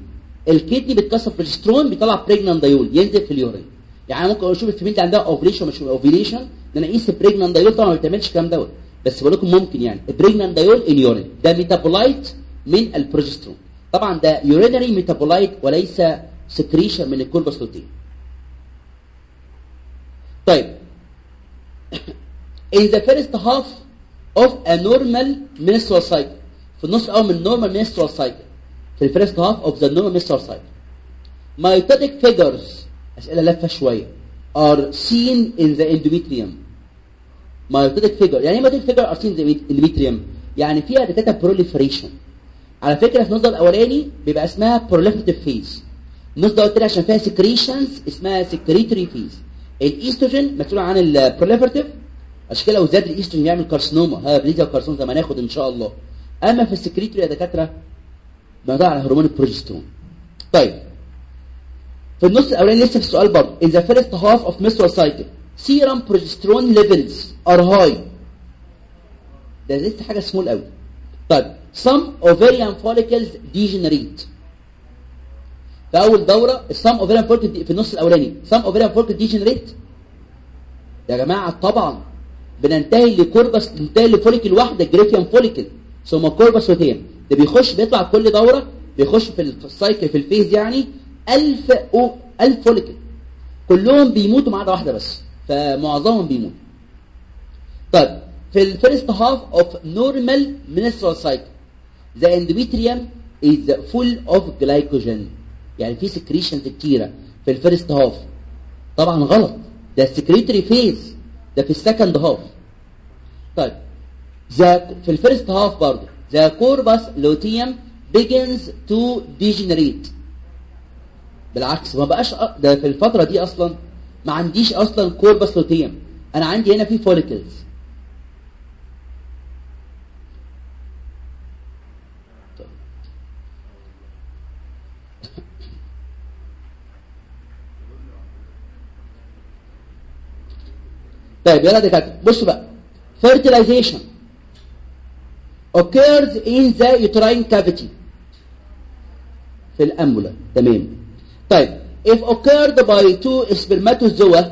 ال kidney بتكسر بروجسترون بيطلع pregnanediol ينزل في ال urine يعني ممكن أشوف ال female عندها ovulation مش ovulation ان أنا اقيس pregnanediol طبعا ما بتعملش الكلام دوت بس بقول لكم ممكن يعني pregnanediol in urine ده metabolite من البروجسترون طبعا ده urinary metabolite وليس secretion من ال corpus luteum طيب in the first half of a normal menstrual cycle في النص الأول من normal menstrual cycle في ال first half of the normal menstrual cycle mitotic figures اسئله لفه شوية are seen in the endometrium mitotic figure يعني إيه mitotic figure are seen in the endometrium يعني فيها ده proliferation على فكره في النص الاولاني بيبقى اسمها proliferative phase النص ده قلت عشان فيها secretions اسمها secretory phase الايستروجين مسؤول عن ال proliferative عشان كده لو زاد الايستروجين يعمل carcinoma ها breast carcinoma زي ما هناخد إن شاء الله. أما في ال secretory يا دكاترة بنضع على هرمون البروجسترون طيب. في النص الأولاني لسه في السؤال برضه. In the first half of menstrual cycle serum progesterone levels are high. ده لسه حاجة سمول قوي طيب. Some ovarian follicles degenerate. في أول دورة ال some ovarian follicle في النص الأولاني. some ovarian follicle degenerate يا جماعة طبعا بننتهي ل corpus ننتهي ل follicle واحدة Graafian follicle ثم corpus luteum ده بيخش بيطلع كل دورة بيخش في ال cycle في ال phase يعني 1000 أو 1000 follicle كلهم بيموتوا ما عدا واحدة بس فمعظمهم بيموت. طيب في ال first half of normal menstrual cycle the endometrium is full of glycogen. يعني في secretions كتيرة في ال first half طبعا غلط. ده ال secretory phase ده في ال second half طيب. the في ال first half برضه. the corpus luteum begins to degenerate. بالعكس ما بقاش ده في الفترة دي أصلا ما عنديش أصلا corpus luteum أنا عندي هنا في follicles طيب يلا دكاتره بصوا بقى. Fertilization occurs in the uterine cavity. في ال ampulla. تمام. طيب if occurred by two spermatozoa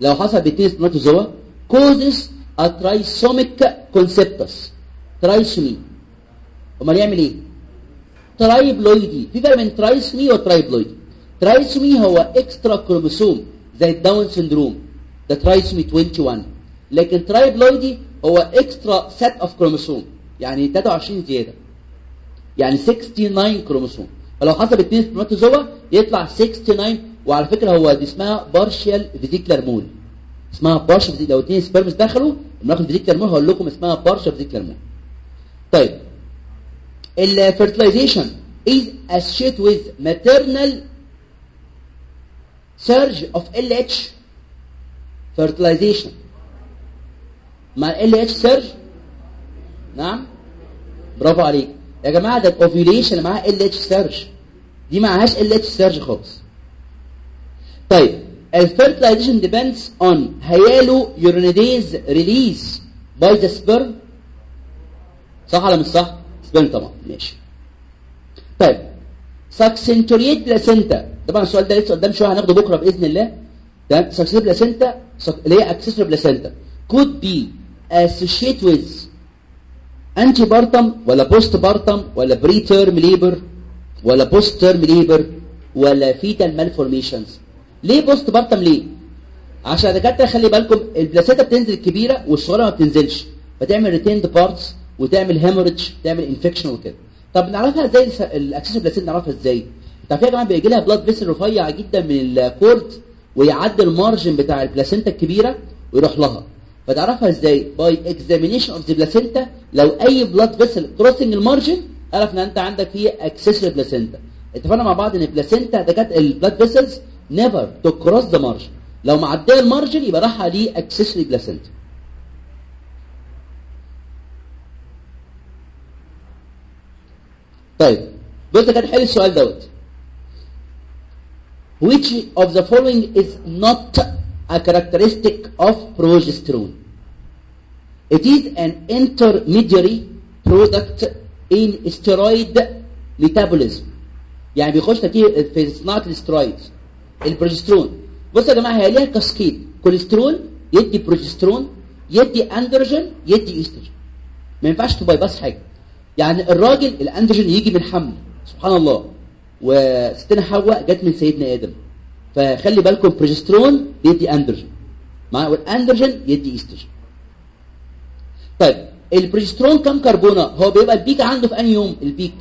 لو حصل باتنين spermatozoa causes a trisomic conceptus. Trisomy. أمال يعمل إيه؟ triploidy في فرق بين trisomy و triploidy trisomy هو extra chromosome زي ال Down syndrome ده trisomy 21 لكن triploidy هو extra set of chromosome يعني 23 زيادة. يعني 69 كروموسوم فلو خصب اثنين spermatozoa يطلع 69 وعلى فكرة هو دي اسمها partial vesicular mole اسمها partial لو اثنين sperms دخلوا بناخد vesicular mole هقول لكم اسمها partial vesicular mole طيب. ال fertilization is associated with maternal surge of LH fertilization. مع ال LH surge. نعم. برافو عليك. يا جماعة ده ال ovulation معاها ال LH surge. دي معهاش ال LH surge خالص. طيب ال fertilization depends on hyaluronidase release by the sperm. صح ولا مش صح؟ sperm طبعا. ماشي. طيب succenturiate placenta طبعا السؤال ده لسه قدام شوية هناخده بكرة بإذن الله. تمام؟ succenturiate placenta اللي هي accessory placenta could be associated with partum ولا postpartum ولا preterm labor ولا post-term labor ولا fetal malformations ليه postpartum ليه؟ عشان دكاتره خلي بالكم ال placenta بتنزل الكبيره والصغيره ما بتنزلش. فتعمل retained parts وتعمل hemorrhage تعمل infection وكده. طب نعرفها إزاي؟ ال accessory placenta نعرفها إزاي؟ انت يا جماعة بيجي لها blood vessel رفيع جدا من ال cord ويعدي ال margin بتاع ال placenta الكبيرة ويروح لها. فتعرفها إزاي؟ by examination of the placenta لو أي blood vessel crossing ال margin عرف ان أنت عندك فيه accessory placenta اتفقنا مع بعض إن ال placenta ده كانت ال blood vessels never to cross the margin لو معديه ال margin يبقى راح عليه accessory placenta طيب بص كده حل السؤال دوت. Which of the following is not a characteristic of progesterone it is an intermediary product in steroid metabolism. يعني بيخش في صناعة ال steroid ال progesterone. بصوا يا جماعة هي ليها cascade كوليسترول يدي بروجسترون يدي اندروجين يدي استروجين ما ينفعش ت bypass حاجة. يعني الراجل الاندروجين يجي من حمل. سبحان الله. وستنا حواء جت من سيدنا آدم. فخلي بالكم بروجسترون يدي اندروجين مع والاندروجين يدي استروجين طيب البروجسترون كم كربونة؟ هو بيبقى البيك عنده في أنهي يوم؟ البيك.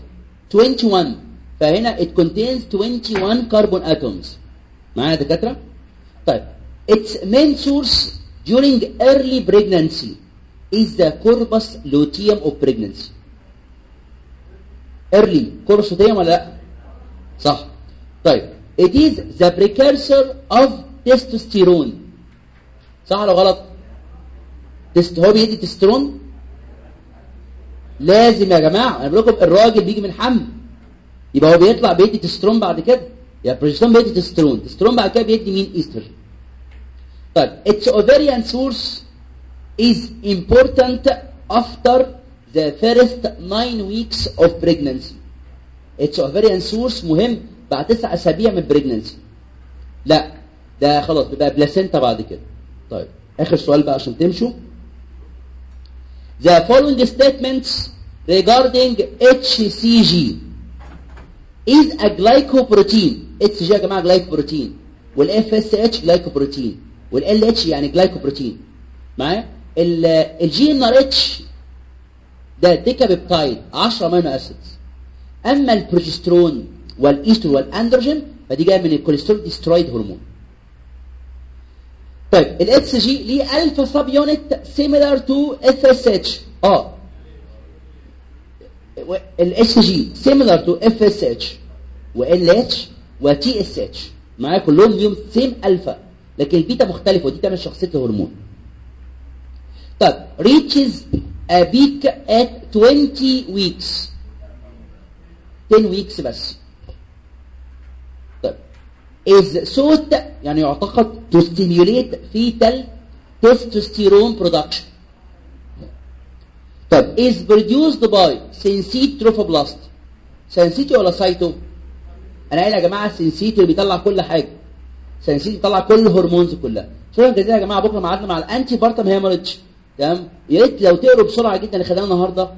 21 فهنا it contains 21 carbon atoms. معايا دكاترة؟ طيب its main source during early pregnancy is the corpus luteum of pregnancy. Early. corpus luteum ولا لا؟ صح. طيب. It is the precursor of testosterone. صح ولا غلط؟ تست هو بيدي تسترون لازم يا جماعة أنا بقول لكم الراجل بيجي من حمل يبقى هو بيطلع بيدي تسترون بعد كده؟ يعني بروجسترون بيدي تسترون تسترون بعد كده بيدي مين؟ ايستروجين طيب. Its ovarian source is important after the first nine weeks of pregnancy. Its ovarian source مهم بعد تسع أسابيع من pregnancy. لا ده خلاص بيبقى placenta بعد كده. طيب آخر سؤال بقى عشان تمشوا. The following statements regarding HCG is a glycoprotein. HCG يا جماعة glycoprotein. FSH glycoprotein. وال LH يعني glycoprotein. معايا؟ GnRH ده decapeptide 10 amino acids أما ال progesterone وال estrogen وال androgen فدي جاية من الكوليسترول دي steroid hormone. طيب ال HCG ليه alpha subunit similar to FSH. آه. ال HCG similar to FSH و LH و TSH. معايا كلهم ليهم same alpha لكن البيتا مختلفة ودي تعمل شخصية الهرمون. طيب reaches a peak at 20 weeks. 10 weeks بس. طيب. Thought يعني يعتقد to stimulate fetal testosterone production. طب is produced by syncytial trophoblast syncytial ولا cyto أنا قايل يا جماعة ال syncytio بيطلع كل حاجة. syncytio بيطلع كل ال hormones كلها. شكرا جزيلا يا جماعة بكرة ميعادنا مع ال antepartum hemorrhage تمام؟ يا ريت لو تقروا بسرعة جدا اللي خدناه النهارده.